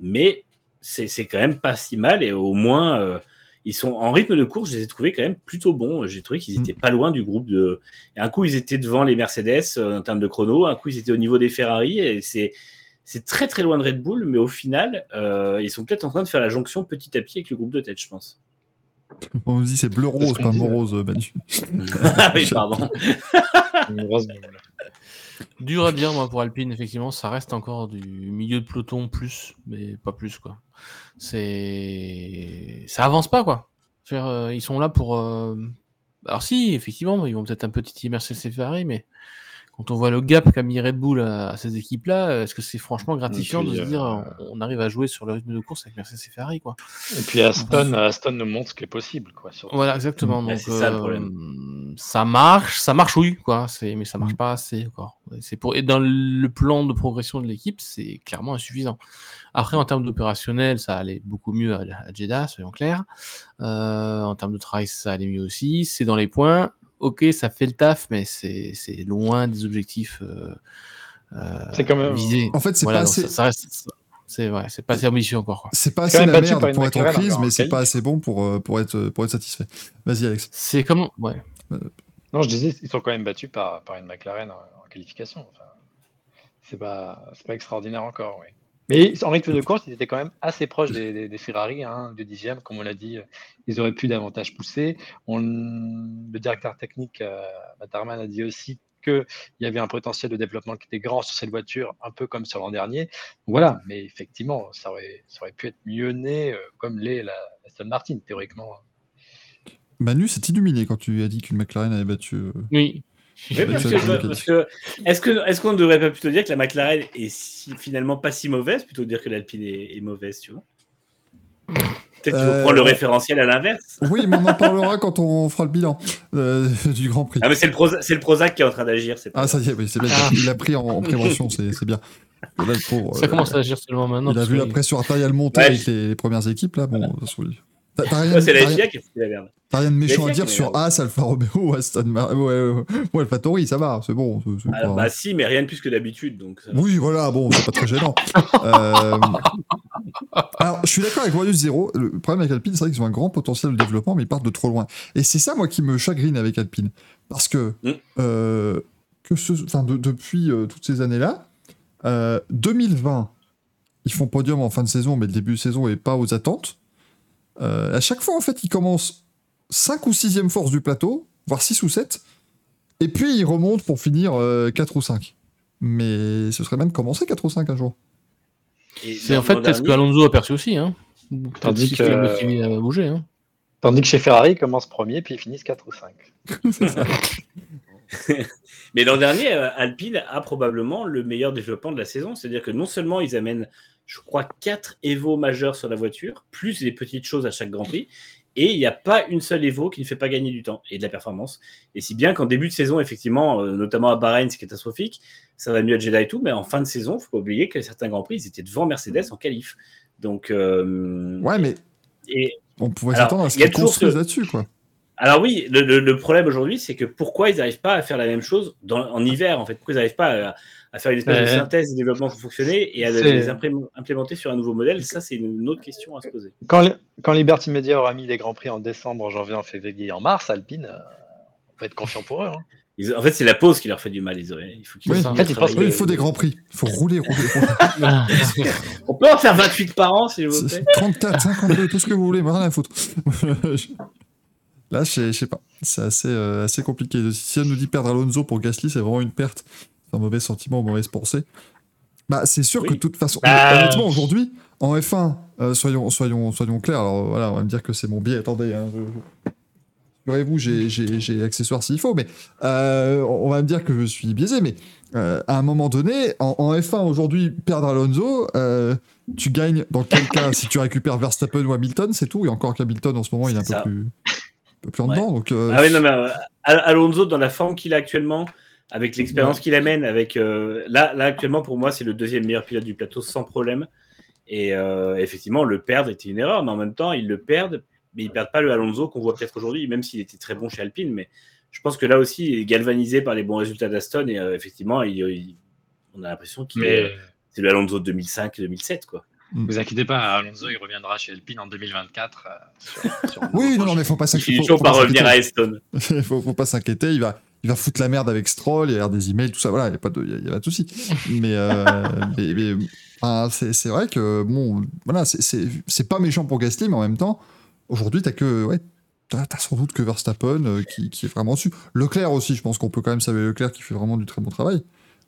mais c'est quand même pas si mal et au moins euh, ils sont en rythme de course, je les ai trouvés quand même plutôt bons. J'ai trouvé qu'ils étaient pas loin du groupe de. Un coup ils étaient devant les Mercedes euh, en termes de chrono, un coup ils étaient au niveau des Ferrari et c'est c'est très très loin de Red Bull, mais au final euh, ils sont peut-être en train de faire la jonction petit à petit avec le groupe de tête, je pense. On nous dit c'est bleu rose, pas morose, Manu. ah oui, pardon. Dur à dire, moi, pour Alpine, effectivement, ça reste encore du milieu de peloton plus, mais pas plus, quoi. C'est. Ça avance pas, quoi. Euh, ils sont là pour. euh, Alors, si, effectivement, ils vont peut-être un peu titiller Mercedes et Ferrari, mais quand on voit le gap qu'a mis Red Bull à, à ces équipes-là, est-ce que c'est franchement gratifiant puis, de se dire euh, on, arrive à jouer sur le rythme de course avec Mercedes et Ferrari, quoi Et puis Aston, Aston nous montre ce qui est possible. Quoi, surtout. Voilà, exactement. Donc, c'est ça, le euh, problème. ça marche, ça marche, oui, quoi. C'est, mais ça marche Mm. pas assez. C'est pour et dans le plan de progression de l'équipe, c'est clairement insuffisant. Après, en termes d'opérationnel, ça allait beaucoup mieux à, à Jeddah, soyons clairs. Euh, en termes de travail, ça allait mieux aussi. C'est dans les points. Ok, ça fait le taf, mais c'est, loin des objectifs euh, euh, C'est quand même- visés. En fait, c'est Voilà, pas assez. ça, ça reste, ça- c'est vrai, c'est pas assez ambitieux encore. C'est pas assez la merde pour être en crise, mais c'est pas assez bon pour, euh, pour, être, pour être satisfait. Vas-y, Alex. C'est comme, ouais. Non, je disais, ils sont quand même battus par, par une McLaren en, en qualification. Enfin, c'est pas, c'est pas extraordinaire encore, oui. Mais en rythme de course, ils étaient quand même assez proches des, des- des Ferrari, hein, du dixième, comme on l'a dit. Ils auraient pu davantage pousser. On, le directeur technique, euh, a dit aussi qu'il y avait un potentiel de développement qui était grand sur cette voiture, un peu comme sur l'an dernier. Voilà, mais effectivement, ça aurait, ça aurait pu être mieux né, euh, comme l'est la, la Aston Martin, théoriquement. Manu s'est illuminé quand tu as dit qu'une McLaren avait battu. euh, Oui. Oui, parce que, c'est parce que- est-ce que est-ce qu'on ne devrait pas plutôt dire que la McLaren est si- finalement pas si mauvaise plutôt que dire que l'Alpine est, est mauvaise, tu vois? Peut-être qu'il faut Euh, prendre le référentiel à l'inverse. Oui, mais on en parlera quand on fera le bilan euh, du Grand Prix. Ah mais c'est le, Proza- c'est le Prozac qui est en train d'agir. c'est pas Ah, ça y est, oui, c'est bien. Ah. Il a pris en, en prévention, c'est c'est bien. Là, Ça euh, commence à agir seulement maintenant. Il a vu que- la pression artérielle monter Ouais, avec les, les premières équipes, là. Bon, c'est la FIA qui a foutu la merde. t'as rien de méchant à dire sur. As, Alfa Romeo Aston Martin. Ouais, ouais, ouais, ça va, c'est bon. Ah, pas- bah si, mais rien de plus que d'habitude. Donc ça. Oui, voilà, bon, c'est pas très gênant. Euh, Alors, je suis d'accord avec Warriors Zero. Le problème avec Alpine, c'est vrai qu'ils ont un grand potentiel de développement, mais ils partent de trop loin. Et c'est ça, moi, qui me chagrine avec Alpine. Parce que, Mm. euh, que ce, enfin, de- depuis euh, toutes ces années-là, euh, 2020, ils font podium en fin de saison, mais le début de saison n'est pas aux attentes. Euh, à chaque fois, en fait, ils commencent 5 ou 6e force du plateau, voire 6 ou 7, et puis ils remontent pour finir 4 ou 5. Mais ce serait bien de commencer 4 ou 5 un jour. C'est en fait peut-être ce que Alonso a perçu aussi. Hein. Tandis Peut-être qu'il a que- motivé à bouger. Hein. Tandis que chez Ferrari, ils commencent premier, puis ils finissent 4 ou 5. Mais l'an dernier, euh, Alpine a probablement le meilleur développement de la saison. C'est-à-dire que non seulement ils amènent, je crois, 4 Evo majeurs sur la voiture, plus des petites choses à chaque Grand Prix, et il n'y a pas une seule Evo qui ne fait pas gagner du temps et de la performance. Et si bien qu'en début de saison, effectivement, euh, notamment à Bahreïn, c'est catastrophique, ça va mieux à Jeddah et tout, mais en fin de saison, il ne faut pas oublier que certains Grands Prix, ils étaient devant Mercedes en qualif. Donc, euh, Ouais, mais et, on pouvait s'attendre à ce qu'ils construisent ce- là-dessus, quoi. Alors oui, le, le- le problème aujourd'hui, c'est que pourquoi ils n'arrivent pas à faire la même chose dans- en hiver, en fait? Pourquoi ils n'arrivent pas à, à faire une espèce de synthèse des développements pour fonctionner et à les implémenter sur un nouveau modèle Ça, c'est une autre question à se poser. Quand, li- quand Liberty Media aura mis les Grands Prix en décembre, en janvier, en février, en mars, Alpine, euh, on peut être confiant pour eux. hein. Ils- En fait, c'est la pause qui leur fait du mal. Ils auraient- Il faut qu'ils Oui. continuent En fait, à ils travailler. Oui, il faut des grands prix. Il faut rouler, rouler, rouler. On peut en faire 28 par an, s'il vous plaît. 34, 52, tout ce que vous voulez, rien à foutre. Là, je sais- je sais pas. C'est assez, euh, assez compliqué. Si elle nous dit perdre Alonso pour Gasly, c'est vraiment une perte. Un mauvais sentiment, une mauvaise pensée. Bah, c'est sûr Oui. que de toute façon, Bah, honnêtement, aujourd'hui, en F1, euh, soyons, soyons, soyons clairs. Alors voilà, on va me dire que c'est mon biais. Attendez, hein, je- Rassurez-vous, j'ai- l'accessoire s'il faut, mais euh, on va me dire que je suis biaisé. Mais euh, à un moment donné, en, en F1 aujourd'hui, perdre Alonso, tu gagnes dans quel cas Si tu récupères Verstappen ou Hamilton, c'est tout. Et encore qu'Hamilton en ce moment, il est un peu plus, un peu plus en Ouais. dedans. Donc, Ah oui, non, mais Al- Alonso, dans la forme qu'il a actuellement, avec l'expérience qu'il amène, avec euh, là, là, actuellement, pour moi, c'est le deuxième meilleur pilote du plateau sans problème. Et euh, effectivement, le perdre était une erreur, mais en même temps, ils le perdent, mais ils perdent pas le Alonso qu'on voit peut-être aujourd'hui, même s'il était très bon chez Alpine. Mais je pense que là aussi, il est galvanisé par les bons résultats d'Aston, et euh, effectivement, il- il- on a l'impression qu'il est, c'est le Alonso 2005-2007, quoi. vous inquiétez pas, Alonso il reviendra chez Alpine en 2024. euh, sur- sur un oui, non, non, mais faut pas Il s'inquiéter. finit faut- faut pas revenir à. Aston. faut, faut pas s'inquiéter. Il va, il va foutre la merde avec Stroll. Il y a des emails, tout ça. Voilà, il n'y a pas de, il y a- pas de souci. Mais, euh, mais, mais, enfin, c'est c'est vrai que bon, voilà, c'est- c'est c'est pas méchant pour Gasly, mais en même temps, aujourd'hui, t'as que, ouais, t'as sans doute que Verstappen euh, qui, qui est vraiment dessus. Leclerc aussi, je pense qu'on peut quand même saluer Leclerc qui fait vraiment du très bon travail.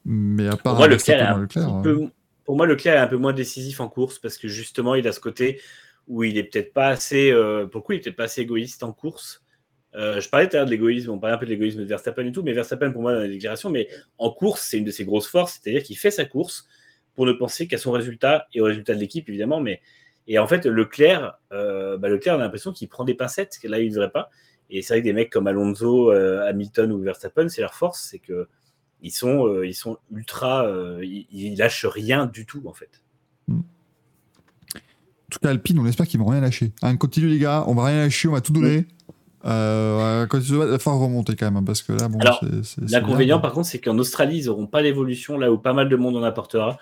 Mais à part Pour moi, Leclerc, un peu- pour moi, Leclerc est un peu moins décisif en course parce que justement, il a ce côté où il est peut-être pas assez. euh, pour le coup, il est peut-être pas assez égoïste en course. Euh, je parlais tout à l'heure de l'égoïsme, on parlait un peu de l'égoïsme de Verstappen et tout, mais Verstappen, pour moi, dans la déclaration, mais en course, c'est une de ses grosses forces, c'est-à-dire qu'il fait sa course pour ne penser qu'à son résultat et au résultat de l'équipe, évidemment. Mais et en fait, Leclerc, euh, bah, Leclerc, on a l'impression qu'il prend des pincettes, que là, il ne devrait pas. Et c'est vrai que des mecs comme Alonso, euh, Hamilton ou Verstappen, c'est leur force, c'est que ils sont, euh, ils sont ultra, euh, ils, ils lâchent rien du tout en fait. En tout cas, Alpine, on espère qu'ils vont rien lâcher. Hein, continue les gars, on va rien lâcher, on va tout donner. Euh, quand il va falloir remonter quand même, hein, parce que là, bon, L'inconvénient, par contre, c'est qu'en Australie, ils n'auront pas d'évolution là où pas mal de monde en apportera.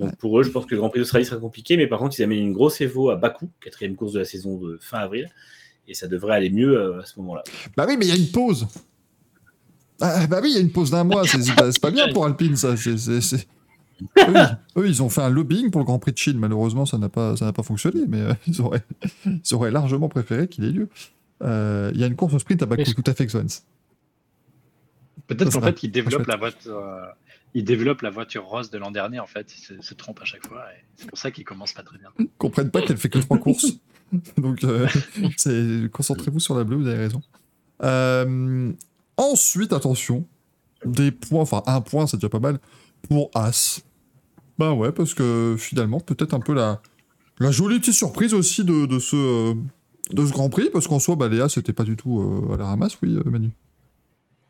Donc pour eux, je pense que le Grand Prix d'Australie sera compliqué, mais par contre, ils amènent une grosse Evo à Bakou, quatrième course de la saison de fin avril, et ça devrait aller mieux euh, à ce moment-là. Bah oui, mais il y a une pause. Ah, bah oui, il y a une pause d'un mois, c'est pas, bien pour Alpine, ça. c'est- Eux, ils- eux, ils ont fait un lobbying pour le Grand Prix de Chine. Malheureusement, ça n'a pas, ça pas fonctionné, mais euh, ils, auraient, ils auraient largement préféré qu'il ait lieu. Euh, Il y a une course au sprint à Est-ce- tout à fait, Xwens. Peut-être qu'en fait, il développe la voiture, euh, il développe la voiture rose de l'an dernier. En fait, il se, se trompe à chaque fois. C'est pour ça qu'il commence pas très bien. Ils comprennent pas qu'elle fait que trois courses. Donc, euh, concentrez-vous sur la bleue, vous avez raison. Euh, ensuite, attention, des points, enfin un point, c'est déjà pas mal, pour As. Ben ouais, parce que finalement, peut-être un peu la, la jolie petite surprise aussi de, de ce, euh, de ce Grand Prix, parce qu'en soi, bah, les As, c'était pas du tout euh, à la ramasse, oui, euh, Manu.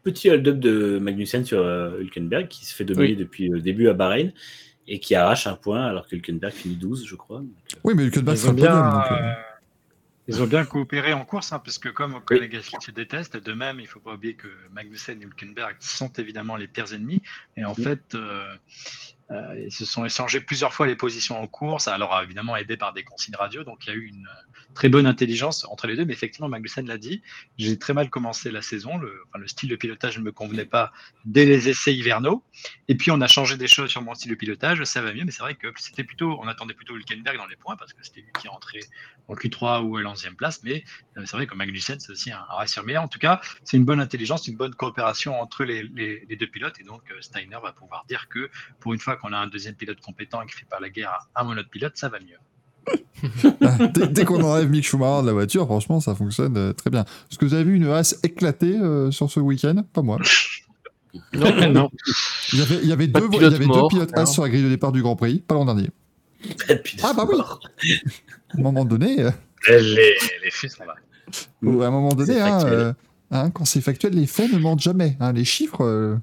Petit hold-up de Magnussen sur euh, Hülkenberg qui se fait dominer Oui. depuis le début à Bahreïn et qui arrache un point alors que Hülkenberg finit 12, je crois. Donc, euh, Oui, mais Hülkenberg podium. bien, donc, euh, euh, ils ont bien coopéré en course, hein, parce que comme les Gasly se détestent, de même, il ne faut pas oublier que Magnussen et Hülkenberg sont évidemment les pires ennemis. Et en Oui. fait, euh, euh, ils se sont échangés plusieurs fois les positions en course, alors évidemment aidés par des consignes radio. Donc il y a eu une très bonne intelligence entre les deux. Mais effectivement, Magnussen l'a dit, j'ai très mal commencé la saison. Le, style de pilotage ne me convenait pas dès les essais hivernaux. Et puis on a changé des choses sur mon style de pilotage, ça va mieux. Mais c'est vrai que c'était plutôt, on attendait plutôt Hülkenberg dans les points parce que c'était lui qui rentrait en Q3 ou à l'onzième place. Mais euh, c'est vrai que Magnussen, c'est aussi un, un racer meilleur. En tout cas, c'est une bonne intelligence, une bonne coopération entre les, deux pilotes. Et donc, euh, Steiner va pouvoir dire que pour une fois qu'on a un deuxième pilote compétent et qui fait pas la guerre à un monote pilote, ça va mieux. Ah, dès dès qu'on enlève Mick Schumacher de la voiture, franchement, ça fonctionne euh, très bien. Est-ce que vous avez vu une As éclater euh, sur ce week-end? Pas moi. Non, non. Il y avait, il y avait, Pas deux, de il y avait pilote deux mort, pilotes. As sur la grille de départ du Grand Prix, pas l'an dernier. Ah bah oui. À un moment donné, euh, Les, les faits sont là. à un moment donné, hein, euh, hein, quand c'est factuel, les faits ne mentent jamais. hein. les chiffres, euh,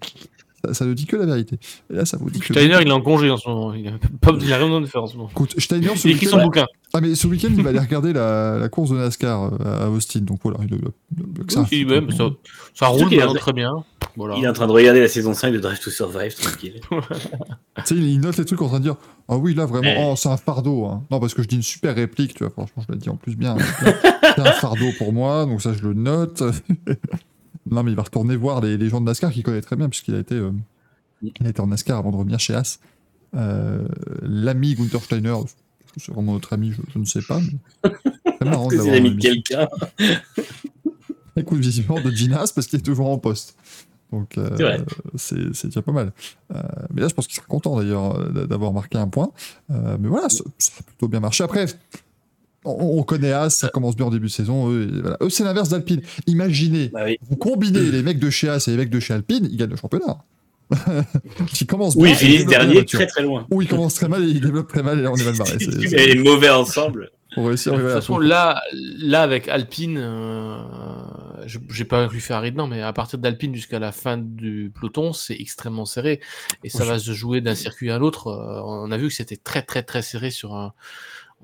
ça, ça ne dit que la vérité. Et là, ça vous dit que. Steiner, il est en congé en ce moment. Il a, pas, il a rien besoin de faire en ce moment. Écoute, Steiner, ce Il écrit son week-end, bouquin. ah, mais ce week-end, il va aller regarder la, la course de NASCAR euh, à Austin. Donc voilà, il, il- il- que ça Oui, quoi. ça, ça roule qu'il est très bien. Voilà. Il est en train de regarder la saison 5 de Drive to Survive, tranquille. Tu sais, il il note les trucs en train de dire Ah oui, là vraiment, Mais- oh, c'est un fardeau. hein. Non, parce que je dis une super réplique, tu vois, franchement, je l'ai dit en plus bien. c'est un fardeau pour moi, donc ça, je le note. Non, mais il va retourner voir les, les gens de NASCAR qu'il connaît très bien, puisqu'il a été, euh, il a été en NASCAR avant de revenir chez As. Euh, L'ami Gunther Steiner, c'est vraiment notre ami, je, je ne sais pas. C'est marrant de l'ami de quelqu'un Écoute, visiblement de Ginas, parce qu'il est toujours en poste. Donc, euh, C'est déjà pas mal. Euh, mais là, je pense qu'il sera content d'ailleurs d'avoir marqué un point. Euh, mais voilà, ça, ça a plutôt bien marché. Après, on, on connaît As, ça commence bien au début de saison. Eux, et voilà. Eux, c'est l'inverse d'Alpine. Imaginez, Bah oui. vous combinez les mecs de chez As et les mecs de chez Alpine, ils gagnent le championnat. Qui commencent Oui, bien, il finit ils développent la dernier très très loin. Ou ils commencent très mal et ils développent très mal et là, on est mal barré. C'est- mauvais ensemble. Pour réussir, De oui, toute façon, là, là, avec Alpine, euh, je j'ai pas inclus Ferrari dedans, mais à partir d'Alpine jusqu'à la fin du peloton, c'est extrêmement serré. Et ça Oui. va se jouer d'un circuit à l'autre. Euh, on a vu que c'était très, très, très serré sur un.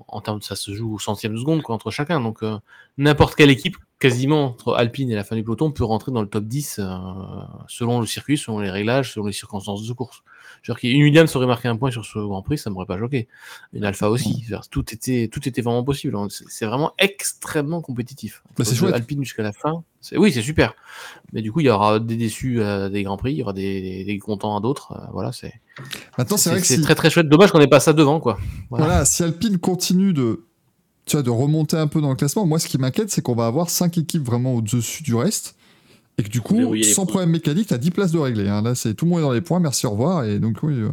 En termes de ça se joue au centième de seconde quoi, entre chacun. Donc, euh, n'importe quelle équipe, quasiment entre Alpine et la fin du peloton, peut rentrer dans le top 10 euh, selon le circuit, selon les réglages, selon les circonstances de course. Genre qu'une Williams aurait marqué un point sur ce Grand Prix, ça m'aurait pas choqué. Une Alpha aussi. Tout était, tout était vraiment possible. C'est c'est vraiment extrêmement compétitif. Bah, c'est. Alpine jusqu'à la fin. C'est- Oui, c'est super. Mais du coup, il y aura des déçus à des Grands Prix, il y aura des, des contents à d'autres. Euh, Voilà, c'est Maintenant, c'est c'est vrai que c'est si- très très chouette. Dommage qu'on ait pas ça devant, quoi. Voilà. Voilà. si Alpine continue de, tu vois, de remonter un peu dans le classement, moi ce qui m'inquiète, c'est qu'on va avoir 5 équipes vraiment au-dessus du reste. Et que du coup, sans points. problème mécanique, t'as 10 places de régler. hein. Là, c'est tout le monde est dans les points, merci, au revoir. Et donc, oui, euh,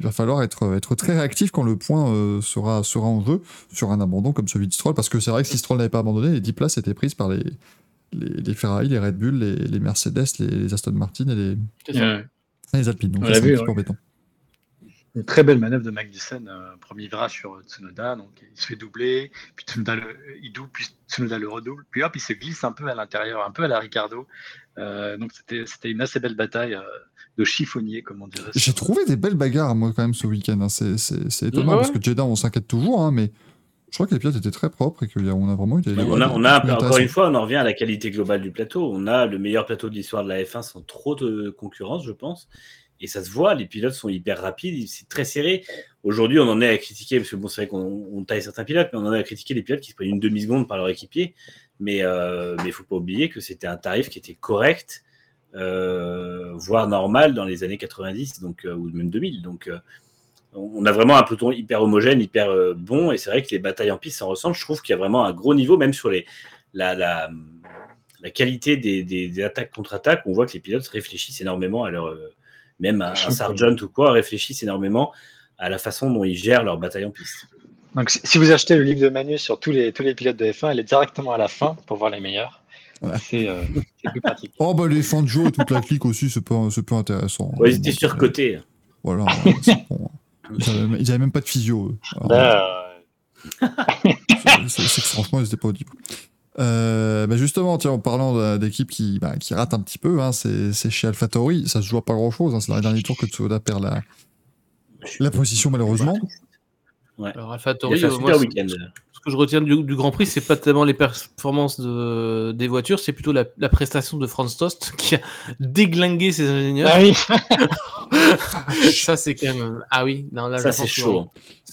il va falloir être, être très réactif quand le point euh, sera, sera en jeu sur un abandon comme celui de Stroll. Parce que c'est vrai que si Stroll n'avait pas abandonné, les 10 places étaient prises par les, les, les Ferrari, les Red Bull, les, les Mercedes, les, les Aston Martin et les. Ouais. et les Alpines. Donc, On ça, l'a c'est un vu, petit ouais. embêtant. Une très belle manœuvre de Magnussen, euh, premier virage sur Tsunoda, donc il se fait doubler, puis Tsunoda le, il double, puis Tsunoda le redouble, puis hop, il se glisse un peu à l'intérieur, un peu à la Ricardo. Euh, donc c'était c'était une assez belle bataille euh, de chiffonnier, comme on dirait. J'ai trouvé des belles bagarres, moi, quand même, ce week-end. hein. C'est, c'est- c'est étonnant, Ouais, parce que Jeddah, on s'inquiète toujours, hein, mais je crois que les pilotes étaient très propres et qu'on a vraiment eu des. On a, on a encore une fois, on en revient à la qualité globale du plateau. On a le meilleur plateau de l'histoire de la F1 sans trop de concurrence, je pense. Et ça se voit, les pilotes sont hyper rapides, c'est très serré. Aujourd'hui, on en est à critiquer, parce que bon, c'est vrai qu'on on taille certains pilotes, mais on en est à critiquer les pilotes qui se prennent une demi-seconde par leur équipier. Mais euh, il ne faut pas oublier que c'était un tarif qui était correct, euh, voire normal dans les années 90, donc, euh, ou même 2000. Donc, on a vraiment un peloton hyper homogène, hyper euh, bon, et c'est vrai que les batailles en piste s'en ressentent. Je trouve qu'il y a vraiment un gros niveau, même sur les, la, la, la qualité des, des- des attaques contre-attaques. On voit que les pilotes réfléchissent énormément à leur. euh, même un, un Sargent ou quoi réfléchissent énormément à la façon dont ils gèrent leur bataille en piste. Donc si vous achetez le livre de Manu sur tous les, tous les pilotes de F1, elle est directement à la fin pour voir les meilleurs. Voilà. C'est euh, c'est plus pratique. Oh, bah, les Fangio et toute la clique aussi, c'est pas, intéressant. Ouais, ils étaient surcotés. Voilà. c'est bon. Ils avaient, même pas de physio. Alors, euh, c'est- franchement, ils étaient pas au niveau. Euh, bah justement, tiens, en parlant d'équipes qui, bah, qui ratent un petit peu, hein, c'est c'est chez AlphaTauri, ça se joue à pas grand chose. c'est dans les derniers tours que Tsunoda perd la, la position, malheureusement. Alors, Il AlphaTauri, a fait ce- que je retiens du, du Grand Prix, c'est pas tellement les performances de- des voitures, c'est plutôt la, la prestation de Franz Tost qui a déglingué ses ingénieurs. ah oui. ça, c'est quand même. Ah oui, non, là, Ça, je c'est pense chaud.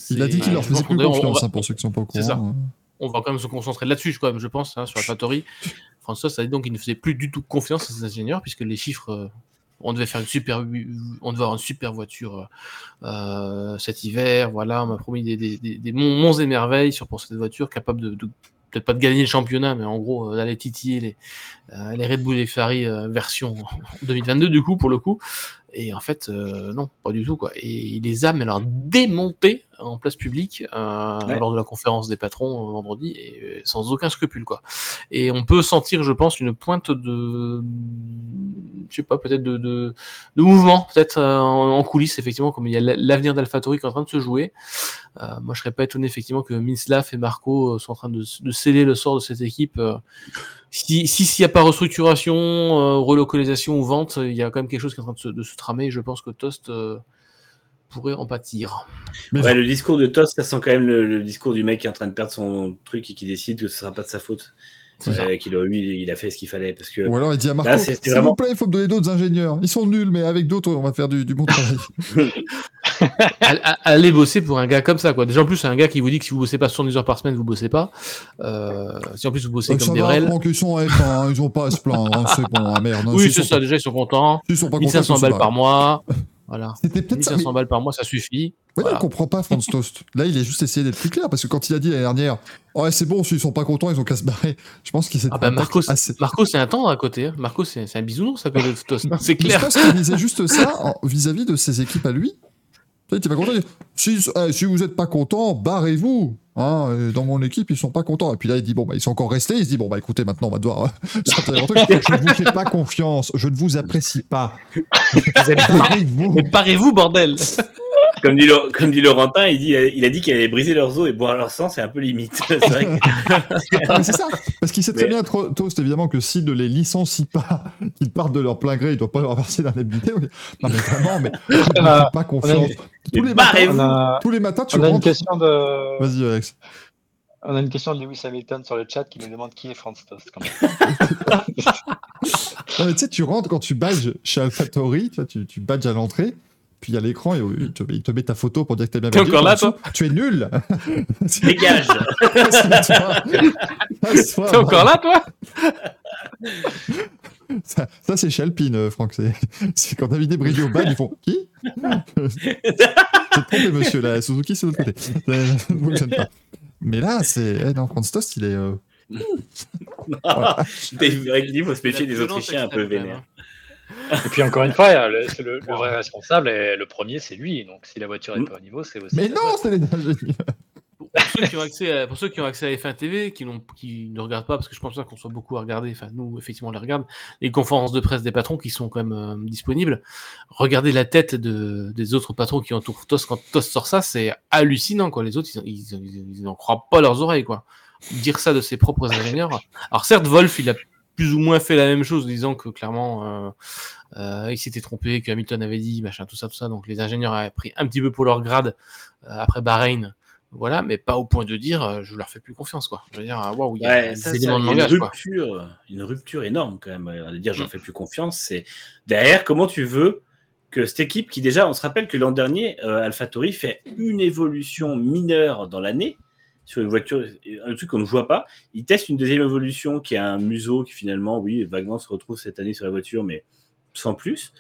Il a dit qu'il leur faisait plus confiance, va- hein, pour ceux qui sont pas au C'est ça. courant. on va quand même se concentrer là-dessus, je, je pense, hein, sur AlphaTauri. François, ça dit donc qu'il ne faisait plus du tout confiance à ses ingénieurs, puisque les chiffres, euh, on devait faire une super, on devait avoir une super voiture euh, cet hiver. Voilà, on m'a promis des, monts, et merveilles sur pour cette voiture, capable de, peut-être pas de gagner le championnat, mais en gros euh, d'aller titiller les, euh, Red Bull et Ferrari euh, version 2022 du coup pour le coup. Et en fait, euh, non, pas du tout quoi. Et il les a mais alors démontés en place publique euh, Ouais. lors de la conférence des patrons euh, vendredi, et, euh, sans aucun scrupule quoi. Et on peut sentir, je pense, une pointe de, je sais pas, peut-être de, de, de mouvement, peut-être euh, en, en coulisses effectivement, comme il y a l'avenir d'AlphaTauri qui est en train de se jouer. Euh, moi, je serais pas étonné effectivement que Minslav et Marco euh, sont en train de, de sceller le sort de cette équipe. Si si- s'il n'y a pas restructuration, euh, relocalisation ou vente, il y a quand même quelque chose qui est en train de se, de se tramer. et Je pense que Toast euh, pourrait en pâtir. Mais Ouais, le discours de Toss, ça sent quand même le, le discours du mec qui est en train de perdre son truc et qui décide que ce sera pas de sa faute. Euh, qu'il a, lui, il a fait ce qu'il fallait. Parce que Ou alors il dit à Marco, s'il vraiment- vous plaît, il faut me donner d'autres ingénieurs. Ils sont nuls, mais avec d'autres, on va faire du, du bon travail. allez bosser pour un gars comme ça, quoi. Déjà, en plus, c'est un gars qui vous dit que si vous bossez pas 70 heures par semaine, vous bossez pas. Euh, si en plus vous bossez Donc, comme des Franck, ils sont F, hein, ils ont pas à se plaindre, hein, c'est bon, ah, merde. hein, Oui, c'est ça, pas- déjà, ils sont contents. s'ils sont pas contents, 1500 ils balles sont par mois. Voilà. C'était peut-être ça. 1500 mais- balles par mois, ça suffit. Ouais, Voilà. on comprend pas Franz Toast. Là, il a juste essayé d'être plus clair parce que quand il a dit l'année dernière, ouais, c'est bon, s'ils sont pas contents, ils ont qu'à se barrer. Je pense qu'il s'est. Ah bah Marco, c'est- assez. Marco, c'est un tendre à côté. hein. Marco, c'est un bisounours à côté de Toast. C'est Mais Je clair. pense qu'il disait juste ça vis-à-vis de ses équipes à lui. Il était pas content. il dit, si, eh, si vous êtes pas content, barrez-vous. Hein, et dans mon équipe, ils sont pas contents. Et puis là, il dit bon, bah, ils sont encore restés. Il se dit bon, bah écoutez, maintenant, on va devoir. euh, sortir un truc. Je ne vous fais pas confiance. Je ne vous apprécie pas. Parez-vous, bordel? Comme dit, Laur- comme dit Laurentin, il, dit, il a dit qu'il allait briser leurs os et boire leur sang, c'est un peu limite. C'est vrai que- Ah, ça, parce qu'il sait très Mais- bien, Toast, évidemment, que s'il ne les licencie pas, qu'ils partent de leur plein gré, il ne doit pas leur verser d'indemnité. Oui. Non, mais vraiment, mais On pas confiance. Tous les, matins, On a, tous les matins, tu on a une rentres. question de. Vas-y, Alex. On a une question de Lewis Hamilton sur le chat qui nous demande qui est Franz Tost. Quand même. Non, mais tu sais, tu rentres quand tu badges chez AlphaTauri, tu, tu badges à l'entrée, puis il y a l'écran et il te, il te met ta photo pour dire que t'es bien T'es badgé. encore là, dessous, Tu es nul Dégage. T'es encore là, toi Ça, ça, c'est chez Alpine, euh, Franck. C'est, quand David et Brillo badge, ils font Qui C'est trompé, monsieur. La Suzuki, c'est de l'autre côté. Ça ne fonctionne pas. Mais là, c'est. eh non, Franz Tost, il est. euh, C'est vrai qu'il faut se méfier des Autrichiens un peu vénères. Et puis encore une fois, le, c'est le, le vrai responsable et le premier, c'est lui. Donc si la voiture est pas au niveau, c'est aussi. Mais non, c'est les ingénieurs. Pour ceux qui ont accès à, pour ceux qui ont accès à F1 TV, qui, ne regardent pas, parce que je pense pas qu'on soit beaucoup à regarder, enfin nous effectivement on les regarde, les conférences de presse des patrons qui sont quand même euh, disponibles, regardez la tête de, des autres patrons qui entourent TOS quand TOS sort ça, c'est hallucinant quoi. Les autres ils n'en croient pas leurs oreilles quoi. Dire ça de ses propres ingénieurs. Alors certes Wolf il a plus ou moins fait la même chose, disant que clairement euh, euh, il s'était trompé, que Hamilton avait dit machin tout ça tout ça, donc les ingénieurs avaient pris un petit peu pour leur grade euh, après Bahreïn. Voilà, mais pas au point de dire je leur fais plus confiance quoi. Je veux dire, waouh, il y a Ouais, des ça, éléments ça, de il y a langage une quoi. rupture, une rupture énorme quand même. De dire j'en Mm. fais plus confiance, c'est derrière comment tu veux que cette équipe qui déjà, on se rappelle que l'an dernier, euh, AlphaTauri fait une évolution mineure dans l'année sur une voiture, un truc qu'on ne voit pas. Il teste une deuxième évolution qui a un museau qui finalement, oui, vaguement se retrouve cette année sur la voiture, mais sans plus.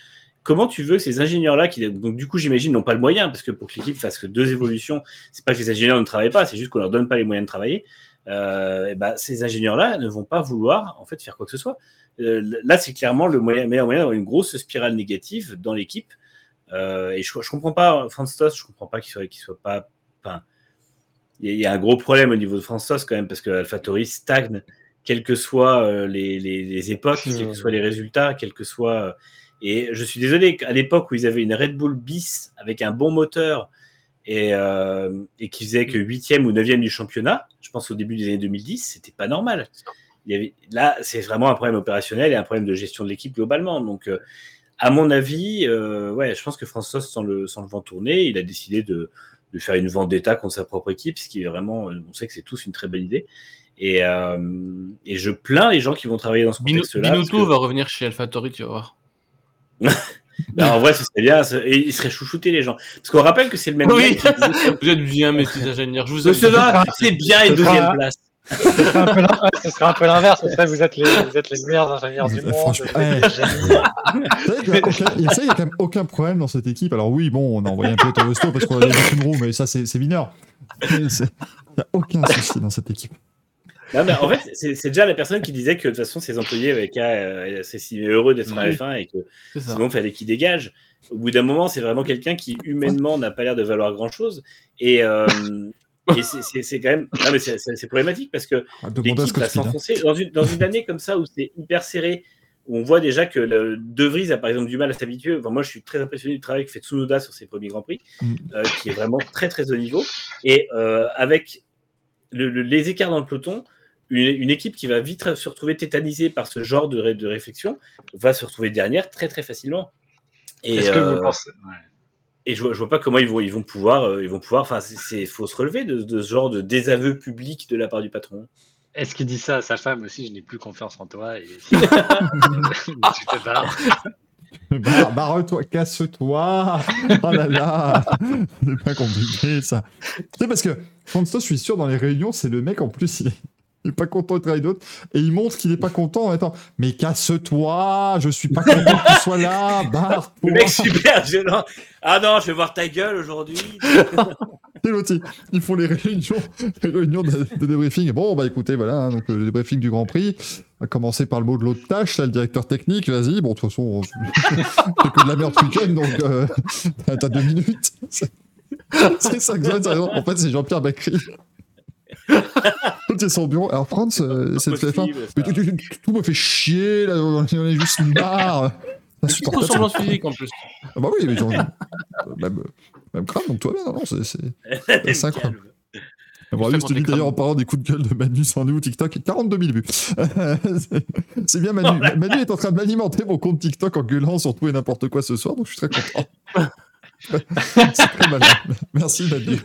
Comment tu veux ces ingénieurs-là, qui donc du coup j'imagine n'ont pas le moyen, parce que pour que l'équipe fasse deux évolutions, c'est pas que les ingénieurs ne travaillent pas, c'est juste qu'on leur donne pas les moyens de travailler. Euh, et ben, ces ingénieurs-là ne vont pas vouloir en fait faire quoi que ce soit. Euh, là, c'est clairement le moyen, meilleur moyen d'avoir une grosse spirale négative dans l'équipe. Euh, et je, je comprends pas Franz Tost, je comprends pas qu'il soit, qu'il soit pas. Il y, a- un gros problème au niveau de Franz Tost quand même parce que AlphaTauri stagne, quelles que soient euh, les, les- les époques, quels que soient les résultats, quels que soient. euh, et je suis désolé qu'à l'époque où ils avaient une Red Bull bis avec un bon moteur et, euh, et qui faisait que 8e ou 9e du championnat, je pense au début des années 2010, c'était pas normal. Il y avait, là, c'est vraiment un problème opérationnel et un problème de gestion de l'équipe globalement. Donc, euh, à mon avis, euh, ouais, je pense que François, sans le, sans le vent tourner, il a décidé de, de faire une vendetta contre sa propre équipe, ce qui est vraiment, on sait que c'est tous une très bonne idée. Et, euh, et je plains les gens qui vont travailler dans ce contexte-là. Binotto que- va revenir chez AlphaTauri, tu vas voir. Ben, en vrai, ce serait bien. ce- Et ils seraient chouchoutés, les gens. Parce qu'on rappelle que c'est le même. Oui. Vous êtes bien, mes petits ingénieurs. Je vous c'est bien sera- deuxième place. Ce serait un peu ce l'inverse. Ce serait, vous, êtes les, vous êtes les meilleurs ingénieurs du Euh, monde. franchement, a- ça, il y a quand même aucun problème dans cette équipe. Alors oui, bon, on a envoyé un peu au resto parce qu'on a des une roue, mais ça, c'est mineur. Il n'y a aucun souci dans cette équipe. Non, mais en fait, c'est déjà la personne qui disait que de toute façon, ses employés avaient qu'à euh, heureux d'être en Oui. F1 et que sinon, il fallait qu'ils dégagent. Au bout d'un moment, c'est vraiment quelqu'un qui, humainement, n'a pas l'air de valoir grand-chose. Et, euh, et c'est- quand même. Non, mais c'est- problématique parce que Ah, l'équipe va Speed. hein. s'enfoncer dans une, dans une année comme ça où c'est hyper serré, où on voit déjà que le De Vries a par exemple du mal à s'habituer. Enfin, moi, je suis très impressionné du travail que fait Tsunoda sur ses premiers Grands Prix, Mm. euh, qui est vraiment très très haut niveau. Et euh, avec le- le- les écarts dans le peloton, une, une équipe qui va vite se retrouver tétanisée par ce genre de, ré- de réflexion va se retrouver dernière très très facilement. Est-ce que euh, vous pensez ouais. Et je vois, je vois pas comment ils vont, ils vont pouvoir, euh, ils vont pouvoir. Enfin, c'est- c'est faut se relever de, de ce genre de désaveu public de la part du patron. Est-ce qu'il dit ça à sa femme aussi Je n'ai plus confiance en toi. Et... tu te barres. Barre- Barre-toi, casse-toi. Oh là là. C'est pas compliqué ça. Tu sais, parce que Fransto, je suis sûr, dans les réunions, c'est le mec en plus, il est, il est pas content de travailler d'autres. Et il montre qu'il est pas content en étant Mais casse-toi, je suis pas content que tu sois là. Le mec super violent. Ah non, je vais voir ta gueule aujourd'hui. C'est l'autre, ils- font les réunions, les réunions de, de débriefing. Bon, bah écoutez, voilà, hein, donc le débriefing du Grand Prix. On va commencer par le mot de l'autre tâche, là, le directeur technique. Vas-y, bon, de toute façon, c'est que de la merde ce week-end, donc euh, t'as deux minutes. C'est ça que John, ça, En fait, c'est Jean-Pierre Bacry. C'est son bureau. Alors, Franz, euh, c'est le téléphone. Possible, Mais ça. tout, tout- me fait chier, là, on est juste marre. Petite Insupportable. ressemblance physique en plus. Ah bah oui, mais genre, même, même crâne, donc toi bien, non, non, c'est... c'est- C'est incroyable. Bon, ça je te contre dis les d'ailleurs en parlant des coups de gueule de Manu sans nous TikTok, 42 000 vues. C'est- c'est bien Manu. Manu est en train de m'alimenter mon compte TikTok en gueulant sur tout et n'importe quoi ce soir, donc je suis très content. C'est très malin. Merci Manu.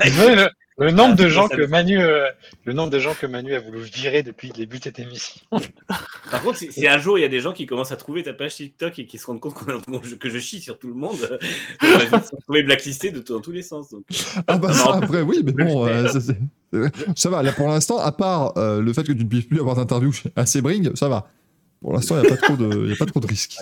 Le, nombre de Ah, gens que Manu, euh, le nombre de gens que Manu a voulu virer depuis le début de cette émission. Par contre, si, si un jour il y a des gens qui commencent à trouver ta page TikTok et qui se rendent compte a- que je chie sur tout le monde, euh, on va vite se retrouver blacklisté de dans tous les sens. Donc. Ah bah ça après oui, mais bon, euh, ça, va. Là pour l'instant, à part euh, le fait que tu ne puisses plus avoir d'interview chez assez Bring, ça va. Pour l'instant, il n'y a, pas trop de- y a pas trop de risques.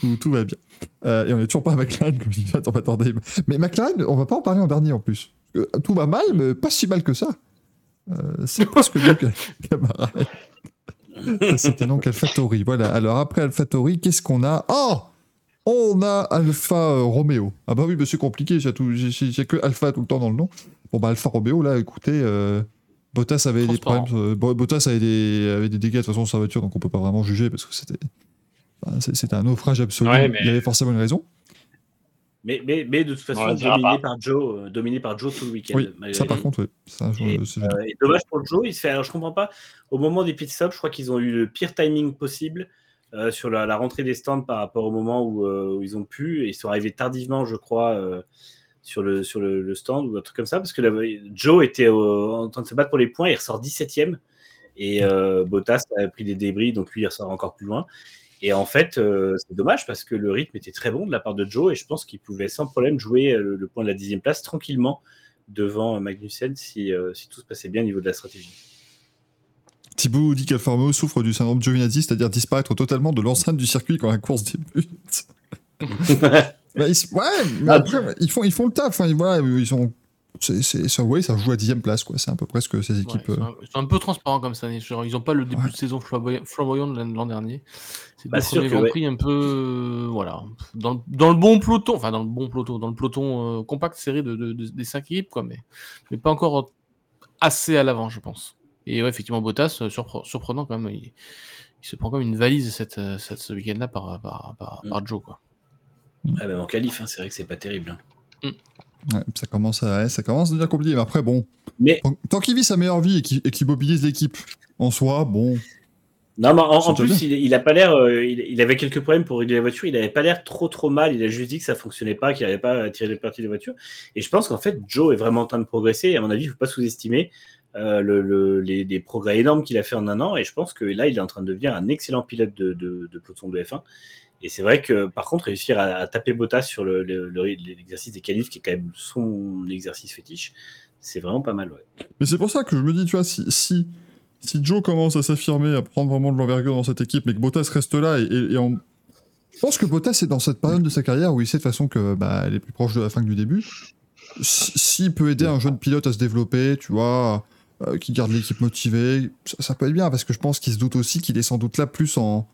Tout, tout va bien. Euh, et on est toujours pas à McLaren, comme je dis, attends, attendez. Mais McLaren, on va pas en parler en dernier en plus. Que tout va mal, mais pas si mal que ça. Euh, c'est presque mieux que camarade. C'était donc AlphaTauri. Voilà. Alors après AlphaTauri, qu'est-ce qu'on a? Oh On a Alpha euh, Romeo. Ah bah oui, mais c'est compliqué, j'ai tout- j'ai- j'ai j'ai que Alpha tout le temps dans le nom. Bon bah Alpha Romeo, là, écoutez, euh, Bottas avait des problèmes. euh, Bo- Bottas avait des, avait des dégâts de toute façon sur sa voiture, donc on peut pas vraiment juger parce que c'était. un naufrage absolu. Ouais, mais- Il y avait forcément une raison. Mais, mais, mais de toute On façon, dominé par, Joe, euh, dominé par Joe tout le week-end. Oui, ça par contre, oui. Ça, je- Et, c'est- Euh, et dommage pour Joe, il se fait. Alors je comprends pas. Au moment des pit stops, je crois qu'ils ont eu le pire timing possible euh, sur la, la rentrée des stands par rapport au moment où, euh, où ils ont pu. Ils sont arrivés tardivement, je crois, euh, sur, le, sur le, le stand ou un truc comme ça, parce que Joe était en train de se battre pour les points. Il ressort 17ème et euh, Bottas a pris des débris, donc lui il ressort encore plus loin. Et en fait, euh, c'est dommage parce que le rythme était très bon de la part de Joe et je pense qu'il pouvait sans problème jouer euh, le, le point de la dixième place tranquillement devant Magnussen si, euh, si tout se passait bien au niveau de la stratégie. Thibaut dit qu'Alfa Romeo souffre du syndrome Giovinazzi, c'est-à-dire disparaître totalement de l'enceinte du circuit quand la course débute. Bah, ils, ouais, mais Ah, après, ils, font, ils font le taf. hein, voilà, ils sont. C'est, c'est, ça, ouais, ça joue à dixième place, quoi. C'est à peu près ce que ces Ouais, équipes. ils, sont un, ils sont un peu transparents comme ça. Genre, ils n'ont pas le début Ouais. de saison flamboyant, flamboyant de l'an de l'an dernier. C'est Bah, le sûr que ouais. Un peu. euh, voilà. Dans, dans le bon peloton, enfin, dans le bon peloton, dans le peloton euh, compact serré de, de- de- des cinq équipes, quoi, mais, mais pas encore assez à l'avant, je pense. Et ouais, effectivement, Bottas, euh, surpre- surprenant quand même. Il, il se prend comme une valise cette, cette- ce week-end-là par, par, par, Mm. par Joe, quoi. Ah, même en qualif, hein, c'est vrai que c'est pas terrible. hein. Ouais, ça, commence à, ça commence à devenir compliqué. Mais après, bon. Mais Tant, qu'il vit sa meilleure vie et qu'il, mobilise l'équipe en soi, bon. non, mais en, plus, il, il a pas l'air. euh, il, il avait quelques problèmes pour régler la voiture. Il avait pas l'air trop trop mal. Il a juste dit que ça fonctionnait pas, qu'il n'avait pas tiré les parties de la voiture. Et je pense qu'en fait, Joe est vraiment en train de progresser. Et à mon avis, il faut pas sous-estimer euh, le, le- les, les progrès énormes qu'il a fait en un an. Et je pense que là, il est en train de devenir un excellent pilote de, de, de peloton de F1. Et c'est vrai que par contre, réussir à, taper Bottas sur le- le- le- l'exercice des qualifs, qui est quand même son exercice fétiche, c'est vraiment pas mal. Ouais. Mais c'est pour ça que je me dis, tu vois, si, si, si Joe commence à s'affirmer, à prendre vraiment de l'envergure dans cette équipe, mais que Bottas reste là, et, en... je pense que Bottas est dans cette période de sa carrière où il sait de façon que bah, elle est plus proche de la fin que du début. Si- S'il peut aider un jeune pilote à se développer, tu vois, euh, qui garde l'équipe motivée, ça, ça peut être bien, parce que je pense qu'il se doute aussi qu'il est sans doute là plus en,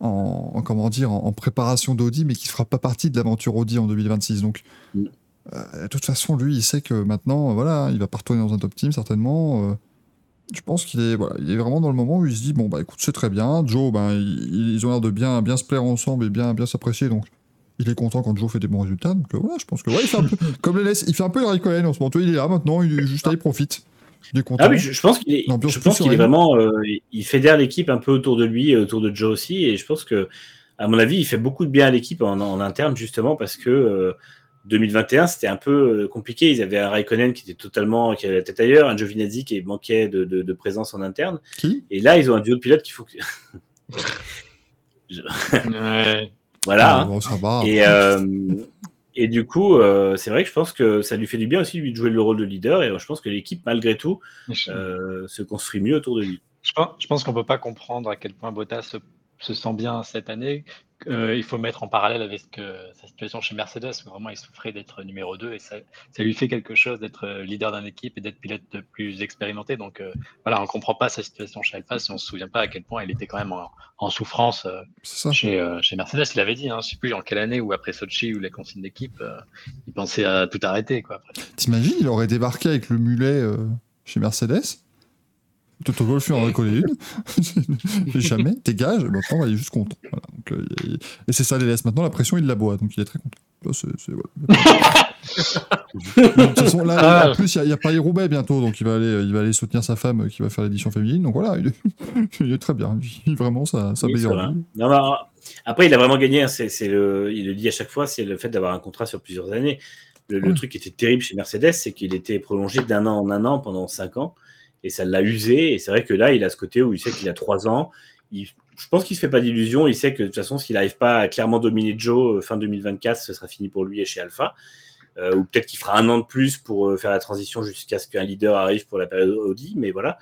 en, en- comment dire, en, en préparation d'Audi, mais qui ne fera pas partie de l'aventure Audi en 2026. Donc, Mm. euh, de toute façon, lui, il sait que maintenant, euh, voilà, il va pas retourner dans un top team, certainement. euh, je pense qu'il est, voilà, il est vraiment dans le moment où il se dit, bon, bah écoute, c'est très bien. Joe, ben, ils, ils ont l'air de bien, bien se plaire ensemble et bien, bien s'apprécier, donc il est content quand Joe fait des bons résultats. Donc voilà, je pense que, ouais, il fait un peu, comme les laisse, il fait un peu le Raikkonen en ce moment. Il est là maintenant, il juste là, il profite. Il est content. Ah oui, je, je pense qu'il est, je pense qu'il vraiment, euh, il fédère l'équipe un peu autour de lui, et autour de Joe aussi, et je pense que, à mon avis, il fait beaucoup de bien à l'équipe en, en interne justement parce que euh, 2021 c'était un peu euh, compliqué. Ils avaient un Raikkonen qui était totalement, qui avait la tête ailleurs, un Giovinazzi qui manquait de, de- de présence en interne, Qui? Et là ils ont un duo de pilotes qui faut. Ouais. Voilà. Ah, hein. bon, ça va. Et, euh, et du coup, euh, c'est vrai que je pense que ça lui fait du bien aussi lui de jouer le rôle de leader. Et je pense que l'équipe, malgré tout, euh, se construit mieux autour de lui. je pense, pense qu'on peut pas comprendre à quel point Bottas se, se sent bien cette année. Euh, il faut mettre en parallèle avec euh, sa situation chez Mercedes, où vraiment il souffrait d'être numéro 2 et ça, ça lui fait quelque chose d'être euh, leader d'une équipe et d'être pilote plus expérimenté. Donc euh, voilà, on comprend pas sa situation chez Alpha si on se souvient pas à quel point il était quand même en, en souffrance chez, chez Mercedes. Il avait dit, hein, je sais plus en quelle année ou après Sochi ou les consignes d'équipe, il pensait à tout arrêter. T'imagines, il aurait débarqué avec le mulet chez Mercedes? Toto Wolff lui en collé une. Mais jamais, dégage. Maintenant, il est juste content. Voilà. Donc, euh, il- et c'est ça les laisse. Maintenant, la pression, il la boit. Donc, il est très content. Là, c'est- c'est- voilà. de toute façon, là, Ah. en plus, il n'y a, pas Roubaix bientôt. Donc, il va, aller, il va aller soutenir sa femme euh, qui va faire l'édition féminine. Donc, voilà, il est, il est très bien. Il vit vraiment sa, sa Oui, meilleure vrai. vie. Non, mais, euh, après, il a vraiment gagné. hein, c'est, c'est le, il le dit à chaque fois, c'est le fait d'avoir un contrat sur plusieurs années. Le, truc qui était terrible chez Mercedes, c'est qu'il était prolongé d'un an en un an pendant cinq ans. Et ça l'a usé. Et c'est vrai que là, il a ce côté où il sait qu'il a trois ans. Il- je pense qu'il ne se fait pas d'illusions. Il sait que de toute façon, s'il n'arrive pas à clairement dominer Joe euh, fin 2024, ce sera fini pour lui et chez Alpha. Euh, ou peut-être qu'il fera un an de plus pour euh, faire la transition jusqu'à ce qu'un leader arrive pour la période Audi. Mais voilà.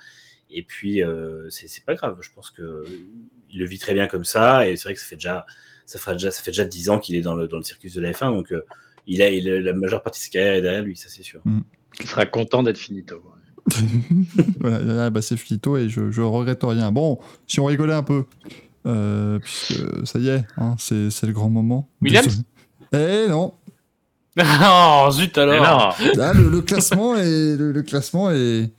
Et puis, euh, c'est pas grave. Je pense que il le vit très bien comme ça. Et c'est vrai que ça fait déjà, ça fera déjà, ça fait déjà 10 ans qu'il est dans le, dans le circuit de la F1. Donc, euh, il a, il a- la majeure partie de sa carrière est derrière lui, ça c'est sûr. Il sera content d'être finito. voilà, ah, bah, c'est finito et je, je regrette rien. Bon, si on rigolait un peu, euh, puisque ça y est, hein, c'est c'est le grand moment. Williams. Eh non, oh, zut alors non, Là, le, le classement, est, le, le classement est,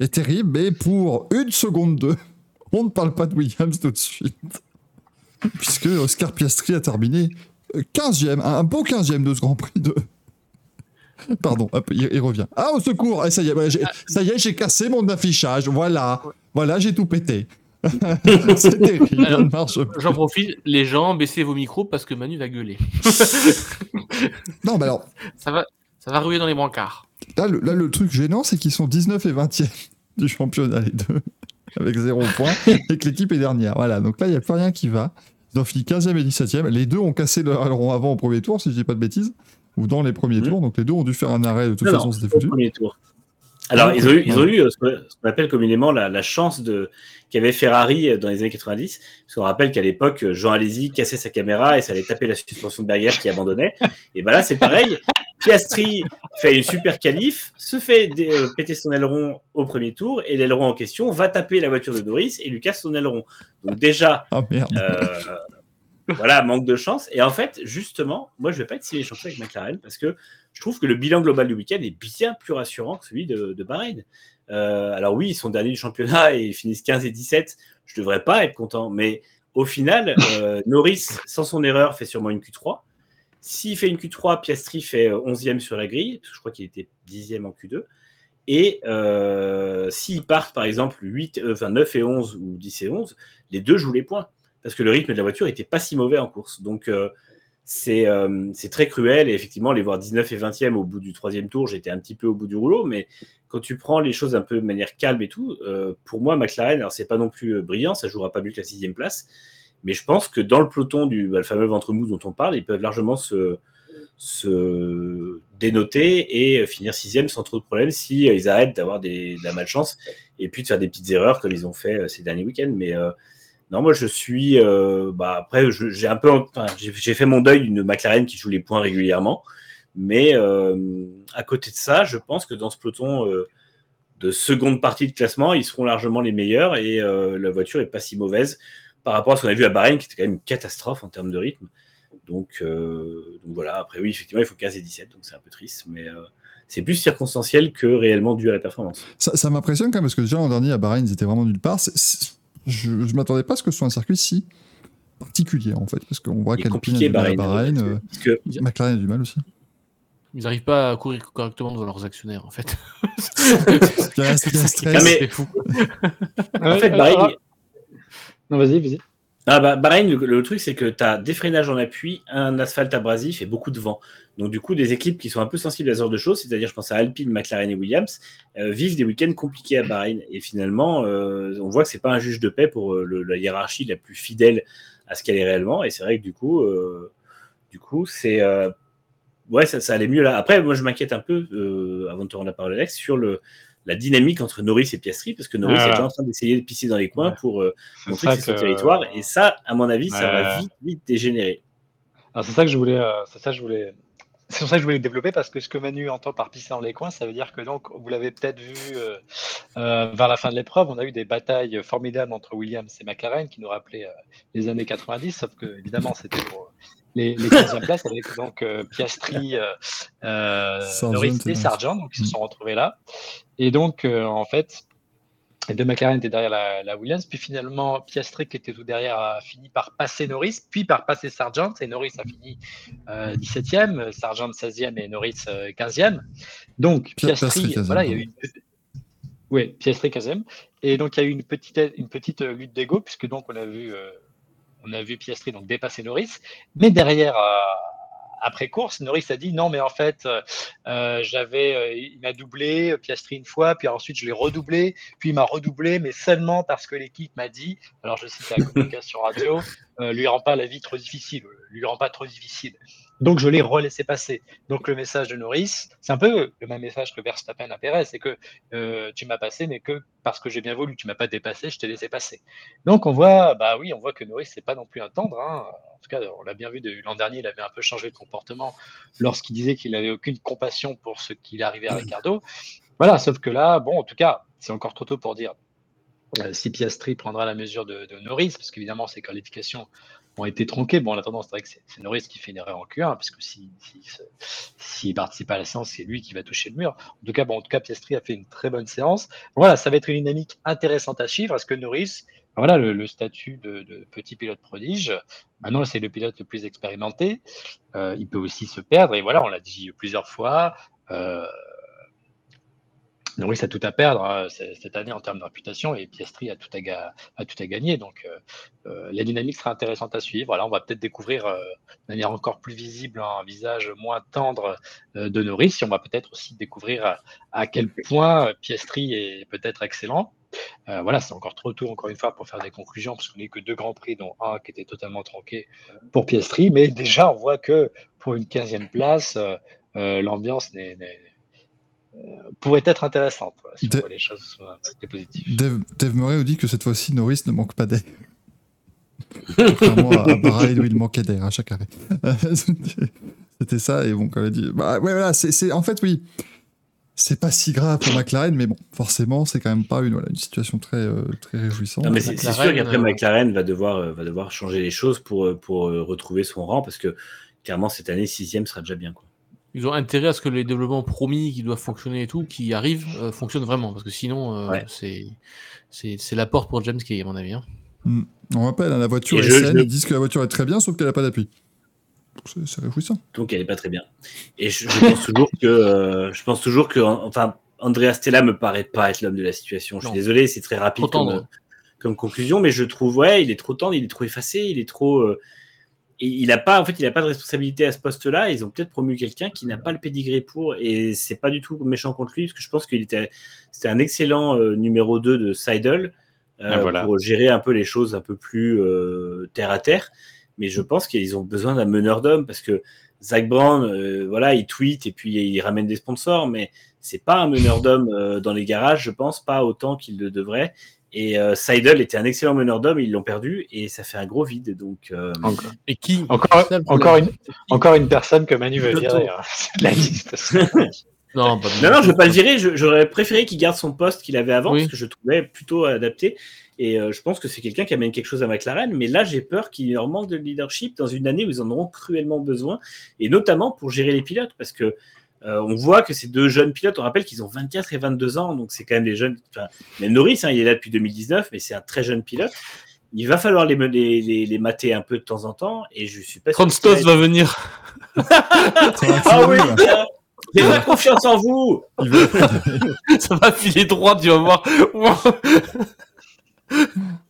est terrible, mais pour une seconde deux, on ne parle pas de Williams tout de suite. Puisque Oscar Piastri a terminé euh, 15e, un, un beau 15e de ce Grand Prix de. Pardon, hop, il, il revient. Ah, au secours! Eh, ça y est, ça y est, j'ai cassé mon affichage. Voilà, voilà, j'ai tout pété. C'est terrible, marche. J'en profite, les gens, baissez vos micros parce que Manu va gueuler. Non, mais alors, ça va, ça va ruer dans les brancards. Là, le, là, le truc gênant, c'est qu'ils sont 19 et 20e du championnat, les deux, avec 0 point, et que l'équipe est dernière. Voilà, donc là, il n'y a plus rien qui va. Ils ont fini 15e et 17e. Les deux ont cassé leur aileron avant au premier tour, si je dis pas de bêtises, ou dans les premiers Mhm. tours. Donc les deux ont dû faire un arrêt, de toute Non, façon, c'était foutu. Alors, Ah, ils ont eu, ils ont ouais. eu euh, ce qu'on appelle communément la, la chance de qu'avait Ferrari euh, dans les années 90. Parce qu'on rappelle qu'à l'époque, euh, Jean Alési cassait sa caméra et ça allait taper la suspension de Berger qui abandonnait. Et ben là, c'est pareil. Piastri fait une super qualif, se fait euh, péter son aileron au premier tour et l'aileron en question va taper la voiture de Doris et lui casse son aileron. Donc déjà, merde. euh, voilà, manque de chance. Et en fait, justement, moi, je vais pas être si méchant avec McLaren parce que je trouve que le bilan global du week-end est bien plus rassurant que celui de, de Bahreïn. Euh, alors oui, ils sont derniers du championnat et ils finissent 15 et 17. Je devrais pas être content, mais au final, euh, Norris, sans son erreur, fait sûrement une Q3. S'il fait une Q3, Piastri fait euh, 11e sur la grille, parce que je crois qu'il était 10e en Q2. Et euh, s'ils partent, par exemple, 8, euh, enfin 9 et 11 ou 10 et 11, les deux jouent les points. Parce que le rythme de la voiture n'était pas si mauvais en course. Donc, euh, c'est euh, c'est très cruel. Et effectivement, les voir 19 et 20e au bout du troisième tour, j'étais un petit peu au bout du rouleau. Mais quand tu prends les choses un peu de manière calme et tout, euh, pour moi, McLaren, alors c'est pas non plus brillant, ça jouera pas mieux que la sixième place. Mais je pense que dans le peloton du bah, fameux ventre mou dont on parle, ils peuvent largement se, dénoter et finir sixième sans trop de problèmes si ils arrêtent d'avoir de la malchance et puis de faire des petites erreurs comme ils ont fait ces derniers week-ends. Mais non, moi je suis. euh, bah, après, j'ai un peu. enfin, j'ai fait mon deuil d'une McLaren qui joue les points régulièrement. Mais euh, à côté de ça, je pense que dans ce peloton euh, de seconde partie de classement, ils seront largement les meilleurs et la voiture est pas si mauvaise par rapport à ce qu'on a vu à Bahreïn, qui était quand même une catastrophe en termes de rythme. Donc, donc voilà, après oui, effectivement, il faut 15 et 17, donc c'est un peu triste, mais c'est plus circonstanciel que réellement dû à la performance. Ça, m'impressionne quand même, parce que déjà l'an dernier, à Bahreïn, ils étaient vraiment nulle part. Je ne m'attendais pas à ce que ce soit un circuit si particulier, en fait, parce qu'on voit qu'Alpine a du mal à Bahreïn. Bahreïn, euh, parce que McLaren a du mal aussi. Ils n'arrivent pas à courir correctement devant leurs actionnaires, en fait. Ah, mais- C'est fou. en fait, Bahreïn, Non, vas-y, vas-y. Ah bah, Bahreïn, le, truc, c'est que tu as des freinages en appui, un asphalte abrasif et beaucoup de vent. Donc, du coup, des équipes qui sont un peu sensibles à ce genre de choses, c'est-à-dire, je pense à Alpine, McLaren et Williams, euh, vivent des week-ends compliqués à Bahreïn. Et finalement, euh, on voit que c'est pas un juge de paix pour euh, la hiérarchie la plus fidèle à ce qu'elle est réellement. Et c'est vrai que du coup, du c'est ouais, ça, allait mieux là. Après, moi, je m'inquiète un peu avant de te rendre la parole, Alex, sur le la dynamique entre Norris et Piastri, parce que Norris est déjà en train d'essayer de pisser dans les coins pour montrer que c'est son territoire. Et ça, à mon avis, ça va vite, vite dégénérer. C'est ça que je voulais, c'est ça que je voulais c'est pour ça que je voulais le développer parce que ce que Manu entend par pisser dans les coins, ça veut dire que donc vous l'avez peut-être vu euh, euh, vers la fin de l'épreuve, on a eu des batailles formidables entre Williams et McLaren qui nous rappelaient euh, les années 90, sauf que évidemment c'était pour les, les 15e places avec donc Piastri, Norris et Sargent, donc ils se sont retrouvés là. Et donc en fait, et de McLaren était derrière la, Williams. Puis finalement, Piastri, qui était tout derrière, a fini par passer Norris, puis par passer Sargent. Et Norris a fini 17e, Sargent 16e et Norris 15e. Donc, Piastri, voilà, il y a eu Oui, Piastri 15e. Et donc, il y a eu une petite, une petite euh, lutte d'ego, puisque donc on a vu, euh, on a vu Piastri donc, dépasser Norris. Mais derrière, euh, après course, Norris a dit non, mais en fait, euh, euh, j'avais, euh, il m'a doublé Piastri une fois, puis ensuite je l'ai redoublé, puis il m'a redoublé, mais seulement parce que l'équipe m'a dit, alors je cite la communication radio, lui rend pas la vie trop difficile, lui rend pas trop difficile. Donc je l'ai relaissé passer. Donc le message de Norris, c'est un peu le même message que Verstappen à Perez, c'est que tu m'as passé, mais que parce que j'ai bien voulu, tu m'as pas dépassé, je t'ai laissé passer. Donc on voit, bah oui, on voit que Norris c'est pas non plus un tendre. Hein tout cas, on l'a bien vu l'an dernier, il avait un peu changé de comportement lorsqu'il disait qu'il n'avait aucune compassion pour ce qu'il arrivait à Ricardo. Voilà, sauf que là, bon, en tout cas, c'est encore trop tôt pour dire euh, si Piastri prendra la mesure de, Norris, parce qu'évidemment, ses qualifications ont été tronquées. Bon, en attendant, c'est vrai que c'est Norris qui fait une erreur en Q1, parce que s'il si, participe à la séance, c'est lui qui va toucher le mur. En tout cas, bon, en tout cas, Piastri a fait une très bonne séance. Voilà, ça va être une dynamique intéressante à suivre. Est-ce que Norris voilà le, statut de, petit pilote prodige. Maintenant, c'est le pilote le plus expérimenté. Euh, il peut aussi se perdre. Et voilà, on l'a dit plusieurs fois. Euh, Norris a tout à perdre hein, cette année en termes de réputation et Piastri a tout à, gagner. Donc, euh, euh, la dynamique sera intéressante à suivre. Voilà, on va peut-être découvrir de manière encore plus visible un visage moins tendre de Norris. Et on va peut-être aussi découvrir à quel point Piastri est peut-être excellent. Euh, voilà, c'est encore trop tôt, encore une fois, pour faire des conclusions, parce qu'on n'est que deux grands prix, dont un qui était totalement tronqué pour Piastri. Mais déjà, on voit que pour une 15e place, euh, euh, l'ambiance pourrait être intéressante si les choses sont positives. Dave, Murray dit que cette fois-ci, Norris ne manque pas d'air. Contrairement à Bahrain où il manquait d'air à chaque arrêt. C'était ça, et bon, comme elle dit. Bah, ouais, voilà, c'est, en fait, oui c'est pas si grave pour McLaren, mais bon, forcément, c'est quand même pas une, une situation très, euh, très réjouissante. mais c'est sûr qu'après, euh, McLaren va devoir, euh, va devoir changer les choses pour, pour retrouver son rang, parce que clairement, cette année, sixième sera déjà bien. Quoi. Ils ont intérêt à ce que les développements promis qui doivent fonctionner et tout, qui arrivent, fonctionnent vraiment, parce que sinon, c'est c'est la porte pour James Kay, à mon avis. Hein. Hmm. On rappelle, hein, la voiture est saine, ils disent que la voiture est très bien, sauf qu'elle n'a pas d'appui. C'est réjouissant. Donc elle n'est pas très bien. Et je, pense toujours que, euh, je pense toujours que, enfin, Andrea Stella me paraît pas être l'homme de la situation. Je suis désolé, c'est très rapide comme, comme, conclusion, mais je trouve, ouais, il est trop tendre, il est trop effacé, il est trop. Euh, et il a pas, en fait, il a pas de responsabilité à ce poste-là. Ils ont peut-être promu quelqu'un qui n'a pas le pédigré pour, et c'est pas du tout méchant contre lui, parce que je pense qu'il était, c'était un excellent euh, numéro 2 de Seidel. Ah, pour gérer un peu les choses un peu plus terre à terre mais je pense qu'ils ont besoin d'un meneur d'hommes parce que Zach Brown, euh, voilà, il tweet et puis il ramène des sponsors, mais c'est pas un meneur d'hommes euh, dans les garages, je pense, pas autant qu'il le devrait. Et euh, Seidel était un excellent meneur d'hommes, ils l'ont perdu et ça fait un gros vide. Donc, euh, Et qui encore, encore, une, encore une personne que Manu veut virer. Hein. la liste. non, non, non, je veux pas le virer. J'aurais préféré qu'il garde son poste qu'il avait avant parce que je trouvais plutôt adapté. Et euh, je pense que c'est quelqu'un qui amène quelque chose à McLaren. Mais là, j'ai peur qu'il leur manque de leadership dans une année où ils en auront cruellement besoin, et notamment pour gérer les pilotes, parce que euh, on voit que ces deux jeunes pilotes, on rappelle qu'ils ont 24 et 22 ans, donc c'est quand même des jeunes. Enfin, même Norris, hein, il est là depuis 2019, mais c'est un très jeune pilote. Il va falloir les, les, les, mater un peu de temps en temps, et je suis pas sûr. Stos va venir. ah oui, j'ai pas confiance en vous. Ça va filer droit, tu vas voir.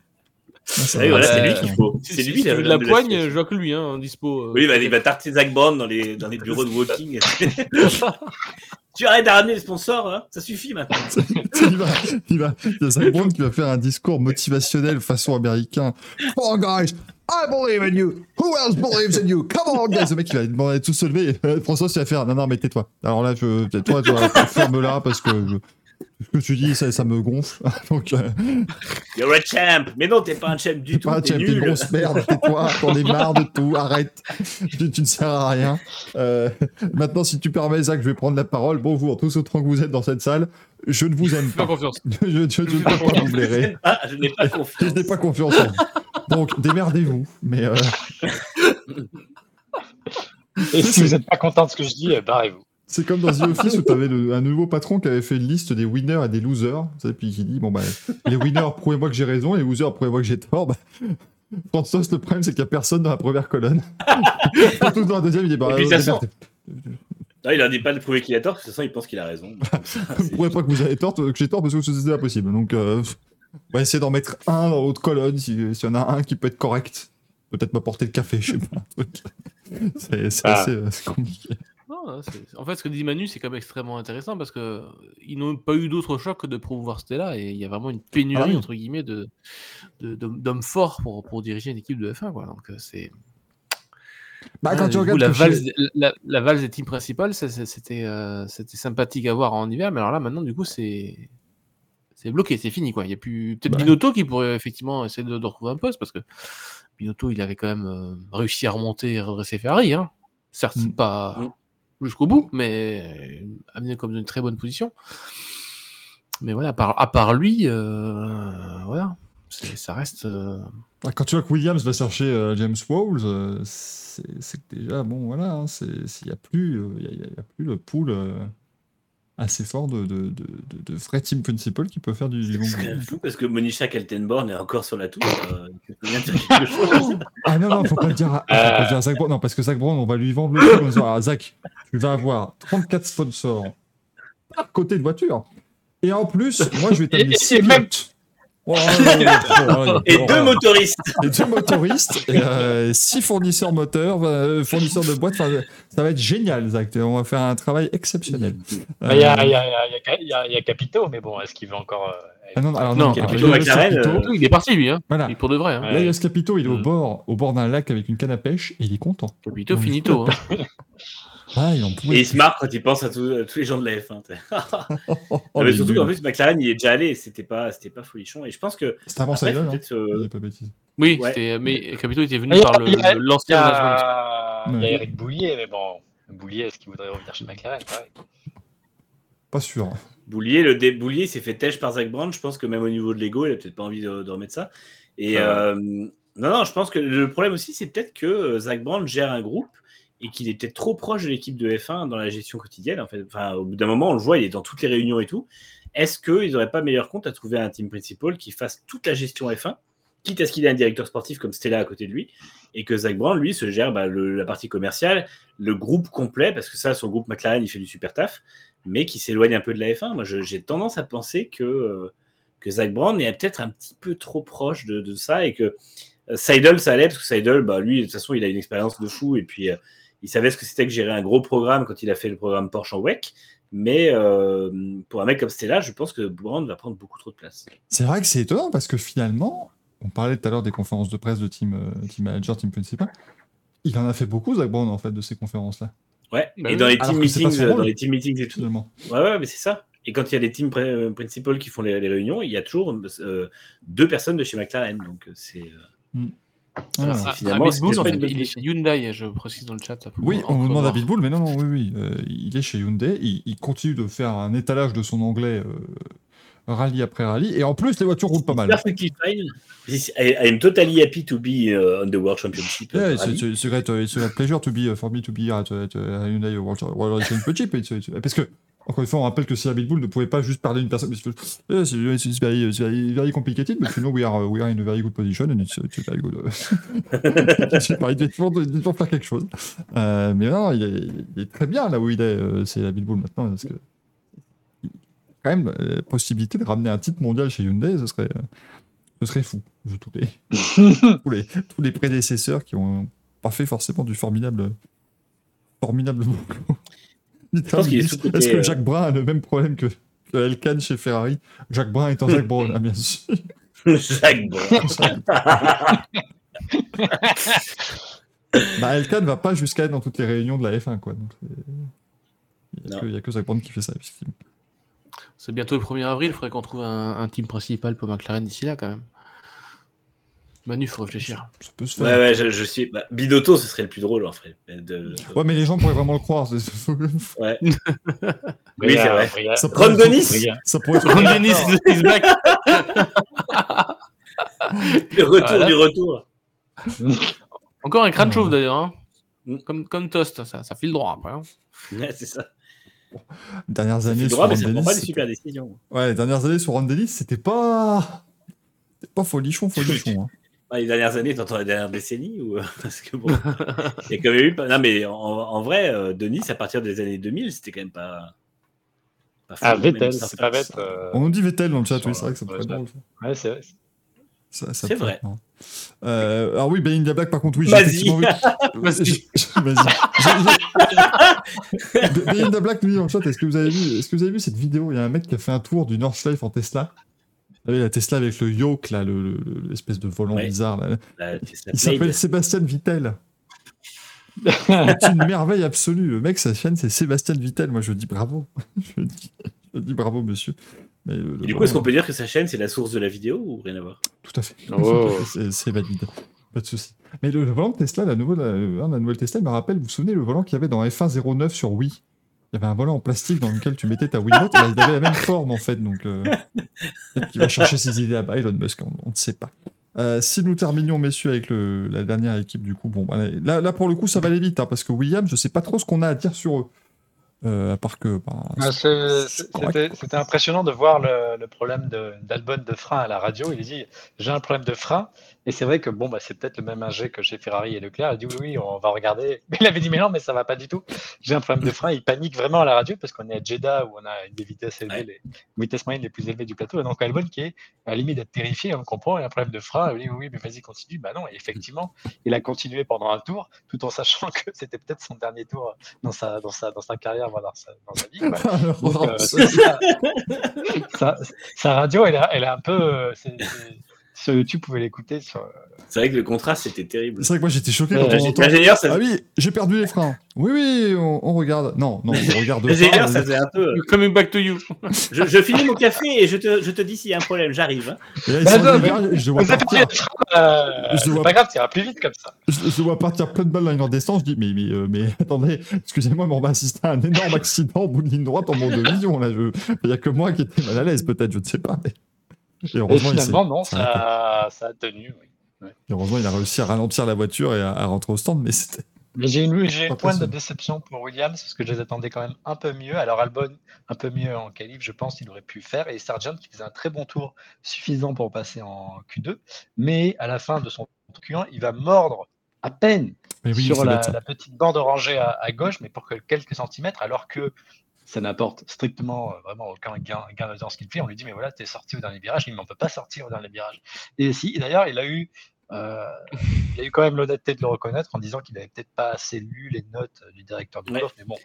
c'est lui qu'il faut. C'est lui qui veut de la poigne, je vois que lui, hein, dispo. Euh, oui, bah, il va tarter Zach Brown dans les, dans les bureaux de walking. tu arrêtes d'amener les sponsors, hein ça suffit maintenant. il, va, il, va, il y a Zach Brown qui va faire un discours motivationnel façon américain. Oh guys, I believe in you. Who else believes in you? Come on, guys. Le mec, il a demandé de tous se lever. Euh, François, il va faire Non, non, mais tais-toi. Alors là, je, toi, tu ferme là parce que je- ce que tu dis, ça, ça me gonfle. Donc, euh, You're a champ. Mais non, t'es pas un champ du t'es tout. pas un T'es champ, t'es une nul. grosse merde. Tais-toi. T'en es marre de tout. Arrête. Tu, tu ne sers à rien. Euh, maintenant, si tu permets, Zach, je vais prendre la parole. Bonjour, tous autant que vous êtes dans cette salle. Je ne vous aime pas. confiance. Je, je- je ne peux pas vous blairer. Je n'ai pas Je confiance. n'ai pas confiance en vous. Donc, démerdez-vous. Mais euh, Et si vous n'êtes pas content de ce que je dis, euh, barrez-vous. C'est comme dans The Office où tu avais un nouveau patron qui avait fait une liste des winners et des losers. Sais, puis qui dit Bon, bah, les winners, prouvez-moi que j'ai raison, et les losers, prouvez-moi que j'ai tort. Bah, François, le problème, c'est qu'il n'y a personne dans la première colonne. Tout dans la deuxième, il dit Bah, Et puis, euh, façon. Non, il n'en dit pas de prouver qu'il a tort, de toute façon, il pense qu'il a raison. Vous ne prouvez pas que vous avez tort, que j'ai tort, parce que c'est impossible. Donc, euh, on va essayer d'en mettre un dans l'autre colonne, si- s'il y en a un qui peut être correct. Peut-être m'apporter le café, je sais pas. c'est Ah. assez euh, compliqué. Non, c'est- en fait, ce que dit Manu, c'est quand même extrêmement intéressant parce que euh, ils n'ont pas eu d'autre choix que de promouvoir Stella et il y a vraiment une pénurie Ah oui. entre guillemets de de- d'hommes d'hommes forts pour, pour diriger une équipe de F1 quoi. Donc euh, c'est Bah, Ah, quand du tu coup, regardes la que chez- valse, la, la valse des teams principales, ça, ça, c'était euh, c'était sympathique à voir en hiver, mais alors là maintenant du coup c'est c'est bloqué, c'est fini quoi. Il y a plus peut-être Bah. Binotto qui pourrait effectivement essayer de, de retrouver un poste parce que Binotto il avait quand même euh, réussi à remonter et redresser Ferrari, hein. certes Mm. pas Mm. Jusqu'au bout, mais euh, amené comme dans une très bonne position. Mais voilà, à part, à part lui, euh, voilà, ça reste. euh, Ah, Quand tu vois que Williams va chercher James Walls, c'est déjà, bon, voilà, hein, s'il n'y a, plus, il a- plus le pool assez fort de, de, de, de- vrais team principal qui peut faire du, du bon C'est fou parce que Monisha Kaltenborn est encore sur la touche. euh, il faut bien dire quelque chose. Ah non, non, faut pas le dire à, faut pas le dire à Zach Brown. Non, parce que Zach Brown, on va lui vendre le truc en disant, ah, Zach, tu vas avoir 34 sponsors par côté de voiture. Et en plus, moi, je vais t'amener Et- et 6 même- Oh, Et deux motoristes. et deux motoristes, et, euh, six fournisseurs moteurs, euh, fournisseurs de boîtes. Ça va être génial, Zach. On va faire un travail exceptionnel. Il y, a, Euh, il y, a, il y, a, il y, a, il y a Capito, mais bon, est-ce qu'il veut encore. euh, ah non, non, alors Non, non, Capito, alors, Capito. Il est parti lui, hein. Voilà. Pour de vrai. Hein. Ouais. Là, il y a ce Capito, il est au Mm. bord, au bord d'un lac avec une canne à pêche, et il est content. Capito mais- finito. Hein. Ah, il en pouvait Et il se marre quand il pense à, tous- à tous les gens de la F1. t'sais. Oh, Non, mais surtout qu'en plus, McLaren, il est déjà allé. C'était pas, c'était pas folichon. Et je pense que. C'était avant hein, euh, de bêtises. Oui, Ouais. c'était- mais Capito était venu par le- il y a- le- Il y l'ancien management. il y a. Eric Boulier, mais bon, Boulier, est-ce qu'il voudrait revenir chez McLaren? Pareil. Pas sûr. Boulier, le dé- Boulier s'est fait têche par Zach Brown. Je pense que même au niveau de l'ego, il a peut-être pas envie de, de remettre ça. Et Ah euh, non, non, je pense que le problème aussi, c'est peut-être que euh, Zach Brown gère un groupe et qu'il peut-être trop proche de l'équipe de F1 dans la gestion quotidienne. En fait, enfin, au bout d'un moment, on le voit, il est dans toutes les réunions et tout. Est-ce qu'ils n'auraient pas meilleur compte à trouver un team principal qui fasse toute la gestion F1, quitte à ce qu'il ait un directeur sportif comme Stella à côté de lui, et que Zach Brown, lui, se gère bah, la partie commerciale, le groupe complet, parce que ça, son groupe McLaren, il fait du super taf, mais qui s'éloigne un peu de la F1. Moi, j'ai tendance à penser que, euh, que Zach Brown est peut-être un petit peu trop proche de, de ça, et que euh, Seidel, ça allait, parce que Seidel, bah, lui, de toute façon, il a une expérience de fou, et puis euh, il savait ce que c'était que gérer un gros programme quand il a fait le programme Porsche en WEC. Mais euh, pour un mec comme Stella, je pense que Brown va prendre beaucoup trop de place. C'est vrai que c'est étonnant parce que finalement, on parlait tout à l'heure des conférences de presse de team, euh, team manager, team principal. Il en a fait beaucoup, Zach Brown, en fait, de ces conférences-là, Ouais, Bah et oui. dans les team meetings, dans les team meetings et tout. finalement. Ouais, ouais, mais c'est ça. Et quand il y a les team pri- euh, principal qui font les, les réunions, il y a toujours euh, deux personnes de chez McLaren. Donc c'est. euh, Ah, Ah, finalement, en fait, il est chez Hyundai, je précise dans le chat. Oui, on nous demande à. Bitbull, mais non, non, oui, oui. euh, il est chez Hyundai. Il, il continue de faire un étalage de son anglais euh, rallye après rallye. Et en plus, les voitures roulent pas mal. Perfectly fine. I, am totally happy to be uh, on the World Championship. Yeah, uh, it's, rally. it's, it's a great, uh, it's a pleasure to be uh, for me to be at, at, uh, Hyundai World, World Championship. It's- it's- parce que encore une fois, on rappelle que si Bitbull ne pouvait pas juste parler d'une personne, que yes, it's, it's very, very, very complicated, but you know we are, we are in a very good position and it's, it's very good. Je il devait toujours, toujours faire quelque chose. Euh, mais non, il est, il est très bien là où il est, euh, c'est Bitbull maintenant, parce que quand même, euh, possibilité de ramener un titre mondial chez Hyundai, ce serait, euh, ce serait fou. tous les, tous les, tous les prédécesseurs qui ont pas fait forcément du formidable, formidable boulot. Est Est-ce que euh. Jacques Brun a le même problème que, que Elkann chez Ferrari? Jacques Brun étant Jacques Brown, hein, bien sûr. Jacques Brown. bah, Elka ne va pas jusqu'à être dans toutes les réunions de la F1, quoi. Donc, c'est- il n'y a, que- il y a que Zach Brown qui fait ça. C'est bientôt le 1er avril, il faudrait qu'on trouve un, un team principal pour McLaren d'ici là quand même. Manu, faut réfléchir. Ça peut se faire. Ouais, ouais, je, je suis. Bah, Binotto, ce serait le plus drôle en fait. De- de- Ouais, mais les gens pourraient vraiment le croire. Ouais. Oui, c'est vrai. Ça Ron Briga- Ça pourrait être Ron Dennis is back. Le retour Voilà. du retour. Encore un crâne chauve d'ailleurs. hein. Mm. Comme, comme Toast, ça, ça file droit après. hein. Ouais, c'est ça. dernières Ça années sur droit, super décisions. Ouais, les dernières années sur Ron Dennis, c'était pas. C'était pas folichon, folichon. hein. Les dernières années, t'entends les dernières décennies ou parce que bon, il y a quand même eu. Non, mais en, en vrai, euh, Denis, à partir des années 2000, c'était quand même pas. pas fou, Ah, Vettel, ça c'est pas bête. euh, On nous dit Vettel dans le chat, sur oui, c'est vrai que ça pourrait être drôle. Ouais, c'est vrai. Ça, ça C'est vrai. Euh, alors oui, Belinda Black, par contre, oui, j'ai Vas-y. effectivement vu. Black nous dit dans le chat, est-ce que vous avez vu, est-ce que vous avez vu cette vidéo Il y a un mec qui a fait un tour du North Life en Tesla? La Tesla avec le yoke, là, le- le- l'espèce de volant Ouais. bizarre. Là. La Tesla Il s'appelle Sébastien Vittel. C'est une merveille absolue. Le mec, sa chaîne, c'est Sébastien Vittel. Moi, je dis bravo. Je dis, je dis bravo, monsieur. Mais le- le Et du coup, est-ce qu'on peut dire que sa chaîne, c'est la source de la vidéo ou rien à voir? Tout à fait. Oh. C'est- c'est valide. Pas de souci. Mais le, le volant de Tesla, la, nouveau, la, hein, la nouvelle Tesla, il me rappelle, vous vous souvenez, le volant qu'il y avait dans F109 sur Wii? Il y avait un volant en plastique dans lequel tu mettais ta Wiimote, il avait la même forme en fait. Donc, euh, peut-être qu'il va chercher ses idées à Elon Musk, on ne sait pas. Euh, si nous terminions, messieurs, avec le, la dernière équipe, du coup, bon, allez, là, là pour le coup, ça va aller vite, hein, parce que Williams, je sais pas trop ce qu'on a à dire sur eux. Euh, à part que. bah, Ah. C'était impressionnant de voir le, le problème de- d'Albon de, frein à la radio. Il dit J'ai un problème de frein. Et c'est vrai que bon, bah, c'est peut-être le même ingé que chez Ferrari et Leclerc. Il dit Oui, oui, on va regarder. Mais il avait dit Mais non, mais ça va pas du tout. J'ai un problème de frein. Il panique vraiment à la radio parce qu'on est à Jeddah où on a une des vitesses élevées, Ouais. les vitesses moyennes les plus élevées du plateau. Et donc Albon qui est à la limite d'être terrifié, on le comprend, il a un problème de frein. Il dit Oui, oui, mais vas-y, continue. Bah non, et effectivement, il a continué pendant un tour tout en sachant que c'était peut-être son dernier tour dans sa, dans sa, dans sa carrière, voilà, dans sa, dans sa vie. Donc, euh, sa, radio, elle, est- elle est un peu. euh, sur YouTube, vous pouvez l'écouter. Sur... C'est vrai que le contraste, c'était terrible. C'est vrai que moi j'étais choqué Ouais, quand on L'ingé- entend. L'ingénieur, ça, Ah oui, j'ai perdu les freins. Oui, oui, on, on regarde. Non, non, on regarde l'ingénieur, pas. ça faisait un peu. Coming back to you. Je, je finis mon café et je te, je te dis s'il y a un problème. J'arrive. hein. Là, Bah, non, mais- je vois partir. euh, c'est vois- pas grave, ça ira plus vite comme ça. Je, vois partir plein de balles dans une descente. Je dis, mais, mais, euh, mais attendez, excusez-moi, mais on va assister à un énorme accident au bout de ligne droite en mode de vision. Là, je... Il n'y a que moi qui étais mal à l'aise, peut-être, je ne sais pas. Mais... Et il finalement, non, ça a ça, ça a tenu. oui. Heureusement, il a réussi à ralentir la voiture et à, à rentrer au stand, mais c'était. Mais j'ai une, j'ai une Pas pointe de déception pour Williams parce que je les attendais quand même un peu mieux. Alors Albon, un peu mieux en qualif, je pense qu'il aurait pu faire. Et Sargent qui faisait un très bon tour, suffisant pour passer en Q2. Mais à la fin de son tour Q1, il va mordre à peine oui, sur la, petite bande orangée à, à gauche, mais pour que quelques centimètres, alors que ça n'apporte strictement euh, vraiment aucun gain, gain dans ce qu'il fait. On lui dit, mais voilà, t'es sorti au dernier virage. Il dit, mais on peut pas sortir au dernier virage. Et si, d'ailleurs, il a eu, euh, il a eu quand même l'honnêteté de le reconnaître en disant qu'il avait peut-être pas assez lu les notes euh, du directeur du Ouais. Mais bon,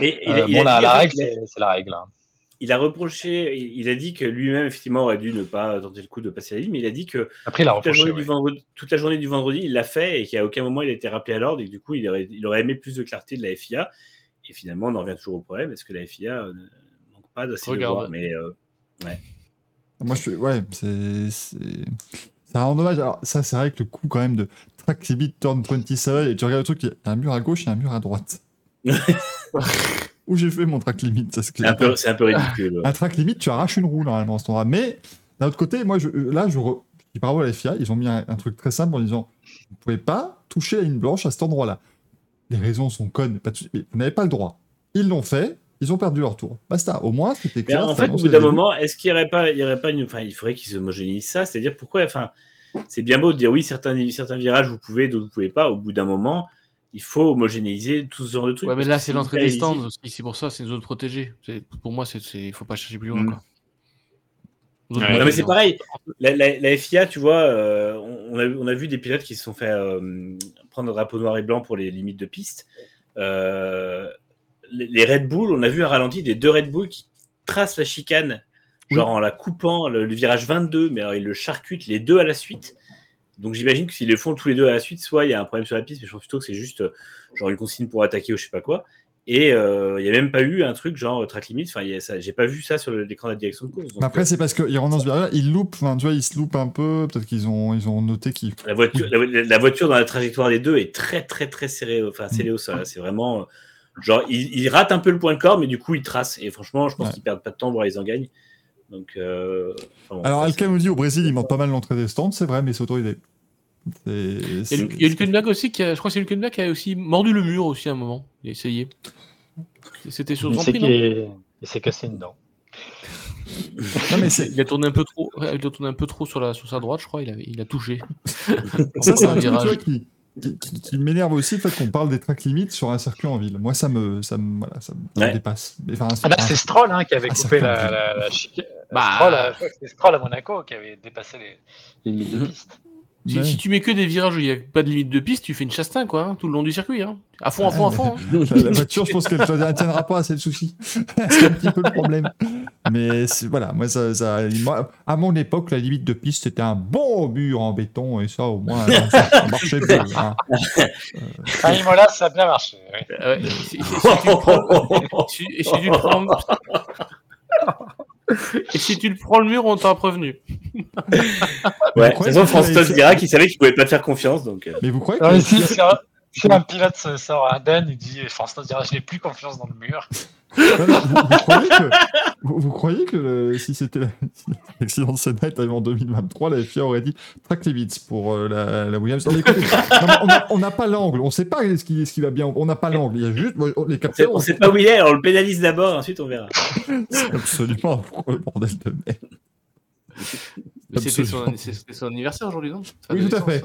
Et il, euh, a- il bon a la, règle, c'est la règle. hein. il a reproché, il a dit que lui-même, effectivement, aurait dû ne pas tenter le coup de passer la ligne, mais il a dit que Après, toute la, journée ouais. du vendredi, toute la journée du vendredi, il l'a fait et qu'à aucun moment il a été rappelé à l'ordre et que du coup, il aurait, il aurait aimé plus de clarté de la FIA. Et finalement, on en revient toujours au problème est-ce que la FIA euh, ne manque pas d'assez de Regarde. voir Mais euh, Moi, je suis. Ouais, c'est. c'est- Ça rend dommage. Alors, ça, c'est vrai que le coup, quand même, de track limit turn 27, et tu regardes le truc, il y a un mur à gauche et un mur à droite. Où j'ai fait mon track limit ça, c'est un, peu- c'est un peu ridicule. ouais. Un track limit, tu arraches une roue normalement à cet endroit. Mais d'un autre côté, moi, je, là, je, re... bravo à la FIA. Ils ont mis un, un truc très simple en disant vous pouvez pas toucher la ligne blanche à cet endroit-là. Les raisons sont connes, pas de souci, mais vous n'avez pas le droit. Ils l'ont fait, ils ont perdu leur tour. Basta. Au moins, c'était Mais clair. en fait, au bout d'un moment, est-ce qu'il n'y aurait pas, il y aurait pas une, enfin, il faudrait qu'ils homogénéisent ça, c'est-à-dire pourquoi, enfin, c'est bien beau de dire oui, certains, certains virages vous pouvez, d'autres vous pouvez pas. Au bout d'un moment, il faut homogénéiser tout ce genre de trucs. Ouais, mais là, c'est l'entrée des stands. C'est pour ça, c'est une zone protégée. C'est- Pour moi, il faut pas chercher plus loin. Mm. Quoi. Ouais, Non, mais c'est pareil. La, la- la FIA, tu vois, euh, on, a, on a vu des pilotes qui se sont fait euh, prendre un drapeau noir et blanc pour les limites de piste. Euh, les, les Red Bull, on a vu un ralenti des deux Red Bull qui tracent la chicane, genre en la coupant, le, le virage 22, mais alors ils le charcutent les deux à la suite. donc j'imagine que s'ils les font tous les deux à la suite, soit il y a un problème sur la piste, mais je pense plutôt que c'est juste genre une consigne pour attaquer ou je sais pas quoi. Et euh, il n'y a même pas eu un truc genre track limit. Enfin, j'ai pas vu ça sur l'écran de la direction de course. Donc, après, c'est parce qu'ils rentrent dans ce barrière, ils loupent, enfin, tu vois, ils se loupent un peu. Peut-être qu'ils ont, ils ont noté qu'ils. euh, la, voiture, la, la voiture dans la trajectoire des deux est très très très serrée, enfin scellée au sol. là. C'est vraiment euh, genre ils, ils ratent un peu le point de corde, mais du coup ils tracent. Et franchement, je pense Ouais. qu'ils perdent pas de temps, voire ils en gagnent. Donc, euh, enfin, bon, Alors, Alka nous dit au Brésil, ils montent pas mal l'entrée des stands, c'est vrai, mais c'est autorisé. Il y a, Hülkenberg aussi qui a, je crois que c'est Hülkenberg qui a aussi mordu le mur aussi à un moment. Il a essayé. C'était sur s'est Prix, non il- s'est cassé une dent. Non, mais c'est- Il a tourné un peu trop, il a tourné un peu trop sur, la, sur sa droite, je crois. Il a, il a touché. Ça, c'est un virage. qui, qui, qui- qui m'énerve aussi, le fait qu'on parle des track limits sur un circuit en ville. Moi, ça me, ça me, voilà, ça me, ça me Ouais. dépasse. Enfin, Ah bah c'est Stroll hein, qui avait coupé la, la, la chic- Bah. À- Stroll à Monaco qui avait dépassé les, les limites de Mhm. piste. Si, ouais. si tu mets que des virages où il n'y a pas de limite de piste, tu fais une chastain quoi, hein, tout le long du circuit. Hein. À fond, à fond, à fond. hein. La, voiture, je pense qu'elle ne tiendra pas, c'est le souci. c'est un petit peu le problème. Mais voilà, moi, ça, ça- moi, à mon époque, la limite de piste, c'était un bon mur en béton, et ça, au moins, ça, ça marchait bien. hein. À Imola, ça a bien marché. oui. Euh, ouais, si, si- si tu le prends, si- et si tu le prends- le mur, on t'a prévenu. Ouais, de toute façon, que François c'est- dira qu'il savait qu'il pouvait pas te faire confiance. Donc, euh, Mais vous croyez Non, que si, si un, pilote sort indemne, il dit François dira Je n'ai plus confiance dans le mur. Vous, croyez que, vous, vous croyez que le- si c'était l'accident de Senna était en 2023, la FIA aurait dit track limits pour euh, la, la Williams Non, mais écoutez, non, mais on n'a pas l'angle, on sait pas ce qui, ce qui va bien, on n'a pas l'angle, il y a juste moi, les on sait, capteurs. on sait pas où il est, alors on le pénalise d'abord, ensuite on verra. C'est absolument le bordel de merde. C'était son, anniversaire aujourd'hui, non? Oui, tout à fait.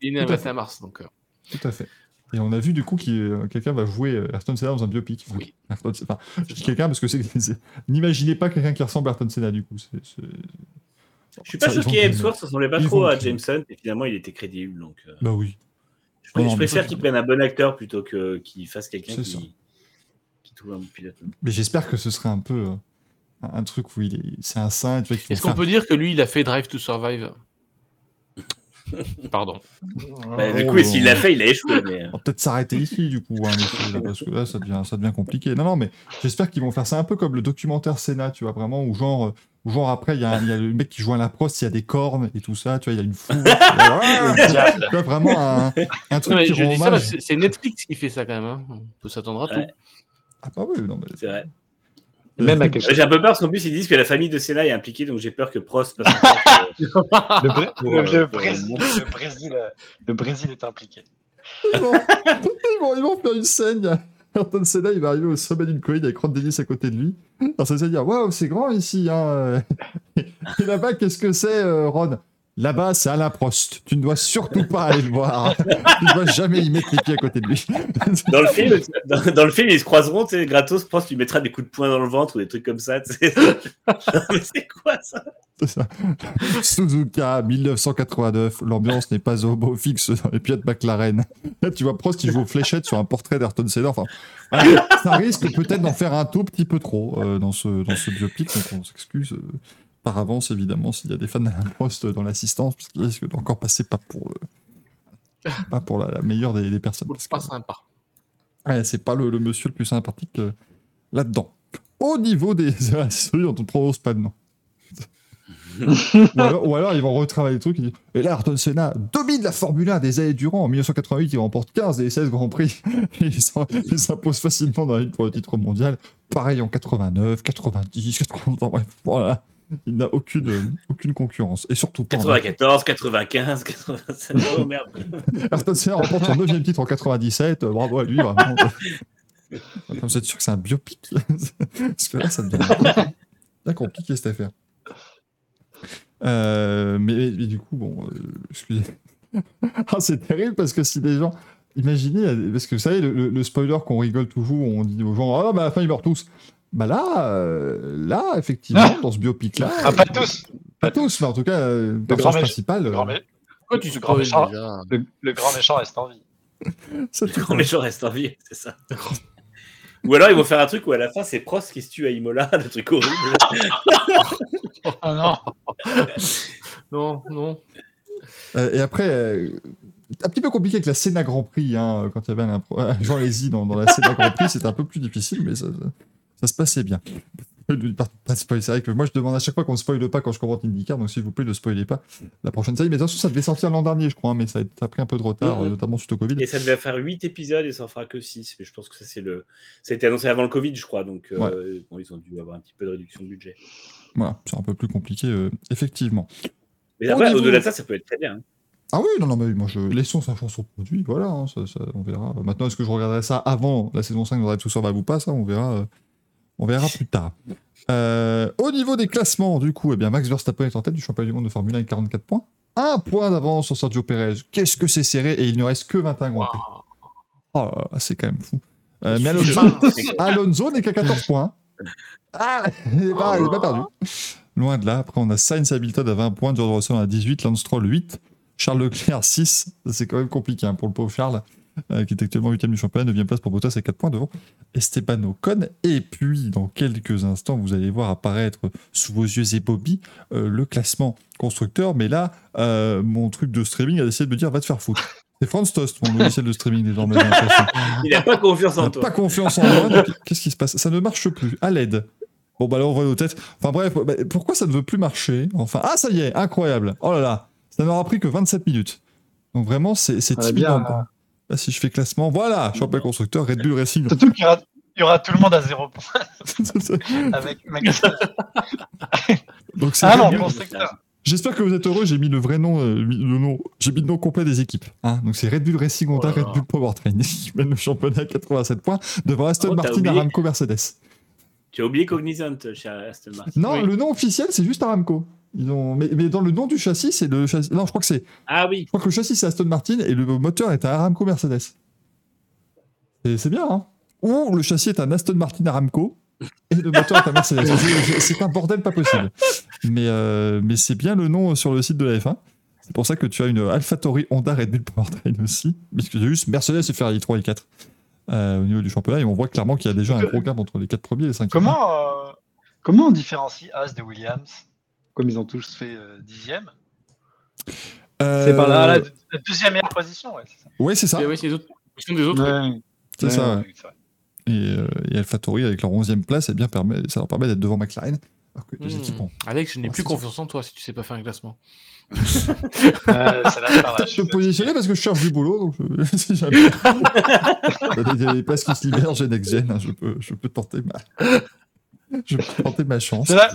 Il est né Tout le à 21 mars, donc. euh, Tout à fait. Et on a vu du coup que euh, quelqu'un va jouer euh, Ayrton Senna dans un biopic. Oui. Ayrton- enfin, je dis quelqu'un parce que c'est. N'imaginez pas quelqu'un qui ressemble à Ayrton Senna du coup. c'est- c'est- Je suis pas Ça, ils choqué, vont- Hemsworth ressemblait pas ils trop à Jameson, et finalement il était crédible. Donc, euh, Bah oui. je, Non, préfère ça, qu'il prenne un bon acteur plutôt que qu'il fasse quelqu'un ça. qui, qui trouve un bon pilote. Mais j'espère que ce serait un peu euh, un truc où il est, c'est un saint. Tu vois, qu'il faut Est-ce qu'on peut dire que lui, il a fait Drive to Survive? Pardon. Bah, du Oh, coup, et s'il l'a fait, il a échoué. Mais... euh, On va peut-être s'arrêter ici du coup, hein, parce que là ça devient, ça devient compliqué. Non, non, mais j'espère qu'ils vont faire ça un peu comme le documentaire Senna, tu vois, vraiment, où genre, euh, où genre après il y, a un- il y a le mec qui joue à la prost, il y a des cornes et tout ça, tu vois, il y a une foule. Tu vois, vraiment un, un truc Non, qui je dis ça c'est Netflix qui fait ça quand même. hein. On peut s'attendre à tout. Ah bah oui, non, mais... C'est vrai. Même à quelque J'ai un peu peur parce qu'en plus ils disent que la famille de Senna est impliquée, donc j'ai peur que Prost passe Le, Pour, le- euh, Brésil, le, Brésil, le Brésil est impliqué. ils, vont, ils, vont, ils vont faire une scène. il y a Ayrton Senna, il va arriver au sommet d'une colline avec Ron Dennis à côté de lui. Alors ça va dire Waouh, c'est grand ici. Hein. Et là-bas, qu'est-ce que c'est, euh, Ron? Là-bas, c'est Alain Prost. Tu ne dois surtout pas aller le voir. tu ne dois jamais y mettre les pieds à côté de lui. Dans le film, dans, dans le film, ils se croiseront, tu sais, gratos, Prost lui mettra des coups de poing dans le ventre ou des trucs comme ça. Mais c'est quoi ça? Ça. Suzuka, 1989. L'ambiance n'est pas au beau fixe dans les pieds de McLaren. Là, tu vois Prost qui joue aux fléchettes sur un portrait d'Ayrton Senna. Enfin, ça risque peut-être d'en faire un tout petit peu trop euh, dans, ce, dans ce biopic. Donc, on s'excuse euh, par avance, évidemment, s'il y a des fans d'Alain Prost dans l'assistance, parce qu'il risque d'encore passer pas pour, le- pas pour la, la meilleure des, des personnes. que- Pas sympa. Ouais, c'est pas le, le monsieur le plus sympathique euh, là-dedans. Au niveau des c'est celui dont on ne prononce pas de nom. ou, alors, ou alors, ils vont retravailler le truc. Ils disent, et là, Ayrton Senna domine la Formule 1 des années durant. En 1988, il remporte 15 des 16 Grands Prix. Et il s'impose facilement dans la lutte pour le titre mondial. Pareil en 89, 90, 80, bref, voilà. Il n'a aucune, euh, aucune concurrence. Et surtout pas. en 94, 95, 87. Oh merde. Ayrton Senna remporte son neuvième titre en 97. euh, Bravo à lui, vraiment. Comme vous êtes sûr que c'est un biopic Parce que là, ça devient bien compliqué cette affaire. Euh, mais, mais du coup, bon, euh, excusez. Ah, c'est terrible parce que si des gens. Imaginez, parce que vous savez, le spoiler qu'on rigole toujours, on dit aux gens Ah, bah à la fin, ils meurent tous. Bah là, euh, là, effectivement, dans ce biopic-là. Ah, pas tous. Pas tous, mais en tout cas, euh, le grand personnage principal. Le euh, grand, mé- Pourquoi tu Le grand méchant. déjà le- le grand méchant reste en vie. ça, Le grand méchant reste en vie, c'est ça. Ou alors ils vont faire un truc où à la fin c'est Prost qui se tue à Imola, le truc horrible. Ah non. Non, non. Euh, et après, euh, un petit peu compliqué avec la Sénat Grand Prix, hein, quand il y avait un euh, Jean Lézy dans, dans la Sénat Grand Prix, c'était un peu plus difficile, mais ça, ça- ça se passait bien. Pas spoil, c'est vrai que moi je demande à chaque fois qu'on ne spoile pas quand je commente IndyCar, donc s'il vous plaît ne spoilez pas la prochaine série. Mais attention, ça devait sortir l'an dernier, je crois, hein, mais ça a, ça a pris un peu de retard, notamment suite au Covid. Et ça devait faire 8 épisodes et ça en fera que 6. Mais je pense que ça, c'est le. Ça a été annoncé avant le Covid, je crois. Donc, euh, bon, ils ont dû avoir un petit peu de réduction de budget. Voilà, c'est un peu plus compliqué, euh, effectivement. Mais après, au-delà de ça, ça peut être très bien. hein. Ah oui, non, non, mais moi, je... laissons sa chanson produit, voilà, hein, ça, ça, on verra. Maintenant, est-ce que je regarderai ça avant la saison 5 de Drive to Survive ou pas Ça, on verra, euh, on verra plus tard. Euh, au niveau des classements, du coup, eh bien, Max Verstappen est en tête du championnat du monde de Formule 1 avec 44 points. Un point d'avance sur Sergio Perez. Qu'est-ce que c'est serré et il ne reste que 21 Grands Prix. Oh c'est quand même fou. Euh, mais Alonso, Alonso n'est qu'à 14 points. Ah, il n'est pas, perdu. Loin de là. Après, on a Sainz et Hamilton à 20 points, George Russell à 18, Lance Stroll 8, Charles Leclerc 6. Ça, C'est quand même compliqué hein, pour le pauvre Charles, qui est actuellement 8 du championnat, 9 place pour Bottas à 4 points devant Esteban Ocon. Et puis, dans quelques instants, vous allez voir apparaître sous vos yeux et Bobby euh, le classement constructeur. Mais là, euh, mon truc de streaming a décidé de me dire va te faire foutre. C'est Franz Tost, mon logiciel de streaming désormais. Il n'a pas confiance On en n'a toi. pas confiance en moi. Qu'est-ce qui se passe? Ça ne marche plus. À l'aide. Bon, bah là, on voit nos têtes. Enfin bref, bah, pourquoi ça ne veut plus marcher? Enfin, ah, ça y est, incroyable. Oh là là, ça n'aura pris que 27 minutes. Donc vraiment, c'est c'est timide. bien. Là, si je fais classement, voilà, champion constructeur, Red Bull Racing. Surtout qu'il y aura, il y aura tout le monde à zéro point avec. Donc c'est Ah non, constructeur. J'espère que vous êtes heureux. J'ai mis le vrai nom, euh, le nom. J'ai mis le nom complet des équipes. hein. Donc c'est Red Bull Racing Honda, Red. Bull Powertrain qui mène le championnat à 87 points devant Aston Oh, Martin, oublié. Aramco, Mercedes. Tu as oublié Cognizant chez Aston Martin. Non, Oui. le nom officiel, c'est juste Aramco. Ils ont... mais, mais dans le nom du châssis, c'est le châssis. Non, je crois que c'est. Ah oui. Je crois que le châssis c'est Aston Martin et le moteur est un Aramco Mercedes. Et c'est bien, hein Ou le châssis est un Aston Martin Aramco et le moteur est un Mercedes. C'est un bordel pas possible. Mais, euh, mais c'est bien le nom sur le site de la F1. C'est pour ça que tu as une AlphaTauri Honda Red Bull Powertrain aussi. Parce que j'ai juste Mercedes et Ferrari 3 et 4 euh, au niveau du championnat. Et on voit clairement qu'il y a déjà un gros gap entre les 4 premiers et les 5 Comment, euh, comment on différencie As de Williams? Comme ils ont tous fait euh, dixième. C'est par là, la, la deuxième meilleure position, ouais, c'est ça. Ouais, c'est ça. Oui, les autres. Des autres. Ouais, C'est ouais, ça. Et, euh, et AlphaTauri avec leur 11e place, eh bien, permet, ça leur permet d'être devant McLaren. Alors que les Hmm. équipes ont Alex, je n'ai plus confiance en toi si tu sais pas faire un classement. Euh, par là. peut-être me positionner parce que je cherche du boulot, donc je, si jamais. Il y a des places qui se libèrent, j'ai Next Gen, hein, je, peux, je peux tenter ma, je peux tenter ma chance. C'est là,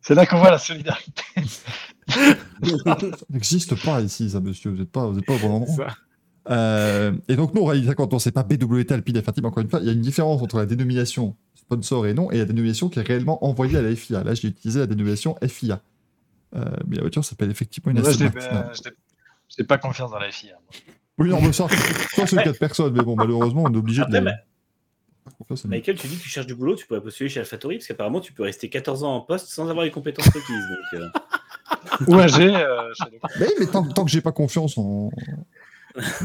c'est là qu'on voit la solidarité. Ça n'existe pas ici, ça, monsieur, vous n'êtes pas, vous êtes pas au bon endroit. Euh, et donc, nous, on réalise quand on sait pas BWT, Alpine, F1 Team, encore une fois, il y a une différence entre la dénomination sponsor et non, et la dénomination qui est réellement envoyée à la FIA. Là, j'ai utilisé la dénomination FIA. Euh, mais la voiture s'appelle effectivement une je n'ai pas- confiance dans la FIA. moi. Oui, non, mais ça, ça c'est quatre personnes, mais bon, malheureusement, on est obligé de Michael, tu dis que tu cherches du boulot, tu pourrais postuler chez AlphaTauri parce qu'apparemment tu peux rester 14 ans en poste sans avoir les compétences requises. Donc, euh, Ou AG, euh, Mais, mais tant, tant que j'ai pas confiance en...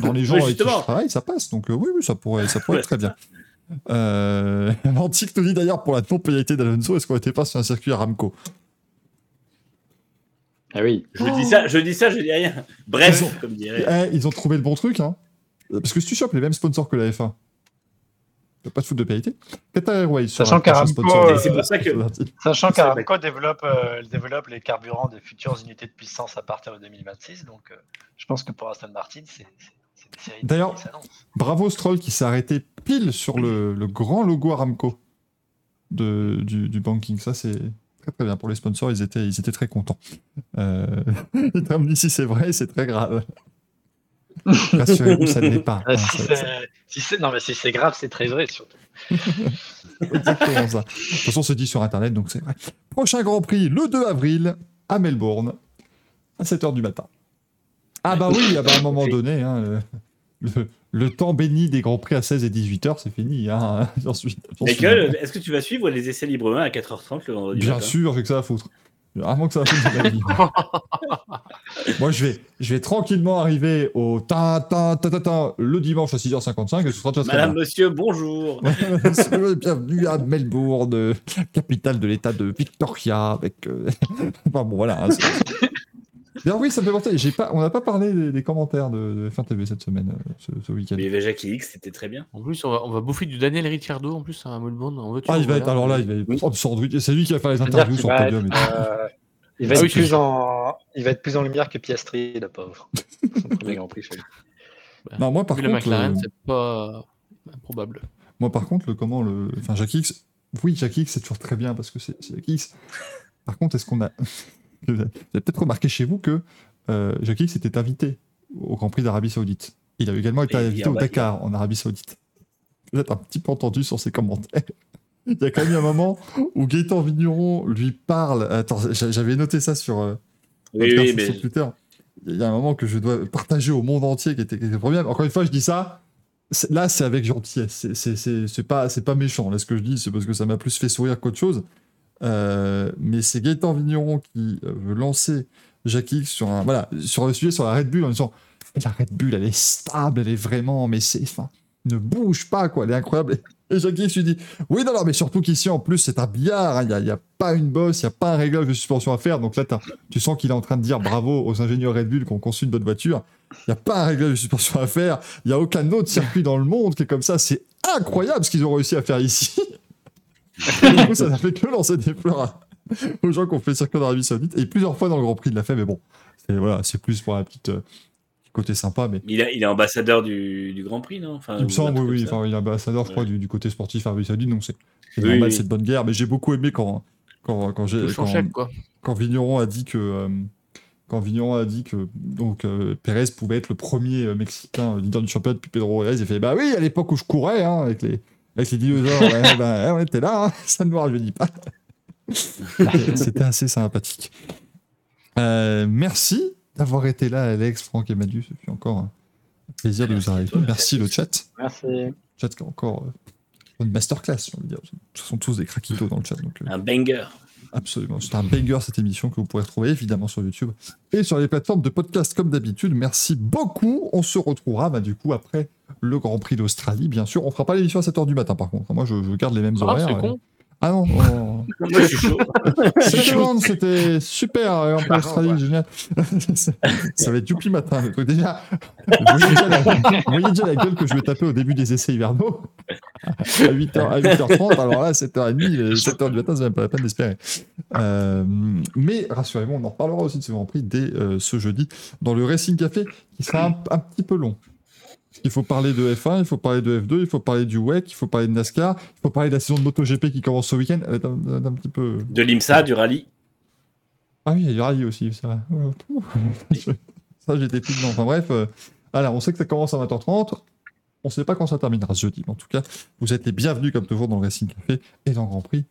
dans les gens avec qui je travaille, ça passe. Donc euh, oui, oui, ça pourrait, ça pourrait Ouais, être très bien. Euh... L'antique nous dit d'ailleurs pour la non-pénalité d'Alonso, est-ce qu'on était pas sur un circuit Aramco? Ah oui. je dis ça, je dis ça, je dis rien. Bref, Ils ont- comme dirait. Eh, Ils ont trouvé le bon truc, hein Parce que si tu chopes les mêmes sponsors que la F1, t'as pas de foot de pénalité. Qatar Airways Sachant qu'Aramco, euh, développe, euh, développe les carburants des futures unités de puissance à partir de 2026. Donc, euh, je pense que pour Aston Martin, c'est des séries D'ailleurs-. Bravo Stroll qui s'est arrêté pile sur le, le grand logo Aramco de, du, du banking. Ça, c'est très très bien. Pour les sponsors, ils étaient, ils étaient très contents. Euh... Trump dit si c'est vrai, c'est très grave. Rassurez-vous, ça ne l'est pas. Ah, hein, si ça- non, mais si c'est grave, c'est très vrai surtout. exactement ça. De toute façon, c'est dit sur Internet, donc c'est vrai. Prochain Grand Prix, le 2 avril, à Melbourne, à 7h du matin. Ah bah oui, ah bah à un moment donné, hein, le, le- le temps béni des Grands Prix à 16 et 18h, c'est fini. Hein, est-ce que tu vas suivre les essais librement à 4h30 le vendredi Bien matin? sûr, j'ai que ça à foutre. Vraiment que ça foutre de ma vie. Moi, je vais, je vais tranquillement arriver au ta ta ta ta ta le dimanche à 6h55 et ce sera déjà Madame, monsieur, bonjour. Bienvenue à Melbourne, capitale de l'état de Victoria, avec. euh, enfin bon, voilà. hein, oui, ça me fait penser. J'ai pas, on n'a pas parlé des, commentaires de, F1 TV cette semaine, euh, ce, week-end. Mais Jackie X, c'était très bien. En plus, on va, on va, bouffer du Daniel Ricciardo en plus à Melbourne. On veut ah, il va être, alors là, il va être oh, C'est lui qui va faire les interviews sur le podium. Euh, il, va être plus en... il va être plus en lumière que Piastri, le pauvre. Son premier Grand Prix chez lui. Bah, non, moi, par contre. Le McLaren, c'est pas improbable. Moi, par contre, le comment le. Enfin, Jackie X, oui, Jackie X, c'est toujours très bien parce que c'est Jackie X. Par contre, est-ce qu'on a. Vous avez peut-être remarqué chez vous que euh, Jackie X était invité au Grand Prix d'Arabie Saoudite. Il a également été invité au Dakar en Arabie Saoudite. Vous êtes un petit peu entendu sur ses commentaires. Il y a quand même un moment où Gaëtan Vigneron lui parle. Attends, j'avais noté ça sur, euh, Twitter. Il y a un moment que je dois partager au monde entier qui était, qui était problème. Encore une fois, je dis ça. Là, c'est avec gentillesse. C'est pas, pas méchant. Là, ce que je dis, c'est parce que ça m'a plus fait sourire qu'autre chose. Euh, mais c'est Gaëtan Vigneron qui euh, veut lancer Jackie sur un, voilà, sur le sujet sur la Red Bull en disant la Red Bull, elle est stable, elle est vraiment, mais c'est, enfin, ne bouge pas, quoi, elle est incroyable. Et Jackie lui dit Oui, non, non, mais surtout qu'ici, en plus, c'est un billard, il n'y a, pas une bosse, il n'y a pas un réglage de suspension à faire. Donc là, tu sens qu'il est en train de dire bravo aux ingénieurs Red Bull qui ont conçu une bonne voiture. Il n'y a pas un réglage de suspension à faire, il n'y a aucun autre circuit dans le monde qui est comme ça. C'est incroyable ce qu'ils ont réussi à faire ici. du coup, ça n'a fait que lancer des fleurs aux gens qui ont fait le circuit d'Arabie Saoudite. Et plusieurs fois dans le Grand Prix, il l'a fait, mais bon, c'est voilà, plus pour la petite. Euh, côté sympa. Mais... Il, il est ambassadeur du, Grand Prix, non? Enfin, Il me semble, oui, Enfin, il est ambassadeur, je crois, du, côté sportif Arabie Saoudite, donc c'est normal cette bonne guerre. Mais j'ai beaucoup aimé quand, quand, quand, j'ai, quand, quand, Vigneron a dit que. Euh, quand Vigneron a dit que donc euh, Pérez pouvait être le premier euh, Mexicain leader du championnat depuis Pedro Reyes, il fait bah oui à l'époque où je courais hein, avec les avec les dinosaures, bah, on était là, hein, ça ne me dis pas. C'était assez sympathique. merci d'avoir été là, Alex, Franck et Manu. Ce fut encore un plaisir de vous arriver. Merci le chat. Merci. Le chat qui est encore euh, une masterclass, on dire. Ce sont tous des craquitos dans le chat. Donc, euh, un banger. Absolument. C'est un banger cette émission que vous pourrez retrouver évidemment sur YouTube et sur les plateformes de podcast comme d'habitude. Merci beaucoup. On se retrouvera bah, du coup après le Grand Prix d'Australie, bien sûr. On fera pas l'émission à 7h du matin par contre. Moi je, garde les mêmes ah, horaires. Con. Ah non, Moi, je suis chaud. c'était super en ah, Australie, génial. ça va être youpi matin. Donc déjà, vous voyez, déjà la, gueule que je vais taper au début des essais hivernaux? À, 8h, à 8h30, alors là, 7h30, 7h du matin, c'est même pas la peine d'espérer. Euh, mais rassurez-moi, on en reparlera aussi de ce Grand Prix dès euh, ce jeudi dans le Racing Café, qui sera un petit peu long. Il faut parler de F1, il faut parler de F2, il faut parler du WEC, il faut parler de NASCAR, il faut parler de la saison de MotoGP qui commence ce week-end. Un, un, petit peu... De l'IMSA, du rallye. Ah oui, il y a du rallye aussi, c'est vrai. ça, j'étais plus dedans. Enfin bref, euh, on sait que ça commence à 20h30. On ne sait pas quand ça terminera ce jeudi. Mais en tout cas, vous êtes les bienvenus comme toujours dans le Racing Café et dans le Grand Prix.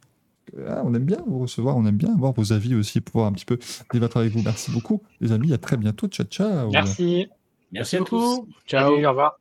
Ah, on aime bien vous recevoir, on aime bien avoir vos avis aussi, pouvoir un petit peu débattre avec vous. Merci beaucoup, les amis. À très bientôt. Ciao, ciao. Merci. Merci, à tous. Ciao. au revoir.